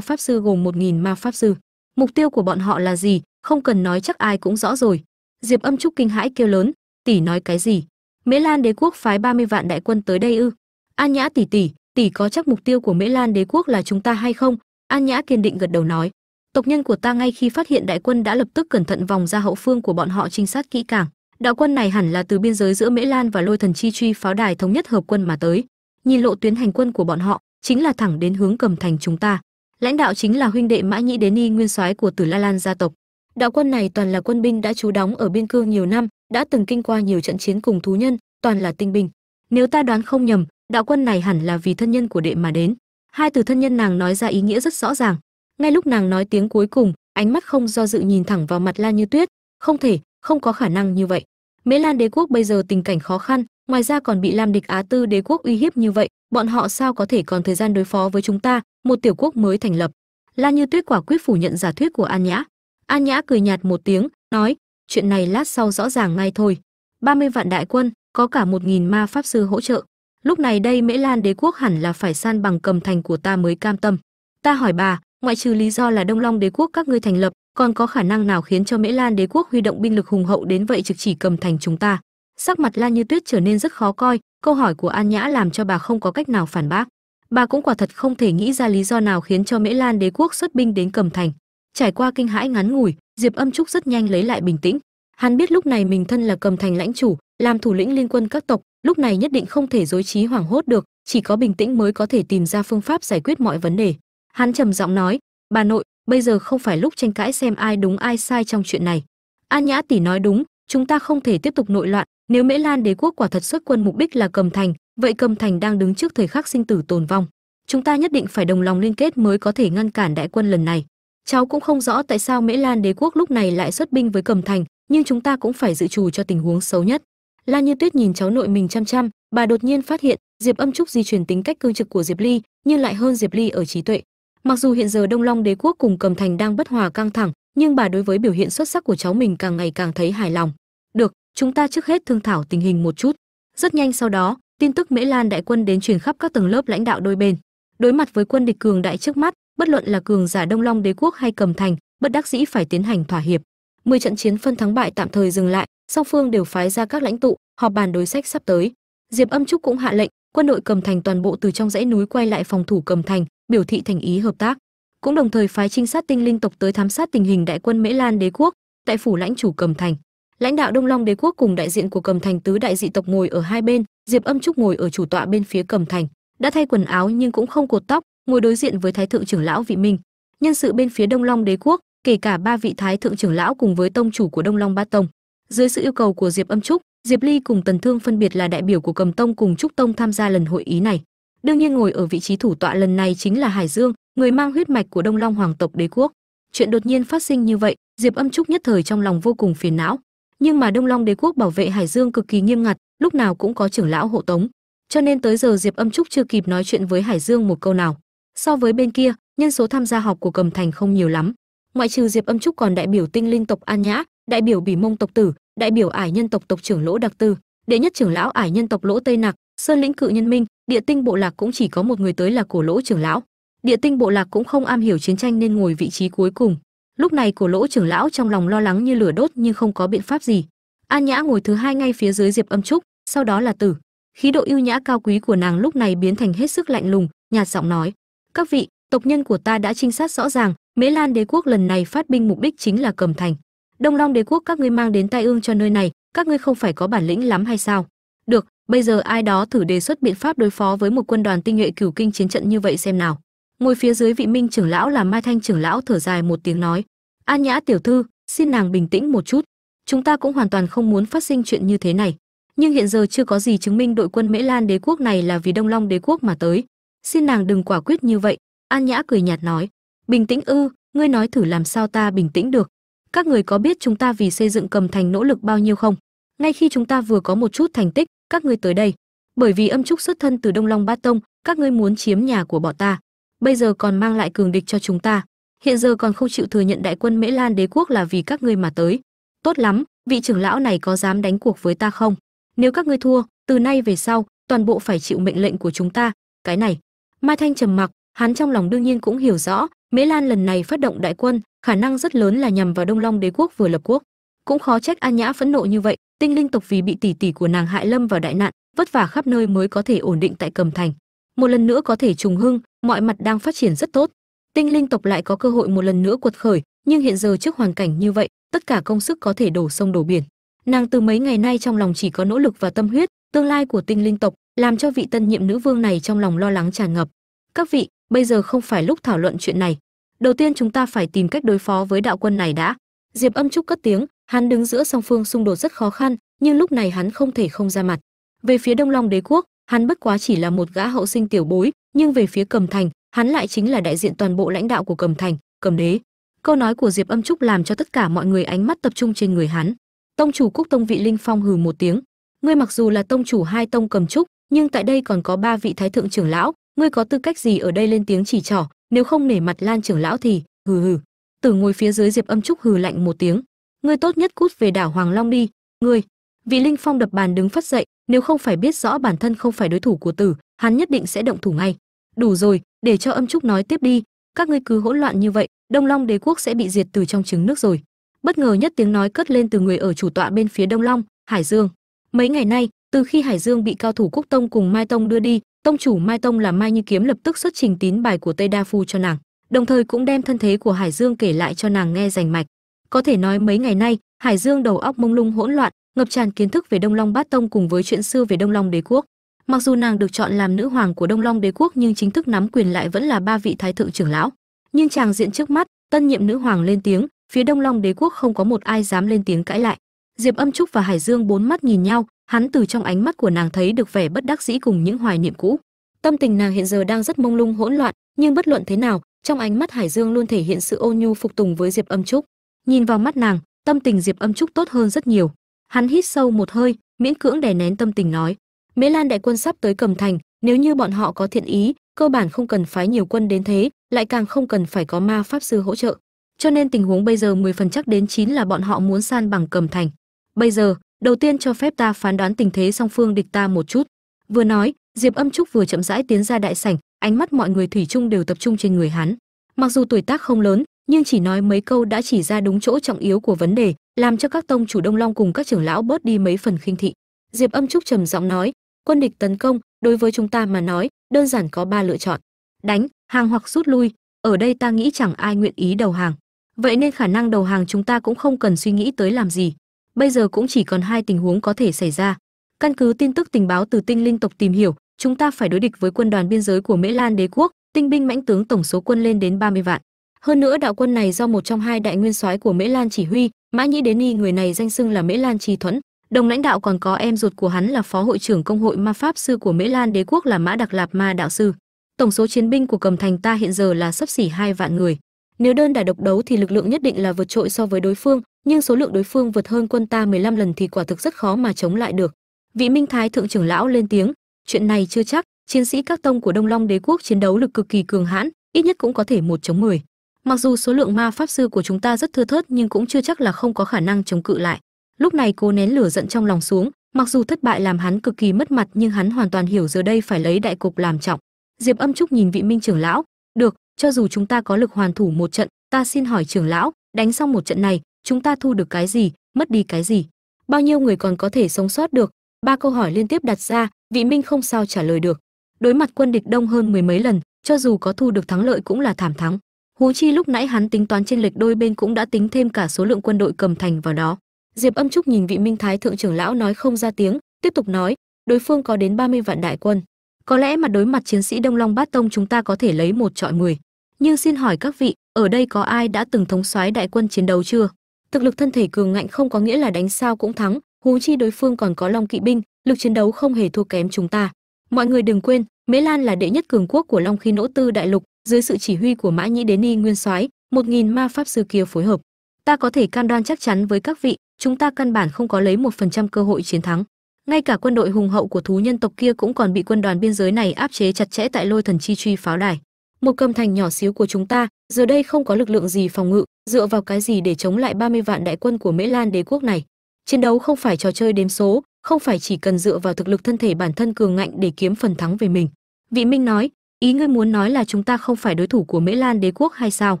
pháp sư gồm 1000 ma pháp sư. Mục tiêu của bọn họ là gì, không cần nói chắc ai cũng rõ rồi. Diệp Âm Trúc kinh hãi kêu lớn, tỷ nói cái gì? Mễ Lan đế quốc phái 30 vạn đại quân tới đây ư? An Nhã tỷ tỷ, tỷ có chắc mục tiêu của Mễ Lan đế quốc là chúng ta hay không? An Nhã kiên định gật đầu nói, tộc nhân của ta ngay khi phát hiện đại quân đã lập tức cẩn thận vòng ra hậu phương của bọn họ trinh sát kỹ càng. Đạo quân này hẳn là từ biên giới giữa Mễ Lan và Lôi Thần Chi Truy pháo đài thống nhất hợp quân mà tới. Nhìn lộ tuyến hành quân của bọn họ, chính là thẳng đến hướng cầm thành chúng ta. Lãnh đạo chính là huynh đệ Mã Nhĩ Đế Ni nguyên soái của Tử La Lan gia tộc. Đạo quân này toàn là quân binh đã trú đóng ở biên cương nhiều năm, đã từng kinh qua nhiều trận chiến cùng thú nhân, toàn là tinh binh. Nếu ta đoán không nhầm, đạo quân này hẳn là vì thân nhân của đệ mà đến. Hai từ thân nhân nàng nói ra ý nghĩa rất rõ ràng. Ngay lúc nàng nói tiếng cuối cùng, ánh mắt không do dự nhìn thẳng vào mặt La Như Tuyết, không thể, không có khả năng như vậy. Mễ Lan đế quốc bây giờ tình cảnh khó khăn, ngoài ra còn bị Lam địch Á Tư đế quốc uy hiếp như vậy, bọn họ sao có thể còn thời gian đối phó với chúng ta, một tiểu quốc mới thành lập. La Như Tuyết quả quyết phủ nhận giả thuyết của An Nhã. An Nhã cười nhạt một tiếng, nói, chuyện này lát sau rõ ràng ngay thôi. 30 vạn đại quân, có cả 1000 ma pháp sư hỗ trợ. Lúc này đây Mễ Lan đế quốc hẳn là phải san bằng cầm thành của ta mới cam tâm. Ta hỏi bà, ngoại trừ lý do là Đông Long đế quốc các ngươi thành lập, còn có khả năng nào khiến cho Mễ Lan đế quốc huy động binh lực hùng hậu đến vậy trực chỉ cầm thành chúng ta? Sắc mặt Lan Như Tuyết trở nên rất khó coi, câu hỏi của An Nhã làm cho bà không có cách nào phản bác. Bà cũng quả thật không thể nghĩ ra lý do nào khiến cho Mễ Lan đế quốc xuất binh đến cầm thành. Trải qua kinh hãi ngắn ngủi, Diệp Âm Trúc rất nhanh lấy lại bình tĩnh. Hắn biết lúc này mình thân là cầm thành lãnh chủ, làm thủ lĩnh liên quân các tộc, lúc này nhất định không thể dối trí hoảng hốt được, chỉ có bình tĩnh mới có thể tìm ra phương pháp giải quyết mọi vấn đề. Hắn trầm giọng nói, "Bà nội, bây giờ không phải lúc tranh cãi xem ai đúng ai sai trong chuyện này. An Nhã tỷ nói đúng, chúng ta không thể tiếp tục nội loạn, nếu Mễ Lan đế quốc quả thật xuất quân mục đích là cầm thành, vậy cầm thành đang đứng trước thời khắc sinh tử tồn vong. Chúng ta nhất định phải đồng lòng liên kết mới có thể ngăn cản đại quân lần này. Cháu cũng không rõ tại sao Mễ Lan đế quốc lúc này lại xuất binh với cầm thành, nhưng chúng ta cũng phải dự trù cho tình huống xấu nhất. La Như Tuyết nhìn cháu nội mình chăm chăm, bà đột nhiên phát hiện, Diệp Âm Trúc di chuyển tính cách cương trực của Diệp Ly, nhưng lại hơn Diệp Ly ở trí tuệ. Mặc dù hiện giờ Đông Long đế quốc cùng Cầm Thành đang bất hòa căng thẳng, nhưng bà đối với biểu hiện xuất sắc của cháu mình càng ngày càng thấy hài lòng. Được, chúng ta trước hết thương thảo tình hình một chút. Rất nhanh sau đó, tin tức Mễ Lan đại quân đến truyền khắp các tầng lớp lãnh đạo đôi bên. Đối mặt với quân địch cường đại trước mắt, bất luận là cường giả Đông Long đế quốc hay Cầm Thành, bất đắc dĩ phải tiến hành thỏa hiệp. 10 trận chiến phân thắng bại tạm thời dừng lại, song phương đều phái ra các lãnh tụ, họp bàn đối sách sắp tới. Diệp Âm Trúc cũng hạ lệnh, quân đội Cầm Thành toàn bộ từ trong dãy núi quay lại phòng thủ Cầm Thành, biểu thị thành ý hợp tác. Cũng đồng thời phái trinh sát tinh linh tộc tới thám sát tình hình đại quân Mễ Lan đế quốc tại phủ lãnh chủ Cầm Thành. Lãnh đạo Đông Long đế quốc cùng đại diện của Cầm Thành tứ đại dị tộc ngồi ở hai bên, Diệp Âm Trúc ngồi ở chủ tọa bên phía Cầm Thành, đã thay quần áo nhưng cũng không cột tóc, ngồi đối diện với thái thượng trưởng lão Vị Minh. Nhân sự bên phía Đông Long đế quốc, kể cả ba vị thái thượng trưởng lão cùng với tông chủ của Đông Long Ba Tông. Dưới sự yêu cầu của Diệp Âm Trúc, Diệp Ly cùng Tần Thương phân biệt là đại biểu của Cầm Tông cùng Trúc Tông tham gia lần hội ý này. Đương nhiên ngồi ở vị trí thủ tọa lần này chính là Hải Dương, người mang huyết mạch của Đông Long hoàng tộc đế quốc. Chuyện đột nhiên phát sinh như vậy, Diệp Âm Trúc nhất thời trong lòng vô cùng phiền não. Nhưng mà Đông Long đế quốc bảo vệ Hải Dương cực kỳ nghiêm ngặt, lúc nào cũng có trưởng lão hộ tống. Cho nên tới giờ Diệp Âm Trúc chưa kịp nói chuyện với Hải Dương một câu nào. So với bên kia, nhân số tham gia học của Cầm Thành không nhiều lắm. Ngoại trừ Diệp Âm Trúc còn đại biểu Tinh Linh tộc An Nhã, đại biểu Bỉ Mông tộc Tử, đại biểu Ải nhân tộc tộc trưởng Lỗ Đặc Tư, đệ nhất trưởng lão Ải nhân tộc Lỗ Tây Nặc, Sơn lĩnh cự nhân Minh, địa tinh bộ lạc cũng chỉ có một người tới là Cổ Lỗ trưởng lão. Địa tinh bộ lạc cũng không am hiểu chiến tranh nên ngồi vị trí cuối cùng. Lúc này Cổ Lỗ trưởng lão trong lòng lo lắng như lửa đốt nhưng không có biện pháp gì. An Nhã ngồi thứ hai ngay phía dưới Diệp Âm Trúc, sau đó là Tử. Khí độ ưu nhã cao quý của nàng lúc này biến thành hết sức lạnh lùng, nhạt giọng nói: "Các vị, tộc nhân của ta đã trinh sát rõ ràng, Mễ Lan đế quốc lần này phát binh mục đích chính là cầm thành. Đông Long đế quốc các ngươi mang đến tai ương cho nơi này, các ngươi không phải có bản lĩnh lắm hay sao? Được, bây giờ ai đó thử đề xuất biện pháp đối phó với một quân đoàn tinh nhuệ cửu kinh chiến trận như vậy xem nào." Ngồi phía dưới vị Minh trưởng lão là Mai Thanh trưởng lão thở dài một tiếng nói: "An Nhã tiểu thư, xin nàng bình tĩnh một chút, chúng ta cũng hoàn toàn không muốn phát sinh chuyện như thế này." nhưng hiện giờ chưa có gì chứng minh đội quân Mễ Lan đế quốc này là vì Đông Long đế quốc mà tới. Xin nàng đừng quả quyết như vậy, An Nhã cười nhạt nói, bình tĩnh ư, ngươi nói thử làm sao ta bình tĩnh được. Các người có biết chúng ta vì xây dựng cầm thành nỗ lực bao nhiêu không? Ngay khi chúng ta vừa có một chút thành tích, các ngươi tới đây. Bởi vì âm trúc xuất thân từ Đông Long Bát Tông, các ngươi muốn chiếm nhà của bọn ta. Bây giờ còn mang lại cường địch cho chúng ta. Hiện giờ còn không chịu thừa nhận đại quân Mễ Lan đế quốc là vì các ngươi mà tới. Tốt lắm, vị trưởng lão này có dám đánh cuộc với ta không? Nếu các ngươi thua, từ nay về sau, toàn bộ phải chịu mệnh lệnh của chúng ta cái này mai thanh trầm mặc, hắn trong lòng đương nhiên cũng hiểu rõ, mễ lan lần này phát động đại quân, khả năng rất lớn là nhằm vào đông long đế quốc vừa lập quốc. Cũng khó trách an nhã phẫn nộ như vậy, tinh linh tộc vì bị tỷ tỷ của nàng hại lâm vào đại nạn, vất vả khắp nơi mới có thể ổn định tại cầm thành. Một lần nữa có thể trùng hưng, mọi mặt đang phát triển rất tốt. Tinh linh tộc lại có cơ hội một lần nữa quật khởi, nhưng hiện giờ trước hoàn cảnh như vậy, tất cả công sức có thể đổ sông đổ biển. Nàng từ mấy ngày nay trong lòng chỉ có nỗ lực và tâm huyết, tương lai của tinh linh tộc làm cho vị tân nhiệm nữ vương này trong lòng lo lắng tràn ngập. Các vị, bây giờ không phải lúc thảo luận chuyện này. Đầu tiên chúng ta phải tìm cách đối phó với đạo quân này đã. Diệp âm trúc cất tiếng, hắn đứng giữa song phương xung đột rất khó khăn, nhưng lúc này hắn không thể không ra mặt. Về phía đông long đế quốc, hắn bất quá chỉ là một gã hậu sinh tiểu bối, nhưng về phía cầm thành, hắn lại chính là đại diện toàn bộ lãnh đạo của cầm thành, cầm đế. Câu nói của diệp âm trúc làm cho tất cả mọi người ánh mắt tập trung trên người hắn. Tông chủ cúc tông vị linh phong hừ một tiếng. Ngươi mặc dù là tông chủ hai tông cầm trúc nhưng tại đây còn có ba vị thái thượng trưởng lão, ngươi có tư cách gì ở đây lên tiếng chỉ trỏ? Nếu không nể mặt lan trưởng lão thì, hừ hừ. Tử ngồi phía dưới diệp âm trúc hừ lạnh một tiếng. Ngươi tốt nhất cút về đảo hoàng long đi. Ngươi, vị linh phong đập bàn đứng phất dậy, nếu không phải biết rõ bản thân không phải đối thủ của tử, hắn nhất định sẽ động thủ ngay. Đủ rồi, để cho âm trúc nói tiếp đi. Các ngươi cứ hỗn loạn như vậy, đông long đế quốc sẽ bị diệt từ trong trứng nước rồi. Bất ngờ nhất tiếng nói cất lên từ người ở chủ tọa bên phía đông long, hải dương. Mấy ngày nay từ khi hải dương bị cao thủ quốc tông cùng mai tông đưa đi, tông chủ mai tông là mai như kiếm lập tức xuất trình tín bài của tây đa phu cho nàng, đồng thời cũng đem thân thế của hải dương kể lại cho nàng nghe rành mạch. Có thể nói mấy ngày nay, hải dương đầu óc mông lung hỗn loạn, ngập tràn kiến thức về đông long bát tông cùng với chuyện xưa về đông long đế quốc. Mặc dù nàng được chọn làm nữ hoàng của đông long đế quốc nhưng chính thức nắm quyền lại vẫn là ba vị thái thượng trưởng lão. Nhưng chàng diện trước mắt, tân nhiệm nữ hoàng lên tiếng, phía đông long đế quốc không có một ai dám lên tiếng cãi lại. Diệp âm trúc và hải dương bốn mắt nhìn nhau hắn từ trong ánh mắt của nàng thấy được vẻ bất đắc dĩ cùng những hoài niệm cũ. Tâm tình nàng hiện giờ đang rất mông lung, hỗn loạn, nhưng bất luận thế nào, trong ánh mắt hải dương luôn thể hiện sự ôn nhu phục tùng với diệp âm trúc. Nhìn vào mắt nàng, tâm tình diệp âm trúc tốt hơn rất nhiều. Hắn hít sâu một hơi, miễn cưỡng đè nén tâm tình nói, mễ lan đại quân sắp tới cầm thành, nếu như bọn họ có thiện ý, cơ bản không cần phái nhiều quân đến thế, lại càng không cần phải có ma pháp sư hỗ trợ. Cho nên tình huống bây giờ 10 phần chắc đến 9 là bọn họ muốn san bằng cầm thành. Bây giờ đầu tiên cho phép ta phán đoán tình thế song phương địch ta một chút. Vừa nói, diệp âm trúc vừa chậm rãi tiến ra đại sảnh, ánh mắt mọi người thủy chung đều tập trung trên người hắn. Mặc dù tuổi tác không lớn, nhưng chỉ nói mấy câu đã chỉ ra đúng chỗ trọng yếu của vấn đề, làm cho các tông chủ đông long cùng các trưởng lão bớt đi mấy phần khinh thị. Diệp âm trúc trầm giọng nói, quân địch tấn công, đối với chúng ta mà nói, đơn giản có ba lựa chọn. Đánh, hàng hoặc rút lui, ở đây ta nghĩ chẳng ai nguyện ý đầu hàng. Vậy nên khả năng đầu hàng chúng ta cũng không cần suy nghĩ tới làm gì bây giờ cũng chỉ còn hai tình huống có thể xảy ra. Căn cứ tin tức tình báo từ tinh linh tộc tìm hiểu, chúng ta phải đối địch với quân đoàn biên giới của mễ lan đế quốc, tinh binh mãnh tướng tổng số quân lên đến 30 vạn. Hơn nữa đạo quân này do một trong hai đại nguyên soái của mễ lan chỉ huy, mã nhĩ đến y người này danh xưng là mễ lan trì thuẫn. Đồng lãnh đạo còn có em ruột của hắn là phó hội trưởng công hội ma pháp sư của mễ lan đế quốc là mã đặc lạp ma đạo sư. Tổng số chiến binh của cầm thành ta hiện giờ là sấp xỉ hai vạn người. Nếu đơn đả độc đấu thì lực lượng nhất định là vượt trội so với đối phương nhưng số lượng đối phương vượt hơn quân ta 15 lần thì quả thực rất khó mà chống lại được. Vị minh thái thượng trưởng lão lên tiếng, chuyện này chưa chắc, chiến sĩ các tông của đông long đế quốc chiến đấu lực cực kỳ cường hãn, ít nhất cũng có thể một chống 10. mặc dù số lượng ma pháp sư của chúng ta rất thưa thớt nhưng cũng chưa chắc là không có khả năng chống cự lại. Lúc này cố nén lửa giận trong lòng xuống, mặc dù thất bại làm hắn cực kỳ mất mặt nhưng hắn hoàn toàn hiểu giờ đây phải lấy đại cục làm trọng. Diệp âm trúc nhìn vị minh trưởng lão, được, cho dù chúng ta có lực hoàn thủ một trận, ta xin hỏi trưởng lão, đánh xong một trận này chúng ta thu được cái gì, mất đi cái gì? Bao nhiêu người còn có thể sống sót được? Ba câu hỏi liên tiếp đặt ra, vị minh không sao trả lời được. Đối mặt quân địch đông hơn mười mấy lần, cho dù có thu được thắng lợi cũng là thảm thắng. Huống chi lúc nãy hắn tính toán trên lệch đôi bên cũng đã tính thêm cả số lượng quân đội cầm thành vào đó. Diệp âm trúc nhìn vị minh thái thượng trưởng lão nói không ra tiếng, tiếp tục nói, đối phương có đến 30 vạn đại quân. Có lẽ mà đối mặt chiến sĩ đông long bát tông chúng ta có thể lấy một trọi mười. Nhưng xin hỏi các vị, ở đây có ai đã từng thống soái đại quân chiến đấu chưa? Thực lực thân thể cường ngạnh không có nghĩa là đánh sao cũng thắng, huống chi đối phương còn có long kỵ binh, lực chiến đấu không hề thua kém chúng ta. Mọi người đừng quên, mễ lan là đệ nhất cường quốc của long khí nỗ tư đại lục, dưới sự chỉ huy của mã nhĩ đế ni nguyên soái, một nghìn ma pháp sư kia phối hợp. Ta có thể cam đoan chắc chắn với các vị, chúng ta căn bản không có lấy một phần trăm cơ hội chiến thắng. Ngay cả quân đội hùng hậu của thú nhân tộc kia cũng còn bị quân đoàn biên giới này áp chế chặt chẽ tại lôi thần chi truy pháo đài một cầm thành nhỏ xíu của chúng ta, giờ đây không có lực lượng gì phòng ngự, dựa vào cái gì để chống lại 30 vạn đại quân của mễ lan đế quốc này? Chiến đấu không phải trò chơi đếm số, không phải chỉ cần dựa vào thực lực thân thể bản thân cường ngạnh để kiếm phần thắng về mình. Vị minh nói, ý ngươi muốn nói là chúng ta không phải đối thủ của mễ lan đế quốc hay sao?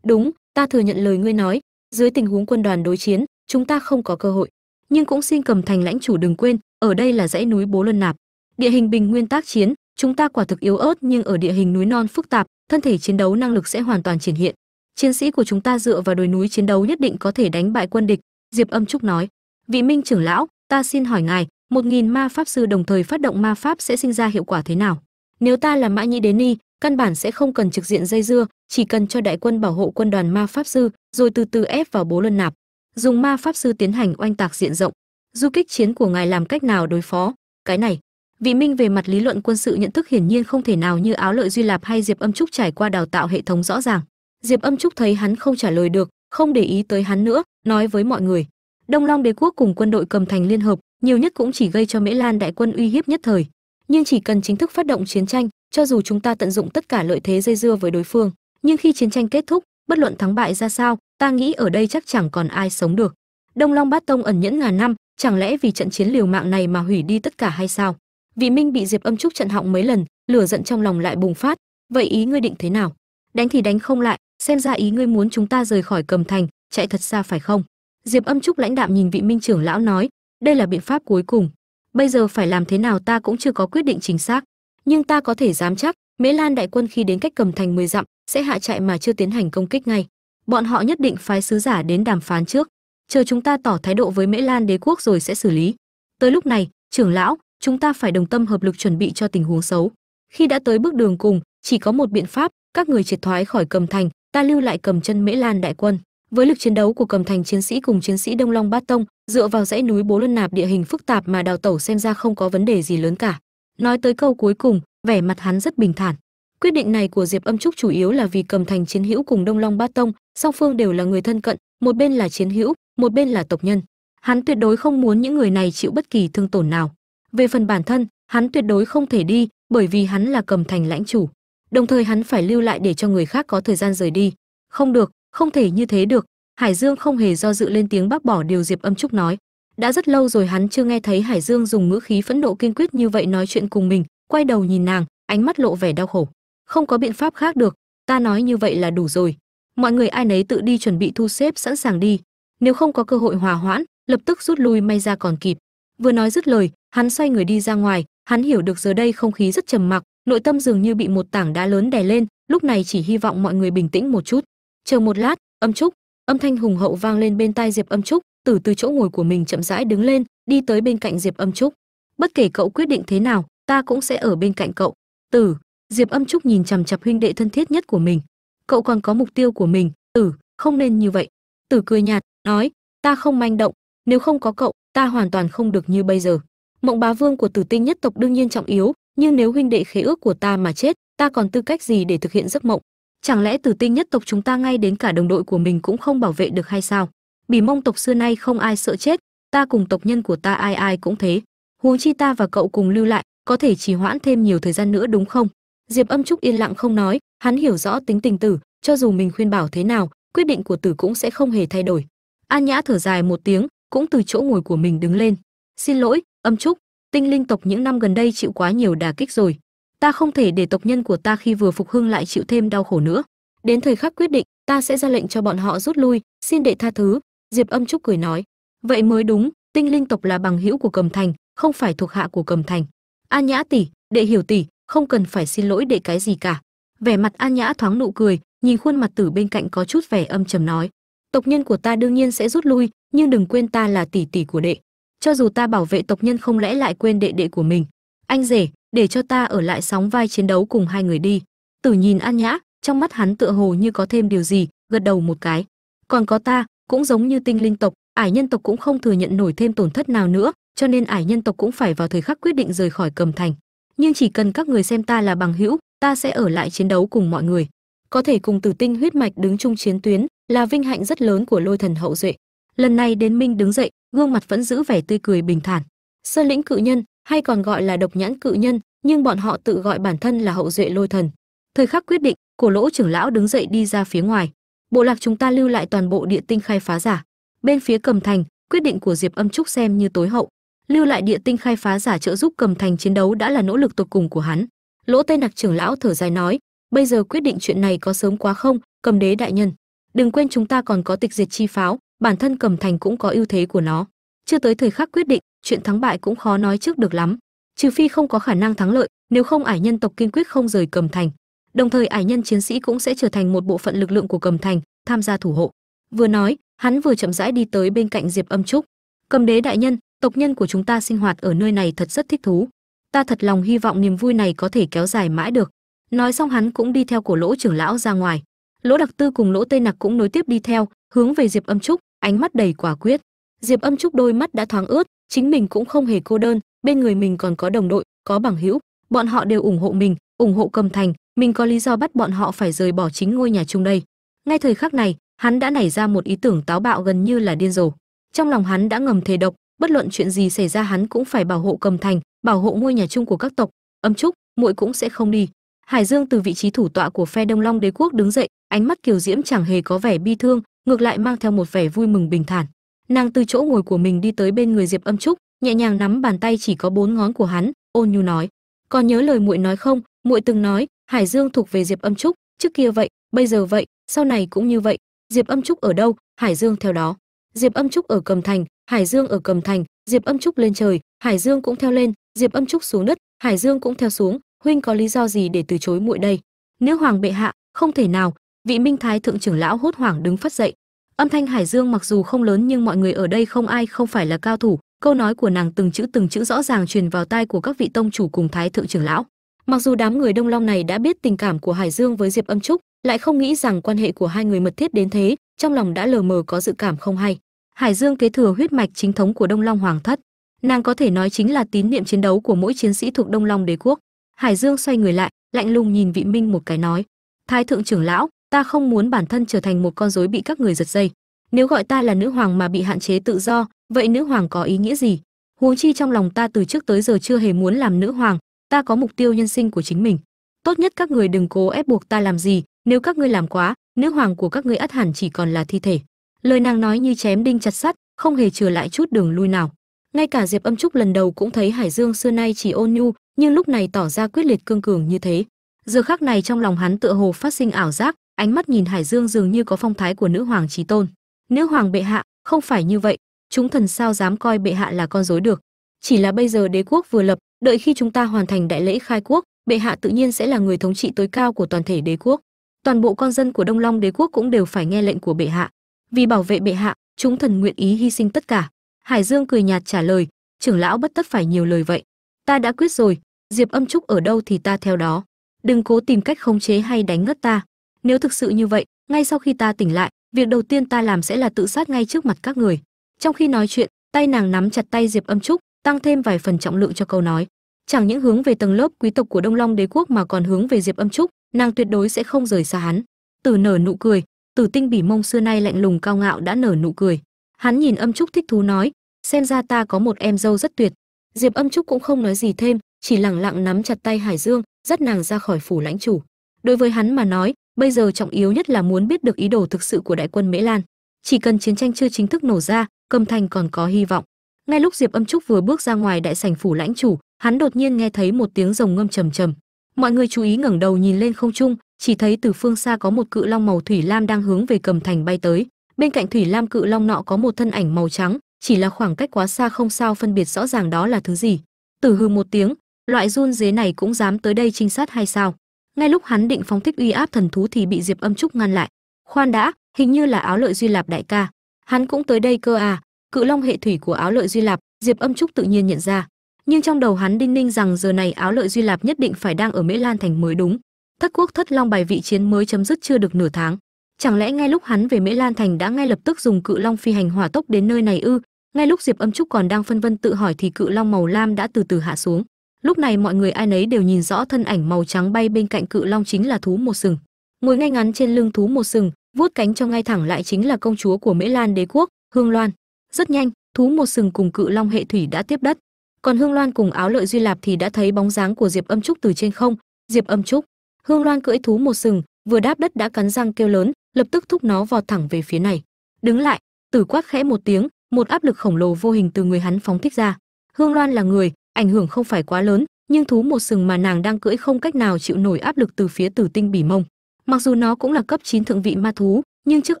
Đúng, ta thừa nhận lời ngươi nói, dưới tình huống quân đoàn đối chiến, chúng ta không có cơ hội. Nhưng cũng xin cầm thành lãnh chủ đừng quên, ở đây là dãy núi bố luân nạp. Địa hình bình nguyên tác chiến chúng ta quả thực yếu ớt nhưng ở địa hình núi non phức tạp, thân thể chiến đấu năng lực sẽ hoàn toàn triển hiện. Chiến sĩ của chúng ta dựa vào đồi núi chiến đấu nhất định có thể đánh bại quân địch, diệp âm trúc nói. Vị minh trưởng lão, ta xin hỏi ngài, một nghìn ma pháp sư đồng thời phát động ma pháp sẽ sinh ra hiệu quả thế nào? Nếu ta là mã nhĩ đế ni, căn bản sẽ không cần trực diện dây dưa, chỉ cần cho đại quân bảo hộ quân đoàn ma pháp sư, rồi từ từ ép vào bố luân nạp. Dùng ma pháp sư tiến hành oanh tạc diện rộng. Du kích chiến của ngài làm cách nào đối phó? Cái này vị minh về mặt lý luận quân sự nhận thức hiển nhiên không thể nào như áo lợi duy lạp hay diệp âm trúc trải qua đào tạo hệ thống rõ ràng. Diệp âm trúc thấy hắn không trả lời được, không để ý tới hắn nữa, nói với mọi người. Đông long đế quốc cùng quân đội cầm thành liên hợp, nhiều nhất cũng chỉ gây cho mễ lan đại quân uy hiếp nhất thời. Nhưng chỉ cần chính thức phát động chiến tranh, cho dù chúng ta tận dụng tất cả lợi thế dây dưa với đối phương, nhưng khi chiến tranh kết thúc, bất luận thắng bại ra sao, ta nghĩ ở đây chắc chẳng còn ai sống được. Đông long bát tông ẩn nhẫn ngàn năm, chẳng lẽ vì trận chiến liều mạng này mà hủy đi tất cả hay sao? Vị minh bị diệp âm trúc trận họng mấy lần, lửa giận trong lòng lại bùng phát. Vậy ý ngươi định thế nào? Đánh thì đánh không lại, xem ra ý ngươi muốn chúng ta rời khỏi cầm thành, chạy thật xa phải không? Diệp âm trúc lãnh đạm nhìn vị minh trưởng lão nói, đây là biện pháp cuối cùng. Bây giờ phải làm thế nào ta cũng chưa có quyết định chính xác. Nhưng ta có thể dám chắc, mễ lan đại quân khi đến cách cầm thành 10 dặm, sẽ hạ chạy mà chưa tiến hành công kích ngay. Bọn họ nhất định phái sứ giả đến đàm phán trước. Chờ chúng ta tỏ thái độ với mễ lan đế quốc rồi sẽ xử lý. Tới lúc này, trưởng lão chúng ta phải đồng tâm hợp lực chuẩn bị cho tình huống xấu. Khi đã tới bước đường cùng, chỉ có một biện pháp, các người triệt thoái khỏi cầm thành, ta lưu lại cầm chân mễ lan đại quân. Với lực chiến đấu của cầm thành chiến sĩ cùng chiến sĩ đông long bát tông, dựa vào dãy núi bố luân nạp địa hình phức tạp mà đào tẩu xem ra không có vấn đề gì lớn cả. Nói tới câu cuối cùng, vẻ mặt hắn rất bình thản. Quyết định này của diệp âm trúc chủ yếu là vì cầm thành chiến hữu cùng đông long bát tông, song phương đều là người thân cận, một bên là chiến hữu, một bên là tộc nhân. Hắn tuyệt đối không muốn những người này chịu bất kỳ thương tổn nào về phần bản thân, hắn tuyệt đối không thể đi, bởi vì hắn là cầm thành lãnh chủ. Đồng thời hắn phải lưu lại để cho người khác có thời gian rời đi. Không được, không thể như thế được. Hải dương không hề do dự lên tiếng bác bỏ điều diệp âm trúc nói. Đã rất lâu rồi hắn chưa nghe thấy hải dương dùng ngữ khí phẫn nộ kiên quyết như vậy nói chuyện cùng mình, quay đầu nhìn nàng, ánh mắt lộ vẻ đau khổ. Không có biện pháp khác được, ta nói như vậy là đủ rồi. Mọi người ai nấy tự đi chuẩn bị thu xếp sẵn sàng đi. Nếu không có cơ hội hòa hoãn, lập tức rút lui may ra còn kịp. Vừa nói dứt lời hắn xoay người đi ra ngoài, hắn hiểu được giờ đây không khí rất trầm mặc, nội tâm dường như bị một tảng đá lớn đè lên, lúc này chỉ hy vọng mọi người bình tĩnh một chút. Chờ một lát, âm trúc, âm thanh hùng hậu vang lên bên tai diệp âm trúc, từ từ chỗ ngồi của mình chậm rãi đứng lên, đi tới bên cạnh diệp âm trúc. Bất kể cậu quyết định thế nào, ta cũng sẽ ở bên cạnh cậu. Tử, diệp âm trúc nhìn chằm chặp huynh đệ thân thiết nhất của mình. Cậu còn có mục tiêu của mình. Tử, không nên như vậy. Tử cười nhạt, nói, ta không manh động, nếu không có cậu, ta hoàn toàn không được như bây giờ mộng bá vương của tử tinh nhất tộc đương nhiên trọng yếu, nhưng nếu huynh đệ khế ước của ta mà chết, ta còn tư cách gì để thực hiện giấc mộng? Chẳng lẽ tử tinh nhất tộc chúng ta ngay đến cả đồng đội của mình cũng không bảo vệ được hay sao? Bỉ mông tộc xưa nay không ai sợ chết, ta cùng tộc nhân của ta ai ai cũng thế. Huống chi ta và cậu cùng lưu lại, có thể trì hoãn thêm nhiều thời gian nữa đúng không? Diệp âm trúc yên lặng không nói, hắn hiểu rõ tính tình tử, cho dù mình khuyên bảo thế nào, quyết định của tử cũng sẽ không hề thay đổi. An nhã thở dài một tiếng, cũng từ chỗ ngồi của mình đứng lên. Xin lỗi âm trúc, tinh linh tộc những năm gần đây chịu quá nhiều đà kích rồi. Ta không thể để tộc nhân của ta khi vừa phục hưng lại chịu thêm đau khổ nữa. Đến thời khắc quyết định, ta sẽ ra lệnh cho bọn họ rút lui, xin đệ tha thứ. Diệp âm trúc cười nói. Vậy mới đúng, tinh linh tộc là bằng hữu của cầm thành, không phải thuộc hạ của cầm thành. An nhã tỷ, đệ hiểu tỷ, không cần phải xin lỗi đệ cái gì cả. Vẻ mặt an nhã thoáng nụ cười, nhìn khuôn mặt tử bên cạnh có chút vẻ âm trầm nói. Tộc nhân của ta đương nhiên sẽ rút lui, nhưng đừng quên ta là tỷ tỷ của đệ cho dù ta bảo vệ tộc nhân không lẽ lại quên đệ đệ của mình. Anh rể, để cho ta ở lại sóng vai chiến đấu cùng hai người đi. Tử nhìn an nhã, trong mắt hắn tựa hồ như có thêm điều gì, gật đầu một cái. Còn có ta, cũng giống như tinh linh tộc, ải nhân tộc cũng không thừa nhận nổi thêm tổn thất nào nữa, cho nên ải nhân tộc cũng phải vào thời khắc quyết định rời khỏi cầm thành. Nhưng chỉ cần các người xem ta là bằng hữu, ta sẽ ở lại chiến đấu cùng mọi người. Có thể cùng tử tinh huyết mạch đứng chung chiến tuyến, là vinh hạnh rất lớn của lôi thần hậu duệ. Lần này đến minh đứng dậy gương mặt vẫn giữ vẻ tươi cười bình thản. Sơn lĩnh cự nhân, hay còn gọi là độc nhãn cự nhân, nhưng bọn họ tự gọi bản thân là hậu duệ lôi thần. Thời khắc quyết định, cổ lỗ trưởng lão đứng dậy đi ra phía ngoài. Bộ lạc chúng ta lưu lại toàn bộ địa tinh khai phá giả. Bên phía cầm thành, quyết định của diệp âm trúc xem như tối hậu. Lưu lại địa tinh khai phá giả trợ giúp cầm thành chiến đấu đã là nỗ lực tột cùng của hắn. Lỗ tây nặc trưởng lão thở dài nói, bây giờ quyết định chuyện này có sớm quá không, cầm đế đại nhân. Đừng quên chúng ta còn có tịch diệt chi pháo bản thân cầm thành cũng có ưu thế của nó. Chưa tới thời khắc quyết định, chuyện thắng bại cũng khó nói trước được lắm. Trừ phi không có khả năng thắng lợi, nếu không ải nhân tộc kiên quyết không rời cầm thành. Đồng thời ải nhân chiến sĩ cũng sẽ trở thành một bộ phận lực lượng của cầm thành, tham gia thủ hộ. Vừa nói, hắn vừa chậm rãi đi tới bên cạnh diệp âm trúc. Cầm đế đại nhân, tộc nhân của chúng ta sinh hoạt ở nơi này thật rất thích thú. Ta thật lòng hy vọng niềm vui này có thể kéo dài mãi được. Nói xong hắn cũng đi theo cổ lỗ trưởng lão ra ngoài. Lỗ đặc tư cùng lỗ tây nặc cũng nối tiếp đi theo hướng về diệp âm trúc, ánh mắt đầy quả quyết. Diệp âm trúc đôi mắt đã thoáng ướt, chính mình cũng không hề cô đơn, bên người mình còn có đồng đội, có bằng hữu. Bọn họ đều ủng hộ mình, ủng hộ cầm thành, mình có lý do bắt bọn họ phải rời bỏ chính ngôi nhà chung đây. Ngay thời khắc này, hắn đã nảy ra một ý tưởng táo bạo gần như là điên rồ. Trong lòng hắn đã ngầm thề độc, bất luận chuyện gì xảy ra hắn cũng phải bảo hộ cầm thành, bảo hộ ngôi nhà chung của các tộc. Âm trúc, muội cũng sẽ không đi. Hải dương từ vị trí thủ tọa của phe đông long đế quốc đứng dậy, ánh mắt kiều diễm chẳng hề có vẻ bi thương ngược lại mang theo một vẻ vui mừng bình thản. Nàng từ chỗ ngồi của mình đi tới bên người diệp âm trúc, nhẹ nhàng nắm bàn tay chỉ có bốn ngón của hắn, ôn nhu nói còn nhớ lời muội nói không? Muội từng nói, hải dương thuộc về diệp âm trúc, trước kia vậy, bây giờ vậy, sau này cũng như vậy. Diệp âm trúc ở đâu? Hải dương theo đó. Diệp âm trúc ở cầm thành, hải dương ở cầm thành. Diệp âm trúc lên trời, hải dương cũng theo lên. Diệp âm trúc xuống đất, hải dương cũng theo xuống. Huynh có lý do gì để từ chối muội đây? Nữ hoàng bệ hạ, không thể nào vị minh thái thượng trưởng lão hốt hoảng đứng phát dậy. Âm thanh hải dương mặc dù không lớn nhưng mọi người ở đây không ai không phải là cao thủ. Câu nói của nàng từng chữ từng chữ rõ ràng truyền vào tai của các vị tông chủ cùng thái thượng trưởng lão. Mặc dù đám người đông long này đã biết tình cảm của hải dương với diệp âm trúc, lại không nghĩ rằng quan hệ của hai người mật thiết đến thế, trong lòng đã lờ mờ có dự cảm không hay. Hải dương kế thừa huyết mạch chính thống của đông long hoàng thất. Nàng có thể nói chính là tín niệm chiến đấu của mỗi chiến sĩ thuộc đông long đế quốc. Hải dương xoay người lại, lạnh lùng nhìn vị minh một cái nói, thái thượng trưởng lão ta không muốn bản thân trở thành một con rối bị các người giật dây. Nếu gọi ta là nữ hoàng mà bị hạn chế tự do, vậy nữ hoàng có ý nghĩa gì? Huống chi trong lòng ta từ trước tới giờ chưa hề muốn làm nữ hoàng, ta có mục tiêu nhân sinh của chính mình. Tốt nhất các người đừng cố ép buộc ta làm gì. Nếu các ngươi làm quá, nữ hoàng của các ngươi ắt hẳn chỉ còn là thi thể. Lời nàng nói như chém đinh chặt sắt, không hề trừ lại chút đường lui nào. Ngay cả diệp âm trúc lần đầu cũng thấy hải dương xưa nay chỉ ôn nhu, nhưng lúc này tỏ ra quyết liệt cương cường như thế. Giờ khắc này trong lòng hắn tựa hồ phát sinh ảo giác ánh mắt nhìn hải dương dường như có phong thái của nữ hoàng trí tôn. Nữ hoàng bệ hạ, không phải như vậy. Chúng thần sao dám coi bệ hạ là con rối được? Chỉ là bây giờ đế quốc vừa lập, đợi khi chúng ta hoàn thành đại lễ khai quốc, bệ hạ tự nhiên sẽ là người thống trị tối cao của toàn thể đế quốc. Toàn bộ con dân của đông long đế quốc cũng đều phải nghe lệnh của bệ hạ. Vì bảo vệ bệ hạ, chúng thần nguyện ý hy sinh tất cả. Hải dương cười nhạt trả lời, trưởng lão bất tất phải nhiều lời vậy. Ta đã quyết rồi, diệp âm trúc ở đâu thì ta theo đó. Đừng cố tìm cách khống chế hay đánh ngất ta nếu thực sự như vậy, ngay sau khi ta tỉnh lại, việc đầu tiên ta làm sẽ là tự sát ngay trước mặt các người. Trong khi nói chuyện, tay nàng nắm chặt tay diệp âm trúc, tăng thêm vài phần trọng lượng cho câu nói. Chẳng những hướng về tầng lớp quý tộc của đông long đế quốc mà còn hướng về diệp âm trúc, nàng tuyệt đối sẽ không rời xa hắn. Tử nở nụ cười tử tinh bỉ mông xưa nay lạnh lùng cao ngạo đã nở nụ cười. Hắn nhìn âm trúc thích thú nói, xem ra ta có một em dâu rất tuyệt. Diệp âm trúc cũng không nói gì thêm, chỉ lẳng lặng nắm chặt tay hải dương, dắt nàng ra khỏi phủ lãnh chủ. Đối với hắn mà nói bây giờ trọng yếu nhất là muốn biết được ý đồ thực sự của đại quân mễ lan. Chỉ cần chiến tranh chưa chính thức nổ ra, cầm thành còn có hy vọng. Ngay lúc diệp âm trúc vừa bước ra ngoài đại sảnh phủ lãnh chủ, hắn đột nhiên nghe thấy một tiếng rồng ngâm trầm trầm. Mọi người chú ý ngẩng đầu nhìn lên không trung, chỉ thấy từ phương xa có một cự long màu thủy lam đang hướng về cầm thành bay tới. Bên cạnh thủy lam cự long nọ có một thân ảnh màu trắng, chỉ là khoảng cách quá xa không sao phân biệt rõ ràng đó là thứ gì. Tử hư một tiếng, loại run dế này cũng dám tới đây trinh sát hay sao? Ngay lúc hắn định phóng thích uy áp thần thú thì bị diệp âm trúc ngăn lại. Khoan đã, hình như là áo lợi duy lạp đại ca. Hắn cũng tới đây cơ à? Cự long hệ thủy của áo lợi duy lạp, diệp âm trúc tự nhiên nhận ra. Nhưng trong đầu hắn đinh ninh rằng giờ này áo lợi duy lạp nhất định phải đang ở mễ lan thành mới đúng. Thất quốc thất long bài vị chiến mới chấm dứt chưa được nửa tháng. Chẳng lẽ ngay lúc hắn về mễ lan thành đã ngay lập tức dùng cự long phi hành hỏa tốc đến nơi này ư? Ngay lúc diệp âm trúc còn đang phân vân tự hỏi thì cự long màu lam đã từ từ hạ xuống lúc này mọi người ai nấy đều nhìn rõ thân ảnh màu trắng bay bên cạnh cự long chính là thú một sừng. Ngồi ngay ngắn trên lưng thú một sừng, vuốt cánh cho ngay thẳng lại chính là công chúa của mễ lan đế quốc, hương loan. Rất nhanh, thú một sừng cùng cự long hệ thủy đã tiếp đất. Còn hương loan cùng áo lợi duy lạp thì đã thấy bóng dáng của diệp âm trúc từ trên không. Diệp âm trúc, hương loan cưỡi thú một sừng, vừa đáp đất đã cắn răng kêu lớn, lập tức thúc nó vọt thẳng về phía này. Đứng lại, tử quát khẽ một tiếng, một áp lực khổng lồ vô hình từ người hắn phóng thích ra. Hương loan là người ảnh hưởng không phải quá lớn, nhưng thú một sừng mà nàng đang cưỡi không cách nào chịu nổi áp lực từ phía tử tinh bỉ mông. Mặc dù nó cũng là cấp 9 thượng vị ma thú, nhưng trước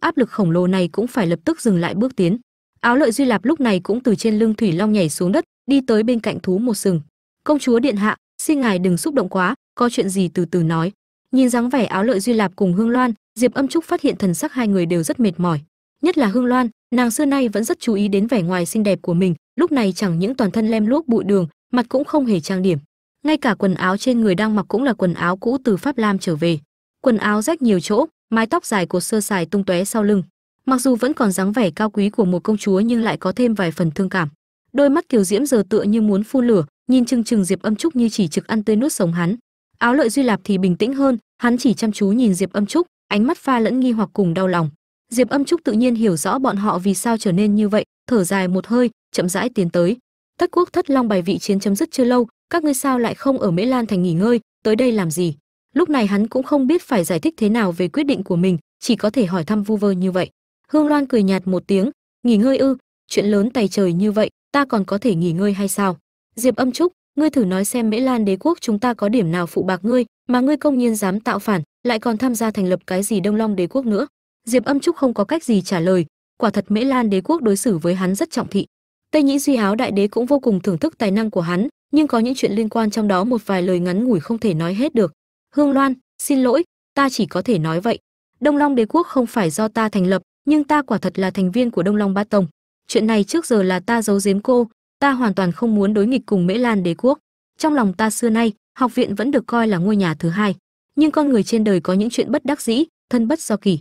áp lực khổng lồ này cũng phải lập tức dừng lại bước tiến. Áo lợi duy lạp lúc này cũng từ trên lưng thủy long nhảy xuống đất, đi tới bên cạnh thú một sừng. Công chúa điện hạ, xin ngài đừng xúc động quá, có chuyện gì từ từ nói. Nhìn dáng vẻ áo lợi duy lạp cùng hương loan, diệp âm trúc phát hiện thần sắc hai người đều rất mệt mỏi. Nhất là hương loan, nàng xưa nay vẫn rất chú ý đến vẻ ngoài xinh đẹp của mình, lúc này chẳng những toàn thân lem luốc bụi đường mặt cũng không hề trang điểm. Ngay cả quần áo trên người đang mặc cũng là quần áo cũ từ pháp lam trở về. Quần áo rách nhiều chỗ, mái tóc dài của sơ sài tung tóe sau lưng. Mặc dù vẫn còn dáng vẻ cao quý của một công chúa nhưng lại có thêm vài phần thương cảm. Đôi mắt kiều diễm giờ tựa như muốn phun lửa, nhìn chừng chừng diệp âm trúc như chỉ trực ăn tươi nuốt sống hắn. Áo lợi duy lạp thì bình tĩnh hơn, hắn chỉ chăm chú nhìn diệp âm trúc, ánh mắt pha lẫn nghi hoặc cùng đau lòng. Diệp âm trúc tự nhiên hiểu rõ bọn họ vì sao trở nên như vậy, thở dài một hơi, chậm rãi tiến tới thất quốc thất long bài vị chiến chấm dứt chưa lâu, các ngươi sao lại không ở mễ lan thành nghỉ ngơi, tới đây làm gì? Lúc này hắn cũng không biết phải giải thích thế nào về quyết định của mình, chỉ có thể hỏi thăm vu vơ như vậy. Hương loan cười nhạt một tiếng, nghỉ ngơi ư, chuyện lớn tày trời như vậy, ta còn có thể nghỉ ngơi hay sao? Diệp âm trúc, ngươi thử nói xem mễ lan đế quốc chúng ta có điểm nào phụ bạc ngươi, mà ngươi công nhiên dám tạo phản, lại còn tham gia thành lập cái gì đông long đế quốc nữa? Diệp âm trúc không có cách gì trả lời, quả thật mễ lan đế quốc đối xử với hắn rất trọng thị tây nhĩ duy háo đại đế cũng vô cùng thưởng thức tài năng của hắn, nhưng có những chuyện liên quan trong đó một vài lời ngắn ngủi không thể nói hết được. Hương loan, xin lỗi, ta chỉ có thể nói vậy. Đông long đế quốc không phải do ta thành lập, nhưng ta quả thật là thành viên của đông long Ba tông. Chuyện này trước giờ là ta giấu giếm cô, ta hoàn toàn không muốn đối nghịch cùng mễ lan đế quốc. Trong lòng ta xưa nay, học viện vẫn được coi là ngôi nhà thứ hai, nhưng con người trên đời có những chuyện bất đắc dĩ, thân bất do kỳ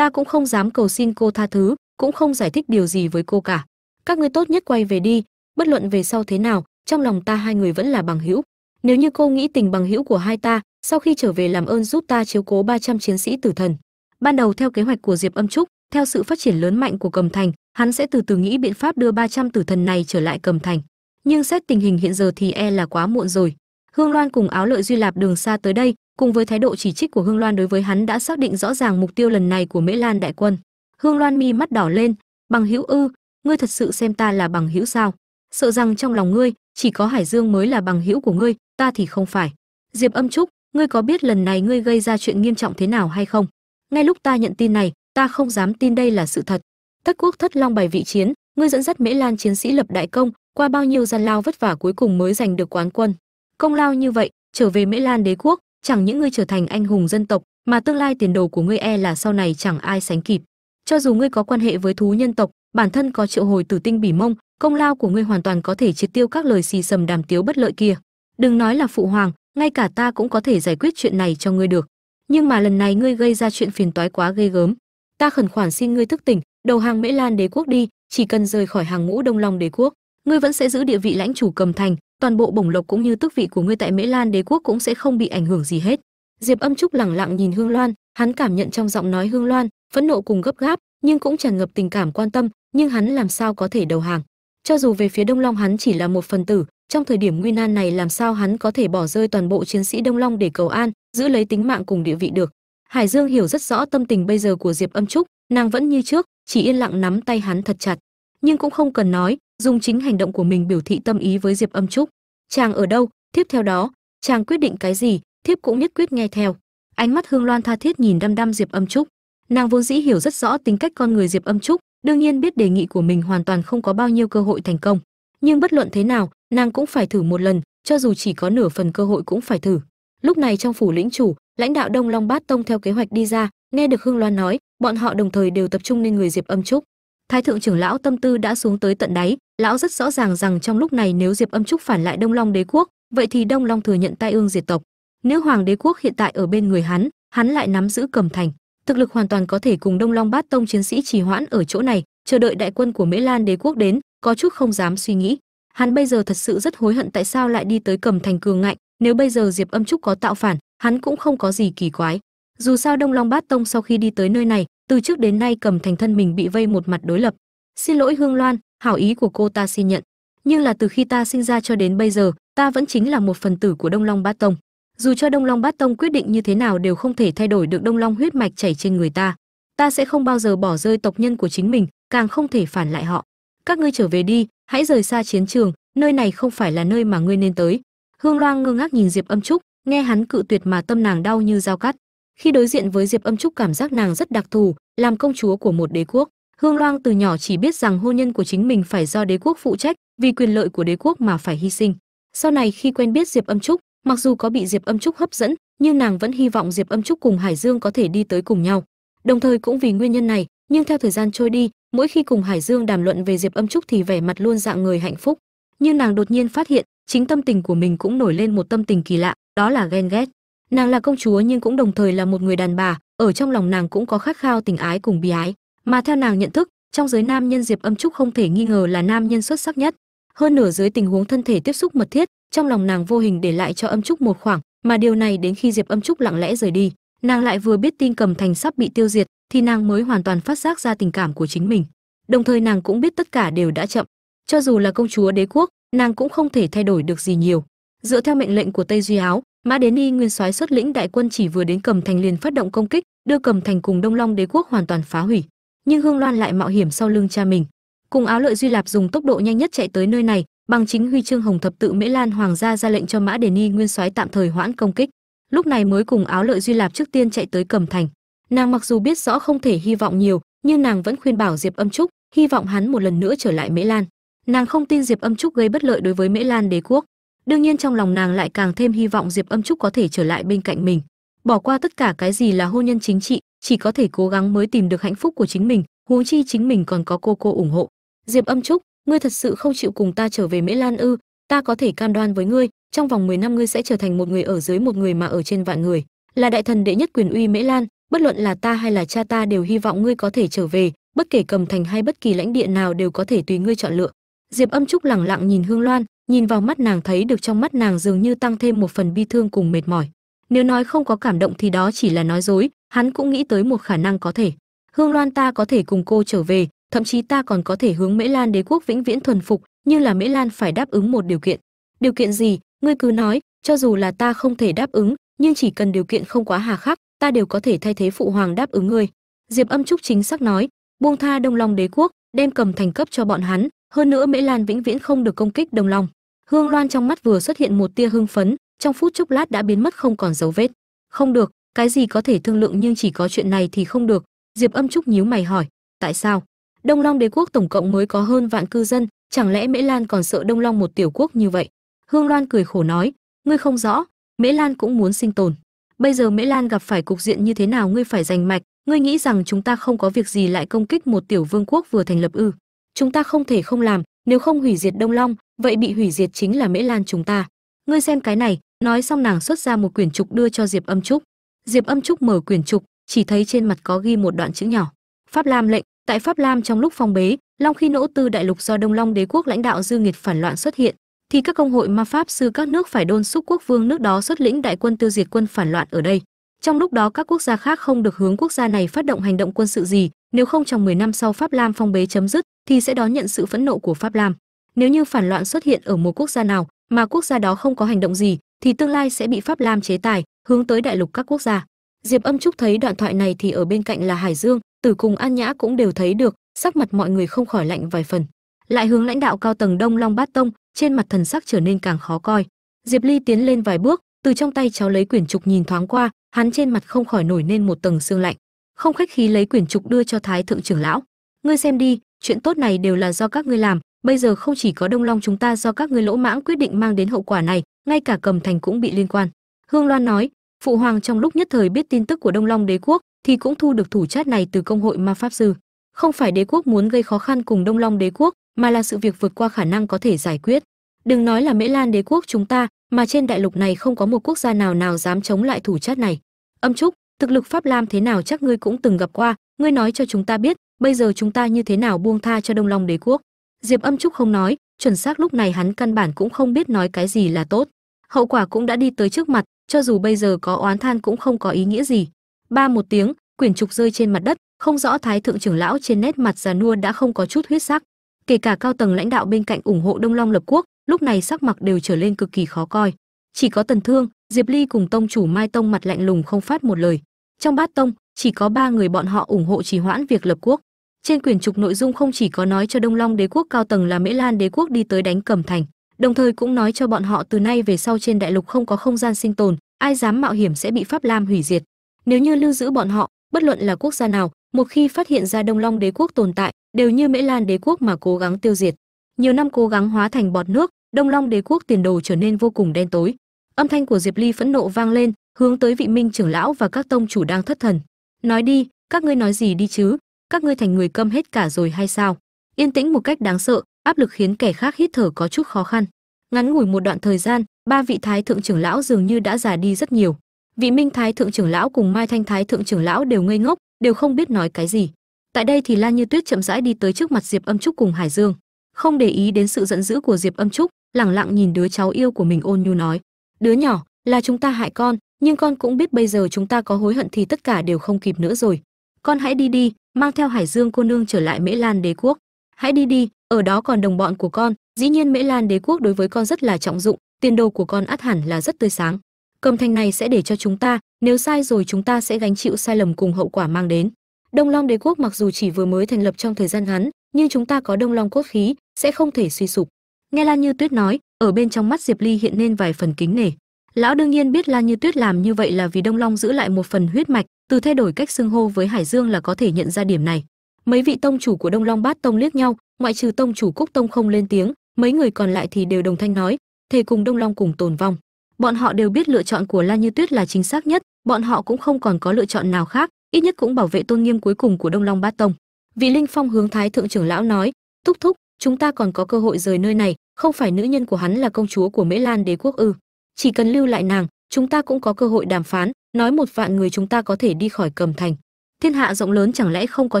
ta cũng không dám cầu xin cô tha thứ, cũng không giải thích điều gì với cô cả các ngươi tốt nhất quay về đi, bất luận về sau thế nào, trong lòng ta hai người vẫn là bằng hữu. Nếu như cô nghĩ tình bằng hữu của hai ta, sau khi trở về làm ơn giúp ta chiếu cố 300 chiến sĩ tử thần. Ban đầu theo kế hoạch của diệp âm trúc, theo sự phát triển lớn mạnh của cầm thành, hắn sẽ từ từ nghĩ biện pháp đưa 300 tử thần này trở lại cầm thành. Nhưng xét tình hình hiện giờ thì e là quá muộn rồi. Hương loan cùng áo lợi duy lạp đường xa tới đây, cùng với thái độ chỉ trích của hương loan đối với hắn đã xác định rõ ràng mục tiêu lần này của mễ lan đại quân. Hương loan mi mắt đỏ lên, bằng hữu ư ngươi thật sự xem ta là bằng hữu sao? Sợ rằng trong lòng ngươi, chỉ có hải dương mới là bằng hữu của ngươi, ta thì không phải. Diệp âm trúc, ngươi có biết lần này ngươi gây ra chuyện nghiêm trọng thế nào hay không? Ngay lúc ta nhận tin này, ta không dám tin đây là sự thật. Thất quốc thất long bày vị chiến, ngươi dẫn dắt mễ lan chiến sĩ lập đại công, qua bao nhiêu gian lao vất vả cuối cùng mới giành được quán quân. Công lao như vậy, trở về mễ lan đế quốc, chẳng những ngươi trở thành anh hùng dân tộc, mà tương lai tiền đồ của ngươi e là sau này chẳng ai sánh kịp. Cho dù ngươi có quan hệ với thú nhân tộc bản thân có triệu hồi tử tinh bỉ mông, công lao của ngươi hoàn toàn có thể triệt tiêu các lời xì xầm đàm tiếu bất lợi kia. Đừng nói là phụ hoàng, ngay cả ta cũng có thể giải quyết chuyện này cho ngươi được. Nhưng mà lần này ngươi gây ra chuyện phiền toái quá ghê gớm. Ta khẩn khoản xin ngươi thức tỉnh, đầu hàng mễ lan đế quốc đi, chỉ cần rời khỏi hàng ngũ đông long đế quốc, ngươi vẫn sẽ giữ địa vị lãnh chủ cầm thành, toàn bộ bổng lộc cũng như tước vị của ngươi tại mễ lan đế quốc cũng sẽ không bị ảnh hưởng gì hết. Diệp âm trúc lẳng lặng nhìn hương loan, hắn cảm nhận trong giọng nói hương loan, phẫn nộ cùng gấp gáp, nhưng cũng tràn ngập tình cảm quan tâm nhưng hắn làm sao có thể đầu hàng? Cho dù về phía đông long hắn chỉ là một phần tử, trong thời điểm nguy nan này làm sao hắn có thể bỏ rơi toàn bộ chiến sĩ đông long để cầu an, giữ lấy tính mạng cùng địa vị được? Hải dương hiểu rất rõ tâm tình bây giờ của diệp âm trúc, nàng vẫn như trước, chỉ yên lặng nắm tay hắn thật chặt. Nhưng cũng không cần nói, dùng chính hành động của mình biểu thị tâm ý với diệp âm trúc. Chàng ở đâu? Tiếp theo đó, chàng quyết định cái gì? Thiếp cũng nhất quyết nghe theo. Ánh mắt hương loan tha thiết nhìn đăm đăm diệp âm trúc. Nàng vốn dĩ hiểu rất rõ tính cách con người diệp âm trúc đương nhiên biết đề nghị của mình hoàn toàn không có bao nhiêu cơ hội thành công. Nhưng bất luận thế nào, nàng cũng phải thử một lần, cho dù chỉ có nửa phần cơ hội cũng phải thử. Lúc này trong phủ lĩnh chủ, lãnh đạo đông long bát tông theo kế hoạch đi ra, nghe được hương loan nói, bọn họ đồng thời đều tập trung lên người diệp âm trúc. Thái thượng trưởng lão tâm tư đã xuống tới tận đáy, lão rất rõ ràng rằng trong lúc này nếu diệp âm trúc phản lại đông long đế quốc, vậy thì đông long thừa nhận tai ương diệt tộc. Nếu hoàng đế quốc hiện tại ở bên người hắn hắn lại nắm giữ cầm thành thực lực hoàn toàn có thể cùng đông long bát tông chiến sĩ trì hoãn ở chỗ này, chờ đợi đại quân của mễ lan đế quốc đến, có chút không dám suy nghĩ. Hắn bây giờ thật sự rất hối hận tại sao lại đi tới cầm thành cường ngạnh, nếu bây giờ diệp âm trúc có tạo phản, hắn cũng không có gì kỳ quái. Dù sao đông long bát tông sau khi đi tới nơi này, từ trước đến nay cầm thành thân mình bị vây một mặt đối lập. Xin lỗi hương loan, hảo ý của cô ta xin nhận. Nhưng là từ khi ta sinh ra cho đến bây giờ, ta vẫn chính là một phần tử của đông long bát tông dù cho đông long bát tông quyết định như thế nào đều không thể thay đổi được đông long huyết mạch chảy trên người ta. Ta sẽ không bao giờ bỏ rơi tộc nhân của chính mình, càng không thể phản lại họ. Các ngươi trở về đi, hãy rời xa chiến trường, nơi này không phải là nơi mà ngươi nên tới. Hương loang ngơ ngác nhìn diệp âm trúc, nghe hắn cự tuyệt mà tâm nàng đau như dao cắt. Khi đối diện với diệp âm trúc cảm giác nàng rất đặc thù, làm công chúa của một đế quốc. Hương loang từ nhỏ chỉ biết rằng hôn nhân của chính mình phải do đế quốc phụ trách, vì quyền lợi của đế quốc mà phải hy sinh. Sau này khi quen biết diệp âm trúc mặc dù có bị diệp âm trúc hấp dẫn, nhưng nàng vẫn hy vọng diệp âm trúc cùng hải dương có thể đi tới cùng nhau. Đồng thời cũng vì nguyên nhân này, nhưng theo thời gian trôi đi, mỗi khi cùng hải dương đàm luận về diệp âm trúc thì vẻ mặt luôn dạng người hạnh phúc. Nhưng nàng đột nhiên phát hiện, chính tâm tình của mình cũng nổi lên một tâm tình kỳ lạ, đó là ghen ghét. Nàng là công chúa nhưng cũng đồng thời là một người đàn bà, ở trong lòng nàng cũng có khát khao tình ái cùng bi ái. Mà theo nàng nhận thức, trong giới nam nhân diệp âm trúc không thể nghi ngờ là nam nhân xuất sắc nhất hơn nửa dưới tình huống thân thể tiếp xúc mật thiết, trong lòng nàng vô hình để lại cho âm trúc một khoảng, mà điều này đến khi diệp âm trúc lặng lẽ rời đi, nàng lại vừa biết tin cầm thành sắp bị tiêu diệt, thì nàng mới hoàn toàn phát giác ra tình cảm của chính mình. Đồng thời nàng cũng biết tất cả đều đã chậm. Cho dù là công chúa đế quốc, nàng cũng không thể thay đổi được gì nhiều. Dựa theo mệnh lệnh của tây duy áo, mã đến y nguyên soái xuất lĩnh đại quân chỉ vừa đến cầm thành liền phát động công kích, đưa cầm thành cùng đông long đế quốc hoàn toàn phá hủy. Nhưng hương loan lại mạo hiểm sau lưng cha mình cùng áo lợi duy lạp dùng tốc độ nhanh nhất chạy tới nơi này, bằng chính huy chương hồng thập tự mễ lan hoàng gia ra lệnh cho mã đề ni nguyên soái tạm thời hoãn công kích. Lúc này mới cùng áo lợi duy lạp trước tiên chạy tới cẩm thành. Nàng mặc dù biết rõ không thể hy vọng nhiều, nhưng nàng vẫn khuyên bảo diệp âm trúc, hy vọng hắn một lần nữa trở lại mễ lan. Nàng không tin diệp âm trúc gây bất lợi đối với mễ lan đế quốc. Đương nhiên trong lòng nàng lại càng thêm hy vọng diệp âm trúc có thể trở lại bên cạnh mình. Bỏ qua tất cả cái gì là hôn nhân chính trị, chỉ có thể cố gắng mới tìm được hạnh phúc của chính mình, huống chi chính mình còn có cô cô ủng hộ diệp âm trúc, ngươi thật sự không chịu cùng ta trở về mễ lan ư? Ta có thể cam đoan với ngươi, trong vòng 10 năm ngươi sẽ trở thành một người ở dưới một người mà ở trên vạn người. Là đại thần đệ nhất quyền uy mễ lan, bất luận là ta hay là cha ta đều hy vọng ngươi có thể trở về, bất kể cầm thành hay bất kỳ lãnh địa nào đều có thể tùy ngươi chọn lựa. Diệp âm trúc lẳng lặng nhìn hương loan, nhìn vào mắt nàng thấy được trong mắt nàng dường như tăng thêm một phần bi thương cùng mệt mỏi. Nếu nói không có cảm động thì đó chỉ là nói dối, hắn cũng nghĩ tới một khả năng có thể. Hương loan ta có thể cùng cô trở về thậm chí ta còn có thể hướng mễ lan đế quốc vĩnh viễn thuần phục nhưng là mễ lan phải đáp ứng một điều kiện. Điều kiện gì? Ngươi cứ nói, cho dù là ta không thể đáp ứng, nhưng chỉ cần điều kiện không quá hà khắc, ta đều có thể thay thế phụ hoàng đáp ứng ngươi. Diệp âm trúc chính xác nói, buông tha đông long đế quốc, đem cầm thành cấp cho bọn hắn, hơn nữa mễ lan vĩnh viễn không được công kích đông long. Hương loan trong mắt vừa xuất hiện một tia hưng phấn, trong phút chốc lát đã biến mất không còn dấu vết. Không được, cái gì có thể thương lượng nhưng chỉ có chuyện này thì không được. Diệp âm trúc nhíu mày hỏi, tại sao? Đông long đế quốc tổng cộng mới có hơn vạn cư dân, chẳng lẽ mễ lan còn sợ đông long một tiểu quốc như vậy? Hương loan cười khổ nói, ngươi không rõ, mễ lan cũng muốn sinh tồn. Bây giờ mễ lan gặp phải cục diện như thế nào ngươi phải giành mạch, ngươi nghĩ rằng chúng ta không có việc gì lại công kích một tiểu vương quốc vừa thành lập ư? Chúng ta không thể không làm, nếu không hủy diệt đông long, vậy bị hủy diệt chính là mễ lan chúng ta. Ngươi xem cái này, nói xong nàng xuất ra một quyển trục đưa cho diệp âm trúc. Diệp âm trúc mở quyển trục, chỉ thấy trên mặt có ghi một đoạn chữ nhỏ. Pháp lam lệnh tại pháp lam trong lúc phong bế, long khi nỗ tư đại lục do đông long đế quốc lãnh đạo dư nghiệt phản loạn xuất hiện, thì các công hội ma pháp sư các nước phải đôn xúc quốc vương nước đó xuất lĩnh đại quân tiêu diệt quân phản loạn ở đây. Trong lúc đó các quốc gia khác không được hướng quốc gia này phát động hành động quân sự gì, nếu không trong 10 năm sau pháp lam phong bế chấm dứt, thì sẽ đón nhận sự phẫn nộ của pháp lam. Nếu như phản loạn xuất hiện ở một quốc gia nào mà quốc gia đó không có hành động gì, thì tương lai sẽ bị pháp lam chế tài, hướng tới đại lục các quốc gia. Diệp âm trúc thấy đoạn thoại này thì ở bên cạnh là hải dương tử cùng an nhã cũng đều thấy được, sắc mặt mọi người không khỏi lạnh vài phần. Lại hướng lãnh đạo cao tầng đông long bát tông, trên mặt thần sắc trở nên càng khó coi. Diệp ly tiến lên vài bước, từ trong tay cháu lấy quyển trục nhìn thoáng qua, hắn trên mặt không khỏi nổi lên một tầng xương lạnh. Không khách khí lấy quyển trục đưa cho thái thượng trưởng lão. Ngươi xem đi, chuyện tốt này đều là do các ngươi làm, bây giờ không chỉ có đông long chúng ta do các ngươi lỗ mãng quyết định mang đến hậu quả này, ngay cả cầm thành cũng bị liên quan. Hương loan nói, phụ hoàng trong lúc nhất thời biết tin tức của đông long đế quốc thì cũng thu được thủ chát này từ công hội ma pháp sư. Không phải đế quốc muốn gây khó khăn cùng đông long đế quốc, mà là sự việc vượt qua khả năng có thể giải quyết. Đừng nói là mễ lan đế quốc chúng ta, mà trên đại lục này không có một quốc gia nào nào dám chống lại thủ chát này. Âm trúc, thực lực pháp lam thế nào chắc ngươi cũng từng gặp qua, ngươi nói cho chúng ta biết, bây giờ chúng ta như thế nào buông tha cho đông long đế quốc. Diệp âm trúc không nói, chuẩn xác lúc này hắn căn bản cũng không biết nói cái gì là tốt. Hậu quả cũng đã đi tới trước mặt, cho dù bây giờ có oán than cũng không có ý nghĩa gì ba một tiếng, quyển trục rơi trên mặt đất, không rõ thái thượng trưởng lão trên nét mặt già nua đã không có chút huyết sắc. Kể cả cao tầng lãnh đạo bên cạnh ủng hộ đông long lập quốc, lúc này sắc mặt đều trở lên cực kỳ khó coi. Chỉ có tần thương, diệp ly cùng tông chủ mai tông mặt lạnh lùng không phát một lời. Trong bát tông, chỉ có ba người bọn họ ủng hộ trì hoãn việc lập quốc. Trên quyển trục nội dung không chỉ có nói cho đông long đế quốc cao tầng là mễ lan đế quốc đi tới đánh cầm thành, đồng thời cũng nói cho bọn họ từ nay về sau trên đại lục không có không gian sinh tồn, ai dám mạo hiểm sẽ bị pháp lam hủy diệt nếu như lưu giữ bọn họ, bất luận là quốc gia nào, một khi phát hiện ra đông long đế quốc tồn tại, đều như mễ lan đế quốc mà cố gắng tiêu diệt. Nhiều năm cố gắng hóa thành bọt nước, đông long đế quốc tiền đồ trở nên vô cùng đen tối. Âm thanh của diệp ly phẫn nộ vang lên, hướng tới vị minh trưởng lão và các tông chủ đang thất thần. Nói đi, các ngươi nói gì đi chứ? Các ngươi thành người câm hết cả rồi hay sao? Yên tĩnh một cách đáng sợ, áp lực khiến kẻ khác hít thở có chút khó khăn. Ngắn ngủi một đoạn thời gian, ba vị thái thượng trưởng lão dường như đã già đi rất nhiều vị minh thái thượng trưởng lão cùng mai thanh thái thượng trưởng lão đều ngây ngốc, đều không biết nói cái gì. Tại đây thì Lan như tuyết chậm rãi đi tới trước mặt diệp âm trúc cùng hải dương. Không để ý đến sự giận dữ của diệp âm trúc, lẳng lặng nhìn đứa cháu yêu của mình ôn nhu nói, đứa nhỏ, là chúng ta hại con, nhưng con cũng biết bây giờ chúng ta có hối hận thì tất cả đều không kịp nữa rồi. Con hãy đi đi, mang theo hải dương cô nương trở lại mễ lan đế quốc. Hãy đi đi, ở đó còn đồng bọn của con, dĩ nhiên mễ lan đế quốc đối với con rất là trọng dụng, tiền đồ của con ắt hẳn là rất tươi sáng cầm thành này sẽ để cho chúng ta, nếu sai rồi chúng ta sẽ gánh chịu sai lầm cùng hậu quả mang đến. Đông long đế quốc mặc dù chỉ vừa mới thành lập trong thời gian ngắn, nhưng chúng ta có đông long cốt khí, sẽ không thể suy sụp. Nghe lan như tuyết nói, ở bên trong mắt diệp ly hiện lên vài phần kính nể. Lão đương nhiên biết lan như tuyết làm như vậy là vì đông long giữ lại một phần huyết mạch, từ thay đổi cách xưng hô với hải dương là có thể nhận ra điểm này. Mấy vị tông chủ của đông long bát tông liếc nhau, ngoại trừ tông chủ cúc tông không lên tiếng, mấy người còn lại thì đều đồng thanh nói, thề cùng đông long cùng tồn vong bọn họ đều biết lựa chọn của lan như tuyết là chính xác nhất, bọn họ cũng không còn có lựa chọn nào khác, ít nhất cũng bảo vệ tôn nghiêm cuối cùng của đông long bát tông. Vị linh phong hướng thái thượng trưởng lão nói, thúc thúc, chúng ta còn có cơ hội rời nơi này, không phải nữ nhân của hắn là công chúa của mễ lan đế quốc ư. Chỉ cần lưu lại nàng, chúng ta cũng có cơ hội đàm phán, nói một vạn người chúng ta có thể đi khỏi cầm thành. Thiên hạ rộng lớn chẳng lẽ không có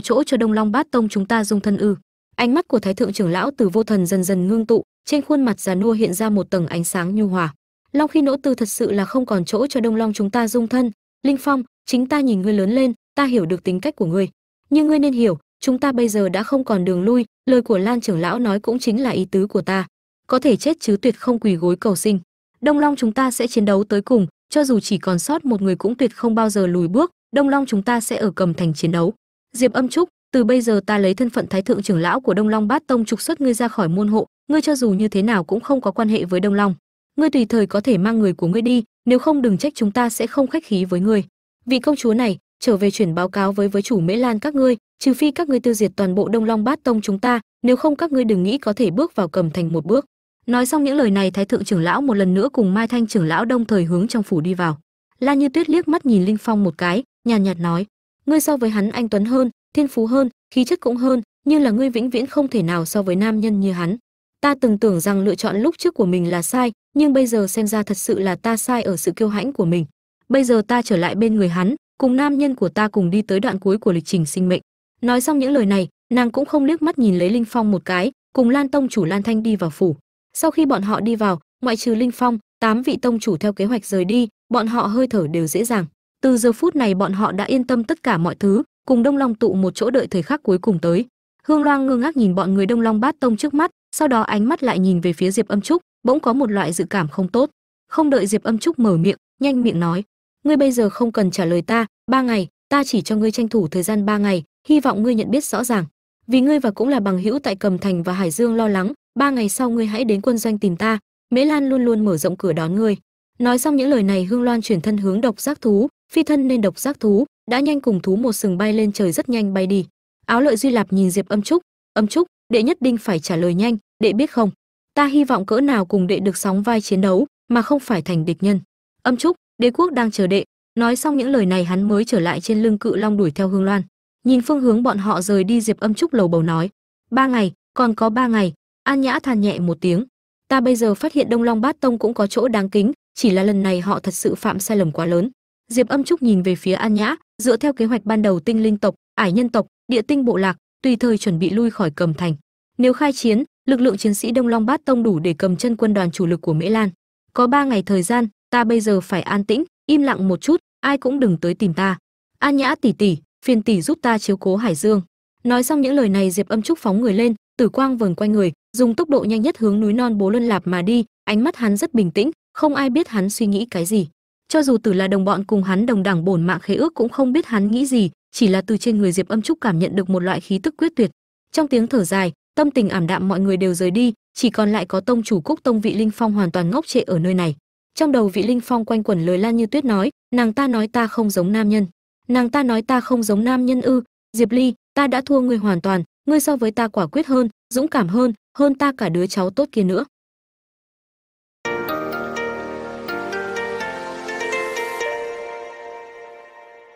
chỗ cho đông long bát tông chúng ta dung thân ư? Ánh mắt của thái thượng trưởng lão từ vô thần dần dần ngưng tụ, trên khuôn mặt già nua hiện ra một tầng ánh sáng nhu hòa long khi nỗ tư thật sự là không còn chỗ cho đông long chúng ta dung thân, linh phong, chính ta nhìn ngươi lớn lên, ta hiểu được tính cách của ngươi. Nhưng ngươi nên hiểu, chúng ta bây giờ đã không còn đường lui, lời của lan trưởng lão nói cũng chính là ý tứ của ta. Có thể chết chứ tuyệt không quỳ gối cầu sinh. Đông long chúng ta sẽ chiến đấu tới cùng, cho dù chỉ còn sót một người cũng tuyệt không bao giờ lùi bước, đông long chúng ta sẽ ở cầm thành chiến đấu. Diệp âm trúc, từ bây giờ ta lấy thân phận thái thượng trưởng lão của đông long bát tông trục xuất ngươi ra khỏi môn hộ, ngươi cho dù như thế nào cũng không có quan hệ với đông long ngươi tùy thời có thể mang người của ngươi đi nếu không đừng trách chúng ta sẽ không khách khí với ngươi. Vị công chúa này trở về chuyển báo cáo với với chủ mễ lan các ngươi trừ phi các ngươi tiêu diệt toàn bộ đông long bát tông chúng ta nếu không các ngươi đừng nghĩ có thể bước vào cầm thành một bước. Nói xong những lời này thái thượng trưởng lão một lần nữa cùng mai thanh trưởng lão đông thời hướng trong phủ đi vào. La như tuyết liếc mắt nhìn linh phong một cái nhàn nhạt, nhạt nói ngươi so với hắn anh tuấn hơn thiên phú hơn khí chất cũng hơn nhưng là ngươi vĩnh viễn không thể nào so với nam nhân như hắn ta từng tưởng rằng lựa chọn lúc trước của mình là sai, nhưng bây giờ xem ra thật sự là ta sai ở sự kiêu hãnh của mình. Bây giờ ta trở lại bên người hắn, cùng nam nhân của ta cùng đi tới đoạn cuối của lịch trình sinh mệnh. Nói xong những lời này, nàng cũng không liếc mắt nhìn lấy linh phong một cái, cùng lan tông chủ lan thanh đi vào phủ. Sau khi bọn họ đi vào, ngoại trừ linh phong, tám vị tông chủ theo kế hoạch rời đi, bọn họ hơi thở đều dễ dàng. Từ giờ phút này bọn họ đã yên tâm tất cả mọi thứ, cùng đông long tụ một chỗ đợi thời khắc cuối cùng tới. Hương loang ngơ ngác nhìn bọn người đông long bát tông trước mắt sau đó ánh mắt lại nhìn về phía diệp âm trúc, bỗng có một loại dự cảm không tốt. Không đợi diệp âm trúc mở miệng, nhanh miệng nói, ngươi bây giờ không cần trả lời ta, ba ngày, ta chỉ cho ngươi tranh thủ thời gian ba ngày, hy vọng ngươi nhận biết rõ ràng. Vì ngươi và cũng là bằng hữu tại cầm thành và hải dương lo lắng, ba ngày sau ngươi hãy đến quân doanh tìm ta. Mễ lan luôn luôn mở rộng cửa đón ngươi. Nói xong những lời này, hương loan chuyển thân hướng độc giác thú, phi thân nên độc giác thú, đã nhanh cùng thú một sừng bay lên trời rất nhanh bay đi. Áo lợi duy lạp nhìn diệp âm trúc âm trúc đệ nhất định phải trả lời nhanh, đệ biết không? Ta hy vọng cỡ nào cùng đệ được sóng vai chiến đấu, mà không phải thành địch nhân. Âm trúc, đế quốc đang chờ đệ. Nói xong những lời này hắn mới trở lại trên lưng cự long đuổi theo hương loan. Nhìn phương hướng bọn họ rời đi, diệp âm trúc lầu bầu nói, ba ngày, còn có ba ngày. An nhã than nhẹ một tiếng, ta bây giờ phát hiện đông long bát tông cũng có chỗ đáng kính, chỉ là lần này họ thật sự phạm sai lầm quá lớn. Diệp âm trúc nhìn về phía an nhã, dựa theo kế hoạch ban đầu tinh linh tộc, ải nhân tộc, địa tinh bộ lạc tùy thời chuẩn bị lui khỏi cầm thành. Nếu khai chiến, lực lượng chiến sĩ đông long bát tông đủ để cầm chân quân đoàn chủ lực của mễ lan. Có ba ngày thời gian, ta bây giờ phải an tĩnh, im lặng một chút, ai cũng đừng tới tìm ta. An nhã tỷ tỷ, phiền tỷ giúp ta chiếu cố hải dương. Nói xong những lời này, diệp âm trúc phóng người lên, tử quang vờn quanh người, dùng tốc độ nhanh nhất hướng núi non bố luân lạp mà đi, ánh mắt hắn rất bình tĩnh, không ai biết hắn suy nghĩ cái gì. Cho dù tử là đồng bọn cùng hắn đồng đẳng bổn mạng khế ước cũng không biết hắn nghĩ gì chỉ là từ trên người diệp âm trúc cảm nhận được một loại khí tức quyết tuyệt. Trong tiếng thở dài, tâm tình ảm đạm mọi người đều rời đi, chỉ còn lại có tông chủ cúc tông vị linh phong hoàn toàn ngốc trệ ở nơi này. Trong đầu vị linh phong quanh quẩn lời lan như tuyết nói, nàng ta nói ta không giống nam nhân. Nàng ta nói ta không giống nam nhân ư? Diệp ly, ta đã thua ngươi hoàn toàn, ngươi so với ta quả quyết hơn, dũng cảm hơn hơn ta cả đứa cháu tốt kia nữa.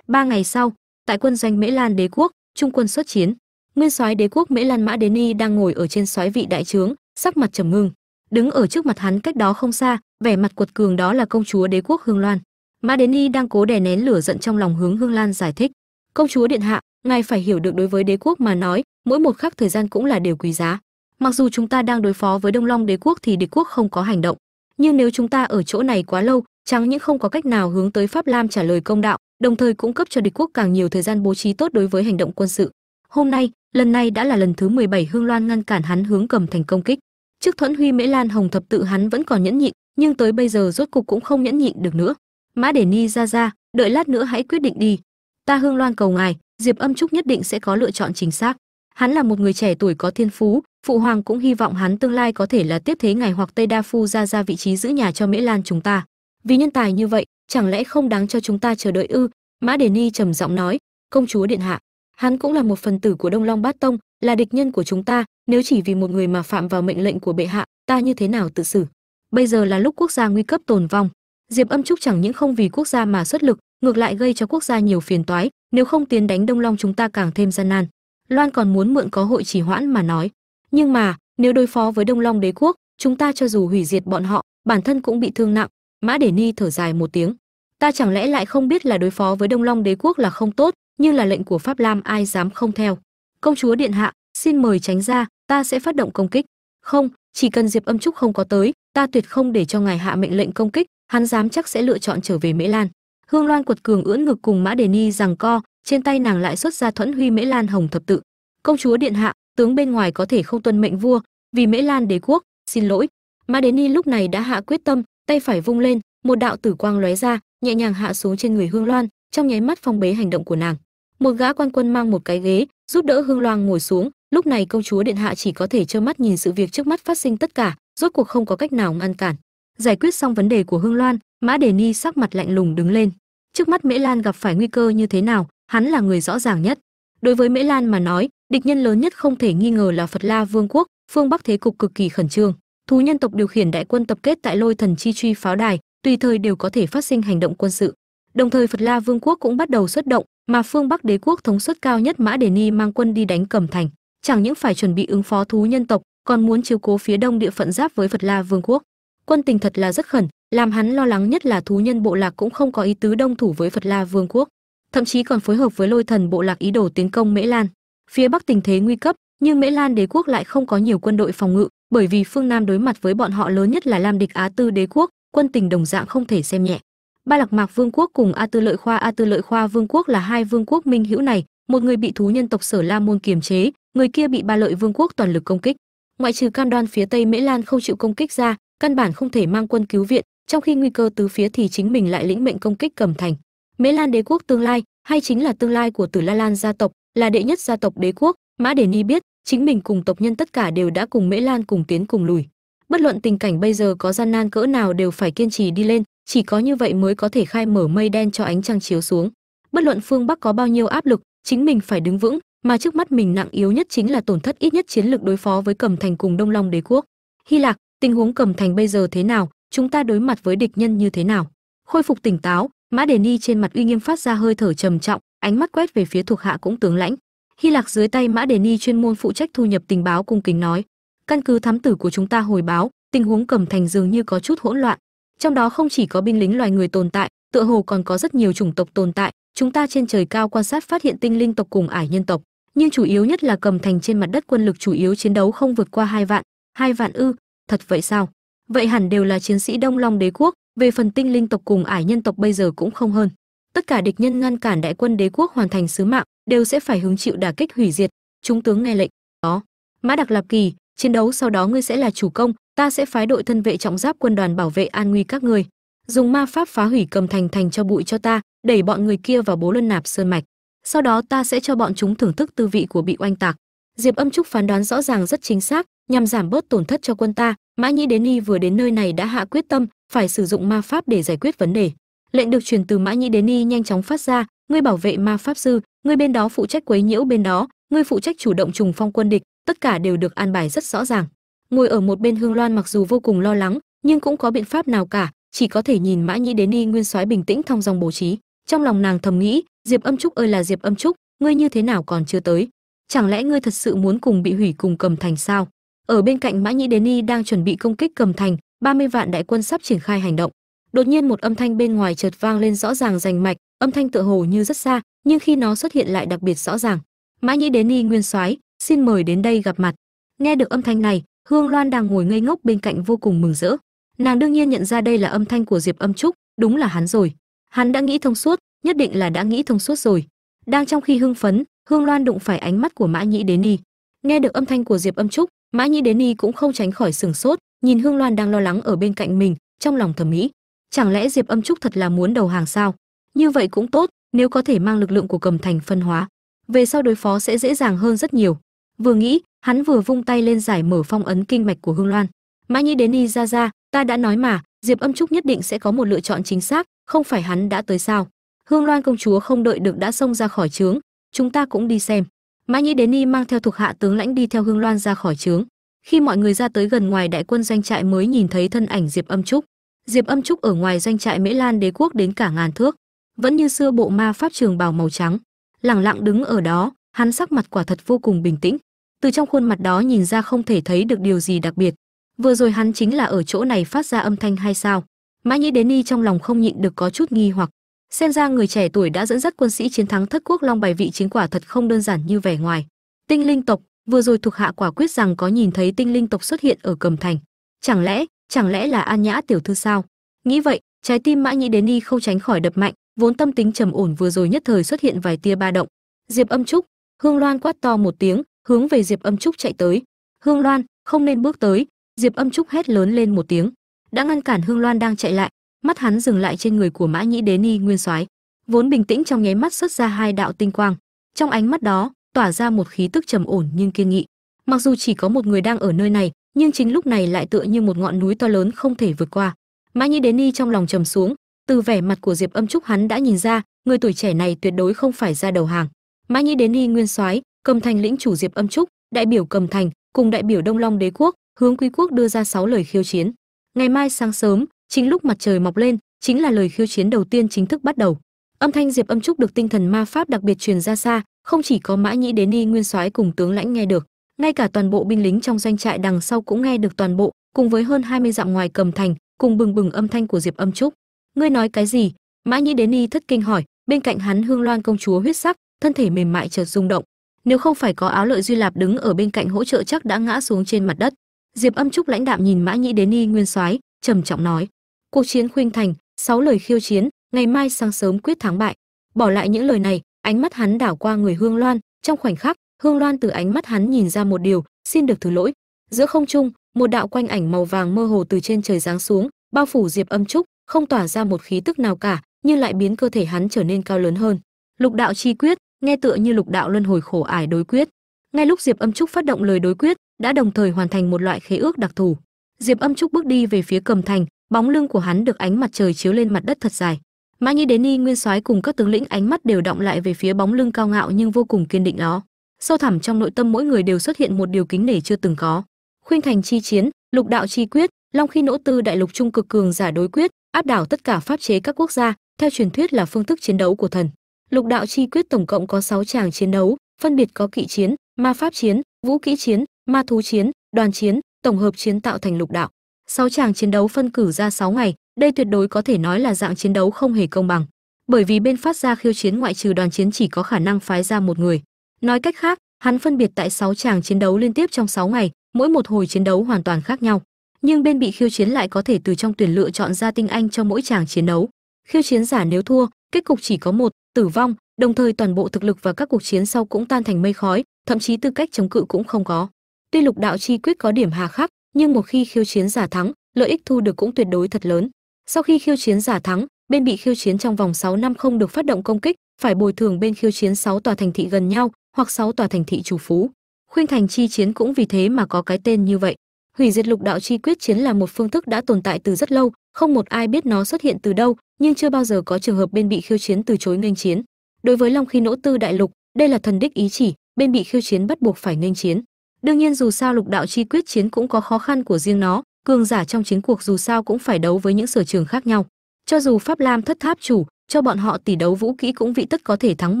Ba ngày sau tại quân doanh mễ lan đế quốc, trung quân xuất chiến, nguyên soái đế quốc mễ lan mã đế ni đang ngồi ở trên soái vị đại trướng, sắc mặt trầm ngưng. Đứng ở trước mặt hắn cách đó không xa, vẻ mặt quật cường đó là công chúa đế quốc hương loan. Mã đế ni đang cố đè nén lửa giận trong lòng hướng hương lan giải thích. Công chúa điện hạ, ngài phải hiểu được đối với đế quốc mà nói, mỗi một khắc thời gian cũng là điều quý giá. Mặc dù chúng ta đang đối phó với đông long đế quốc thì đế quốc không có hành động. Nhưng nếu chúng ta ở chỗ này quá lâu, chẳng những không có cách nào hướng tới pháp lam trả lời công đạo đồng thời cung cấp cho địch quốc càng nhiều thời gian bố trí tốt đối với hành động quân sự. Hôm nay, lần này đã là lần thứ 17 hương loan ngăn cản hắn hướng cầm thành công kích. Trước thuẫn huy mễ lan hồng thập tự hắn vẫn còn nhẫn nhịn, nhưng tới bây giờ rốt cục cũng không nhẫn nhịn được nữa. Mã để ni ra ra, đợi lát nữa hãy quyết định đi. Ta hương loan cầu ngài, diệp âm trúc nhất định sẽ có lựa chọn chính xác. Hắn là một người trẻ tuổi có thiên phú, phụ hoàng cũng hy vọng hắn tương lai có thể là tiếp thế ngài hoặc tây đa phu ra ra vị trí giữ nhà cho mễ lan chúng ta. Vì nhân tài như vậy chẳng lẽ không đáng cho chúng ta chờ đợi ư? Mã đề ni trầm giọng nói, công chúa điện hạ, hắn cũng là một phần tử của đông long bát tông, là địch nhân của chúng ta, nếu chỉ vì một người mà phạm vào mệnh lệnh của bệ hạ, ta như thế nào tự xử? Bây giờ là lúc quốc gia nguy cấp tồn vong. Diệp âm trúc chẳng những không vì quốc gia mà xuất lực, ngược lại gây cho quốc gia nhiều phiền toái, nếu không tiến đánh đông long chúng ta càng thêm gian nan. Loan còn muốn mượn có hội chỉ hoãn mà nói, nhưng mà, nếu đối phó với đông long đế quốc, chúng ta cho dù hủy diệt bọn họ, bản thân cũng bị thương nặng mã để ni thở dài một tiếng. Ta chẳng lẽ lại không biết là đối phó với đông long đế quốc là không tốt nhưng là lệnh của pháp lam ai dám không theo? Công chúa điện hạ, xin mời tránh ra, ta sẽ phát động công kích. Không, chỉ cần diệp âm trúc không có tới, ta tuyệt không để cho ngài hạ mệnh lệnh công kích, hắn dám chắc sẽ lựa chọn trở về mễ lan. Hương loan quật cường ưỡn ngực cùng mã đề ni rằng co, trên tay nàng lại xuất ra thuẫn huy mễ lan hồng thập tự. Công chúa điện hạ, tướng bên ngoài có thể không tuân mệnh vua, vì mễ lan đế quốc, xin lỗi. Mã đề ni lúc này đã hạ quyết tâm tay phải vung lên, một đạo tử quang lóe ra, nhẹ nhàng hạ xuống trên người hương loan, trong nháy mắt phong bế hành động của nàng. Một gã quan quân mang một cái ghế, giúp đỡ hương loan ngồi xuống, lúc này công chúa điện hạ chỉ có thể trơ mắt nhìn sự việc trước mắt phát sinh tất cả, rốt cuộc không có cách nào ngăn cản. Giải quyết xong vấn đề của hương loan, mã đề ni sắc mặt lạnh lùng đứng lên. Trước mắt mễ lan gặp phải nguy cơ như thế nào, hắn là người rõ ràng nhất. Đối với mễ lan mà nói, địch nhân lớn nhất không thể nghi ngờ là phật la vương quốc, phương bắc thế cục cực kỳ khẩn trương thú nhân tộc điều khiển đại quân tập kết tại lôi thần chi truy pháo đài, tùy thời đều có thể phát sinh hành động quân sự. Đồng thời phật la vương quốc cũng bắt đầu xuất động, mà phương bắc đế quốc thống suất cao nhất mã đề ni mang quân đi đánh cẩm thành. Chẳng những phải chuẩn bị ứng phó thú nhân tộc, còn muốn chiếu cố phía đông địa phận giáp với phật la vương quốc. Quân tình thật là rất khẩn, làm hắn lo lắng nhất là thú nhân bộ lạc cũng không có ý tứ đông thủ với phật la vương quốc, thậm chí còn phối hợp với lôi thần bộ lạc ý đồ tiến công mễ lan. Phía bắc tình thế nguy cấp, nhưng mễ lan đế quốc lại không có nhiều quân đội phòng ngự bởi vì phương nam đối mặt với bọn họ lớn nhất là lam địch á tư đế quốc, quân tình đồng dạng không thể xem nhẹ. Ba lạc mạc vương quốc cùng a tư lợi khoa. A tư lợi khoa vương quốc là hai vương quốc minh hữu này, một người bị thú nhân tộc sở la môn kiềm chế, người kia bị ba lợi vương quốc toàn lực công kích. Ngoại trừ cam đoan phía tây mễ lan không chịu công kích ra, căn bản không thể mang quân cứu viện, trong khi nguy cơ tứ phía thì chính mình lại lĩnh mệnh công kích cầm thành. Mễ lan đế quốc tương lai, hay chính là tương lai của tử la lan gia tộc, là đệ nhất gia tộc đế quốc, mã đề ni biết chính mình cùng tộc nhân tất cả đều đã cùng mễ lan cùng tiến cùng lùi. Bất luận tình cảnh bây giờ có gian nan cỡ nào đều phải kiên trì đi lên, chỉ có như vậy mới có thể khai mở mây đen cho ánh trăng chiếu xuống. Bất luận phương bắc có bao nhiêu áp lực, chính mình phải đứng vững, mà trước mắt mình nặng yếu nhất chính là tổn thất ít nhất chiến lược đối phó với cầm thành cùng đông long đế quốc. Hy lạc tình huống cầm thành bây giờ thế nào, chúng ta đối mặt với địch nhân như thế nào? Khôi phục tỉnh táo, mã đề ni trên mặt uy nghiêm phát ra hơi thở trầm trọng, ánh mắt quét về phía thuộc hạ cũng tướng lãnh hy lạc dưới tay mã đề ni chuyên môn phụ trách thu nhập tình báo cung kính nói, căn cứ thám tử của chúng ta hồi báo, tình huống cầm thành dường như có chút hỗn loạn. Trong đó không chỉ có binh lính loài người tồn tại, tựa hồ còn có rất nhiều chủng tộc tồn tại. Chúng ta trên trời cao quan sát phát hiện tinh linh tộc cùng ải nhân tộc, nhưng chủ yếu nhất là cầm thành trên mặt đất quân lực chủ yếu chiến đấu không vượt qua hai vạn hai vạn ư, thật vậy sao? Vậy hẳn đều là chiến sĩ đông long đế quốc, về phần tinh linh tộc cùng ải nhân tộc bây giờ cũng không hơn tất cả địch nhân ngăn cản đại quân đế quốc hoàn thành sứ mạng đều sẽ phải hứng chịu đả kích hủy diệt. Chúng tướng nghe lệnh. Đó. Mã đặc lạp kỳ, chiến đấu sau đó ngươi sẽ là chủ công, ta sẽ phái đội thân vệ trọng giáp quân đoàn bảo vệ an nguy các ngươi. Dùng ma pháp phá hủy cầm thành thành cho bụi cho ta, đẩy bọn người kia vào bố luân nạp sơn mạch. Sau đó ta sẽ cho bọn chúng thưởng thức tư vị của bị oanh tạc. Diệp âm trúc phán đoán rõ ràng rất chính xác, nhằm giảm bớt tổn thất cho quân ta, mã nhĩ đến y vừa đến nơi này đã hạ quyết tâm, phải sử dụng ma pháp để giải quyết vấn đề lệnh được truyền từ mã nhĩ đến y nhanh chóng phát ra, ngươi bảo vệ ma pháp sư, ngươi bên đó phụ trách quấy nhiễu, bên đó, ngươi phụ trách chủ động trùng phong quân địch, tất cả đều được an bài rất rõ ràng. Ngồi ở một bên hương loan mặc dù vô cùng lo lắng, nhưng cũng có biện pháp nào cả, chỉ có thể nhìn mã nhĩ đến y nguyên soái bình tĩnh thong dòng bố trí. Trong lòng nàng thầm nghĩ, diệp âm trúc ơi là diệp âm trúc, ngươi như thế nào còn chưa tới? Chẳng lẽ ngươi thật sự muốn cùng bị hủy cùng cầm thành sao? Ở bên cạnh mã nhĩ đến y đang chuẩn bị công kích cầm thành 30 vạn đại quân sắp triển khai hành động đột nhiên một âm thanh bên ngoài chợt vang lên rõ ràng rành mạch, âm thanh tựa hồ như rất xa, nhưng khi nó xuất hiện lại đặc biệt rõ ràng. Mã nhĩ đến y nguyên soái, xin mời đến đây gặp mặt. Nghe được âm thanh này, hương loan đang ngồi ngây ngốc bên cạnh vô cùng mừng rỡ. Nàng đương nhiên nhận ra đây là âm thanh của diệp âm trúc, đúng là hắn rồi. Hắn đã nghĩ thông suốt, nhất định là đã nghĩ thông suốt rồi. Đang trong khi hưng phấn, hương loan đụng phải ánh mắt của mã nhĩ đến y nghe được âm thanh của diệp âm trúc, mã nhĩ đến y cũng không tránh khỏi sừng sốt, nhìn hương loan đang lo lắng ở bên cạnh mình, trong lòng thầm mỹ chẳng lẽ diệp âm trúc thật là muốn đầu hàng sao? Như vậy cũng tốt, nếu có thể mang lực lượng của cầm thành phân hóa, về sau đối phó sẽ dễ dàng hơn rất nhiều. Vừa nghĩ, hắn vừa vung tay lên giải mở phong ấn kinh mạch của hương loan. Mã nhĩ đến y ra ra ta đã nói mà, diệp âm trúc nhất định sẽ có một lựa chọn chính xác, không phải hắn đã tới sao? Hương loan công chúa không đợi được đã xông ra khỏi trướng, chúng ta cũng đi xem. Mã nhĩ đến y mang theo thuộc hạ tướng lãnh đi theo hương loan ra khỏi trướng. Khi mọi người ra tới gần ngoài đại quân doanh trại mới nhìn thấy thân ảnh diệp âm trúc diệp âm trúc ở ngoài doanh trại mễ lan đế quốc đến cả ngàn thước. Vẫn như xưa bộ ma pháp trường bào màu trắng. Lẳng lặng đứng ở đó, hắn sắc mặt quả thật vô cùng bình tĩnh. Từ trong khuôn mặt đó nhìn ra không thể thấy được điều gì đặc biệt. Vừa rồi hắn chính là ở chỗ này phát ra âm thanh hay sao? Mã nhĩ đến y trong lòng không nhịn được có chút nghi hoặc. Xem ra người trẻ tuổi đã dẫn dắt quân sĩ chiến thắng thất quốc long bài vị chiến quả thật không đơn giản như vẻ ngoài. Tinh linh tộc, vừa rồi thuộc hạ quả quyết rằng có nhìn thấy tinh linh tộc xuất hiện ở cầm thành. Chẳng lẽ chẳng lẽ là an nhã tiểu thư sao? Nghĩ vậy, trái tim mã nhĩ đến đi không tránh khỏi đập mạnh, vốn tâm tính trầm ổn vừa rồi nhất thời xuất hiện vài tia ba động. Diệp âm trúc, hương loan quát to một tiếng, hướng về diệp âm trúc chạy tới. Hương loan, không nên bước tới. Diệp âm trúc hét lớn lên một tiếng. Đã ngăn cản hương loan đang chạy lại, mắt hắn dừng lại trên người của mã nhĩ đế ni nguyên soái. Vốn bình tĩnh trong nháy mắt xuất ra hai đạo tinh quang. Trong ánh mắt đó, tỏa ra một khí tức trầm ổn nhưng kiên nghị. Mặc dù chỉ có một người đang ở nơi này nhưng chính lúc này lại tựa như một ngọn núi to lớn không thể vượt qua. Mã nhĩ đến ni trong lòng trầm xuống, từ vẻ mặt của diệp âm trúc hắn đã nhìn ra, người tuổi trẻ này tuyệt đối không phải ra đầu hàng. Mã nhĩ đến ni nguyên soái, cầm thành lĩnh chủ diệp âm trúc, đại biểu cầm thành, cùng đại biểu đông long đế quốc, hướng quý quốc đưa ra sáu lời khiêu chiến. Ngày mai sáng sớm, chính lúc mặt trời mọc lên, chính là lời khiêu chiến đầu tiên chính thức bắt đầu. Âm thanh diệp âm trúc được tinh thần ma pháp đặc biệt truyền ra xa, không chỉ có mã nhĩ đến đi nguyên soái cùng tướng lãnh nghe được ngay cả toàn bộ binh lính trong doanh trại đằng sau cũng nghe được toàn bộ, cùng với hơn 20 dặm ngoài cầm thành, cùng bừng bừng âm thanh của diệp âm trúc. Ngươi nói cái gì? Mã nhĩ đến y thất kinh hỏi. Bên cạnh hắn hương loan công chúa huyết sắc, thân thể mềm mại chợt rung động. Nếu không phải có áo lợi duy lạp đứng ở bên cạnh hỗ trợ chắc đã ngã xuống trên mặt đất. Diệp âm trúc lãnh đạm nhìn mã nhĩ đến y nguyên soái, trầm trọng nói. Cuộc chiến khuynh thành, sáu lời khiêu chiến, ngày mai sáng sớm quyết thắng bại. Bỏ lại những lời này, ánh mắt hắn đảo qua người hương loan, trong khoảnh khắc hương loan từ ánh mắt hắn nhìn ra một điều, xin được thứ lỗi. Giữa không trung, một đạo quanh ảnh màu vàng mơ hồ từ trên trời giáng xuống, bao phủ diệp âm trúc, không tỏa ra một khí tức nào cả, nhưng lại biến cơ thể hắn trở nên cao lớn hơn. Lục đạo chi quyết, nghe tựa như lục đạo luân hồi khổ ải đối quyết. Ngay lúc diệp âm trúc phát động lời đối quyết, đã đồng thời hoàn thành một loại khế ước đặc thù. Diệp âm trúc bước đi về phía cầm thành, bóng lưng của hắn được ánh mặt trời chiếu lên mặt đất thật dài. Mã nhĩ đến y nguyên soái cùng các tướng lĩnh ánh mắt đều động lại về phía bóng lưng cao ngạo nhưng vô cùng kiên định đó sâu thẳm trong nội tâm mỗi người đều xuất hiện một điều kính nể chưa từng có. Khuynh thành chi chiến, lục đạo chi quyết, long khi nỗ tư đại lục trung cực cường giả đối quyết, áp đảo tất cả pháp chế các quốc gia, theo truyền thuyết là phương thức chiến đấu của thần. Lục đạo chi quyết tổng cộng có 6 tràng chiến đấu, phân biệt có kỵ chiến, ma pháp chiến, vũ kỹ chiến, ma thú chiến, đoàn chiến, tổng hợp chiến tạo thành lục đạo. Sáu tràng chiến đấu phân cử ra 6 ngày, đây tuyệt đối có thể nói là dạng chiến đấu không hề công bằng. Bởi vì bên phát ra khiêu chiến ngoại trừ đoàn chiến chỉ có khả năng phái ra một người nói cách khác, hắn phân biệt tại 6 chàng chiến đấu liên tiếp trong 6 ngày, mỗi một hồi chiến đấu hoàn toàn khác nhau. Nhưng bên bị khiêu chiến lại có thể từ trong tuyển lựa chọn ra tinh anh cho mỗi chàng chiến đấu. Khiêu chiến giả nếu thua, kết cục chỉ có một, tử vong, đồng thời toàn bộ thực lực và các cuộc chiến sau cũng tan thành mây khói, thậm chí tư cách chống cự cũng không có. Tuy lục đạo chi quyết có điểm hà khắc, nhưng một khi khiêu chiến giả thắng, lợi ích thu được cũng tuyệt đối thật lớn. Sau khi khiêu chiến giả thắng, bên bị khiêu chiến trong vòng 6 năm không được phát động công kích, phải bồi thường bên khiêu chiến 6 tòa thành thị gần nhau hoặc sáu tòa thành thị chủ phú. Khuynh thành chi chiến cũng vì thế mà có cái tên như vậy. Hủy diệt lục đạo chi quyết chiến là một phương thức đã tồn tại từ rất lâu, không một ai biết nó xuất hiện từ đâu, nhưng chưa bao giờ có trường hợp bên bị khiêu chiến từ chối nghênh chiến. Đối với long khí nỗ tư đại lục, đây là thần đích ý chỉ, bên bị khiêu chiến bắt buộc phải nghênh chiến. Đương nhiên dù sao lục đạo chi quyết chiến cũng có khó khăn của riêng nó, cường giả trong chiến cuộc dù sao cũng phải đấu với những sở trường khác nhau. Cho dù pháp lam thất tháp chủ, cho bọn họ tỷ đấu vũ kỹ cũng vị tất có thể thắng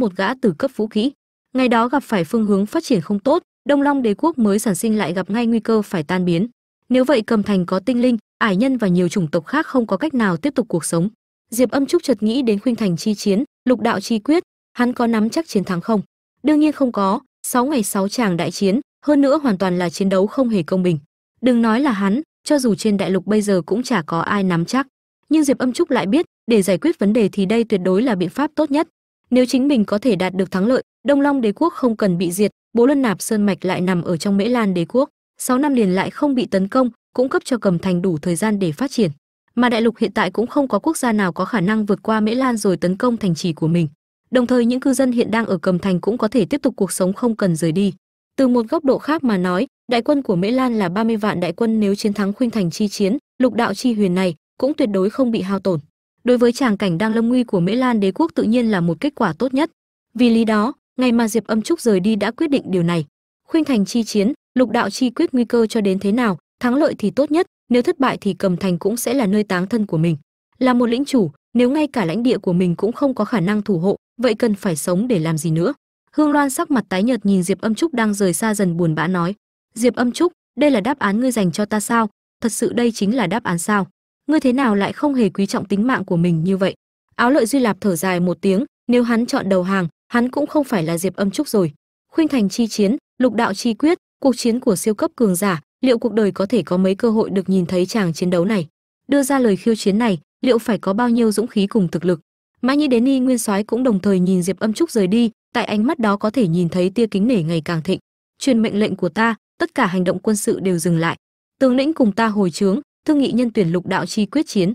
một gã từ cấp vũ kỹ ngày đó gặp phải phương hướng phát triển không tốt, đông long đế quốc mới sản sinh lại gặp ngay nguy cơ phải tan biến. Nếu vậy cầm thành có tinh linh, ải nhân và nhiều chủng tộc khác không có cách nào tiếp tục cuộc sống. Diệp âm trúc chợt nghĩ đến khuynh thành chi chiến, lục đạo chi quyết, hắn có nắm chắc chiến thắng không? Đương nhiên không có, sáu ngày sáu chàng đại chiến, hơn nữa hoàn toàn là chiến đấu không hề công bình. Đừng nói là hắn, cho dù trên đại lục bây giờ cũng chả có ai nắm chắc. Nhưng diệp âm trúc lại biết, để giải quyết vấn đề thì đây tuyệt đối là biện pháp tốt nhất. Nếu chính mình có thể đạt được thắng lợi đông long đế quốc không cần bị diệt, bố luân nạp sơn mạch lại nằm ở trong mễ lan đế quốc. 6 năm liền lại không bị tấn công cũng cấp cho cầm thành đủ thời gian để phát triển. Mà đại lục hiện tại cũng không có quốc gia nào có khả năng vượt qua mễ lan rồi tấn công thành trì của mình. Đồng thời những cư dân hiện đang ở cầm thành cũng có thể tiếp tục cuộc sống không cần rời đi. Từ một góc độ khác mà nói, đại quân của mễ lan là 30 vạn đại quân nếu chiến thắng khuynh thành chi chiến, lục đạo chi huyền này cũng tuyệt đối không bị hao tổn. Đối với tràng cảnh đang lâm nguy của mễ lan đế quốc tự nhiên là một kết quả tốt nhất. Vì lý đó ngày mà diệp âm trúc rời đi đã quyết định điều này. Khuynh thành chi chiến, lục đạo chi quyết nguy cơ cho đến thế nào, thắng lợi thì tốt nhất, nếu thất bại thì cầm thành cũng sẽ là nơi táng thân của mình. Là một lĩnh chủ, nếu ngay cả lãnh địa của mình cũng không có khả năng thủ hộ, vậy cần phải sống để làm gì nữa? Hương loan sắc mặt tái nhợt nhìn diệp âm trúc đang rời xa dần buồn bã nói, diệp âm trúc, đây là đáp án ngươi dành cho ta sao? Thật sự đây chính là đáp án sao? Ngươi thế nào lại không hề quý trọng tính mạng của mình như vậy? Áo lợi duy lạp thở dài một tiếng, nếu hắn chọn đầu hàng hắn cũng không phải là diệp âm trúc rồi. Khuynh thành chi chiến, lục đạo chi quyết, cuộc chiến của siêu cấp cường giả, liệu cuộc đời có thể có mấy cơ hội được nhìn thấy chàng chiến đấu này? Đưa ra lời khiêu chiến này, liệu phải có bao nhiêu dũng khí cùng thực lực? Mã nhĩ đến y nguyên soái cũng đồng thời nhìn diệp âm trúc rời đi, tại ánh mắt đó có thể nhìn thấy tia kính nể ngày càng thịnh. Truyền mệnh lệnh của ta, tất cả hành động quân sự đều dừng lại. Tướng lĩnh cùng ta hồi trướng thương nghị nhân tuyển lục đạo chi quyết chiến.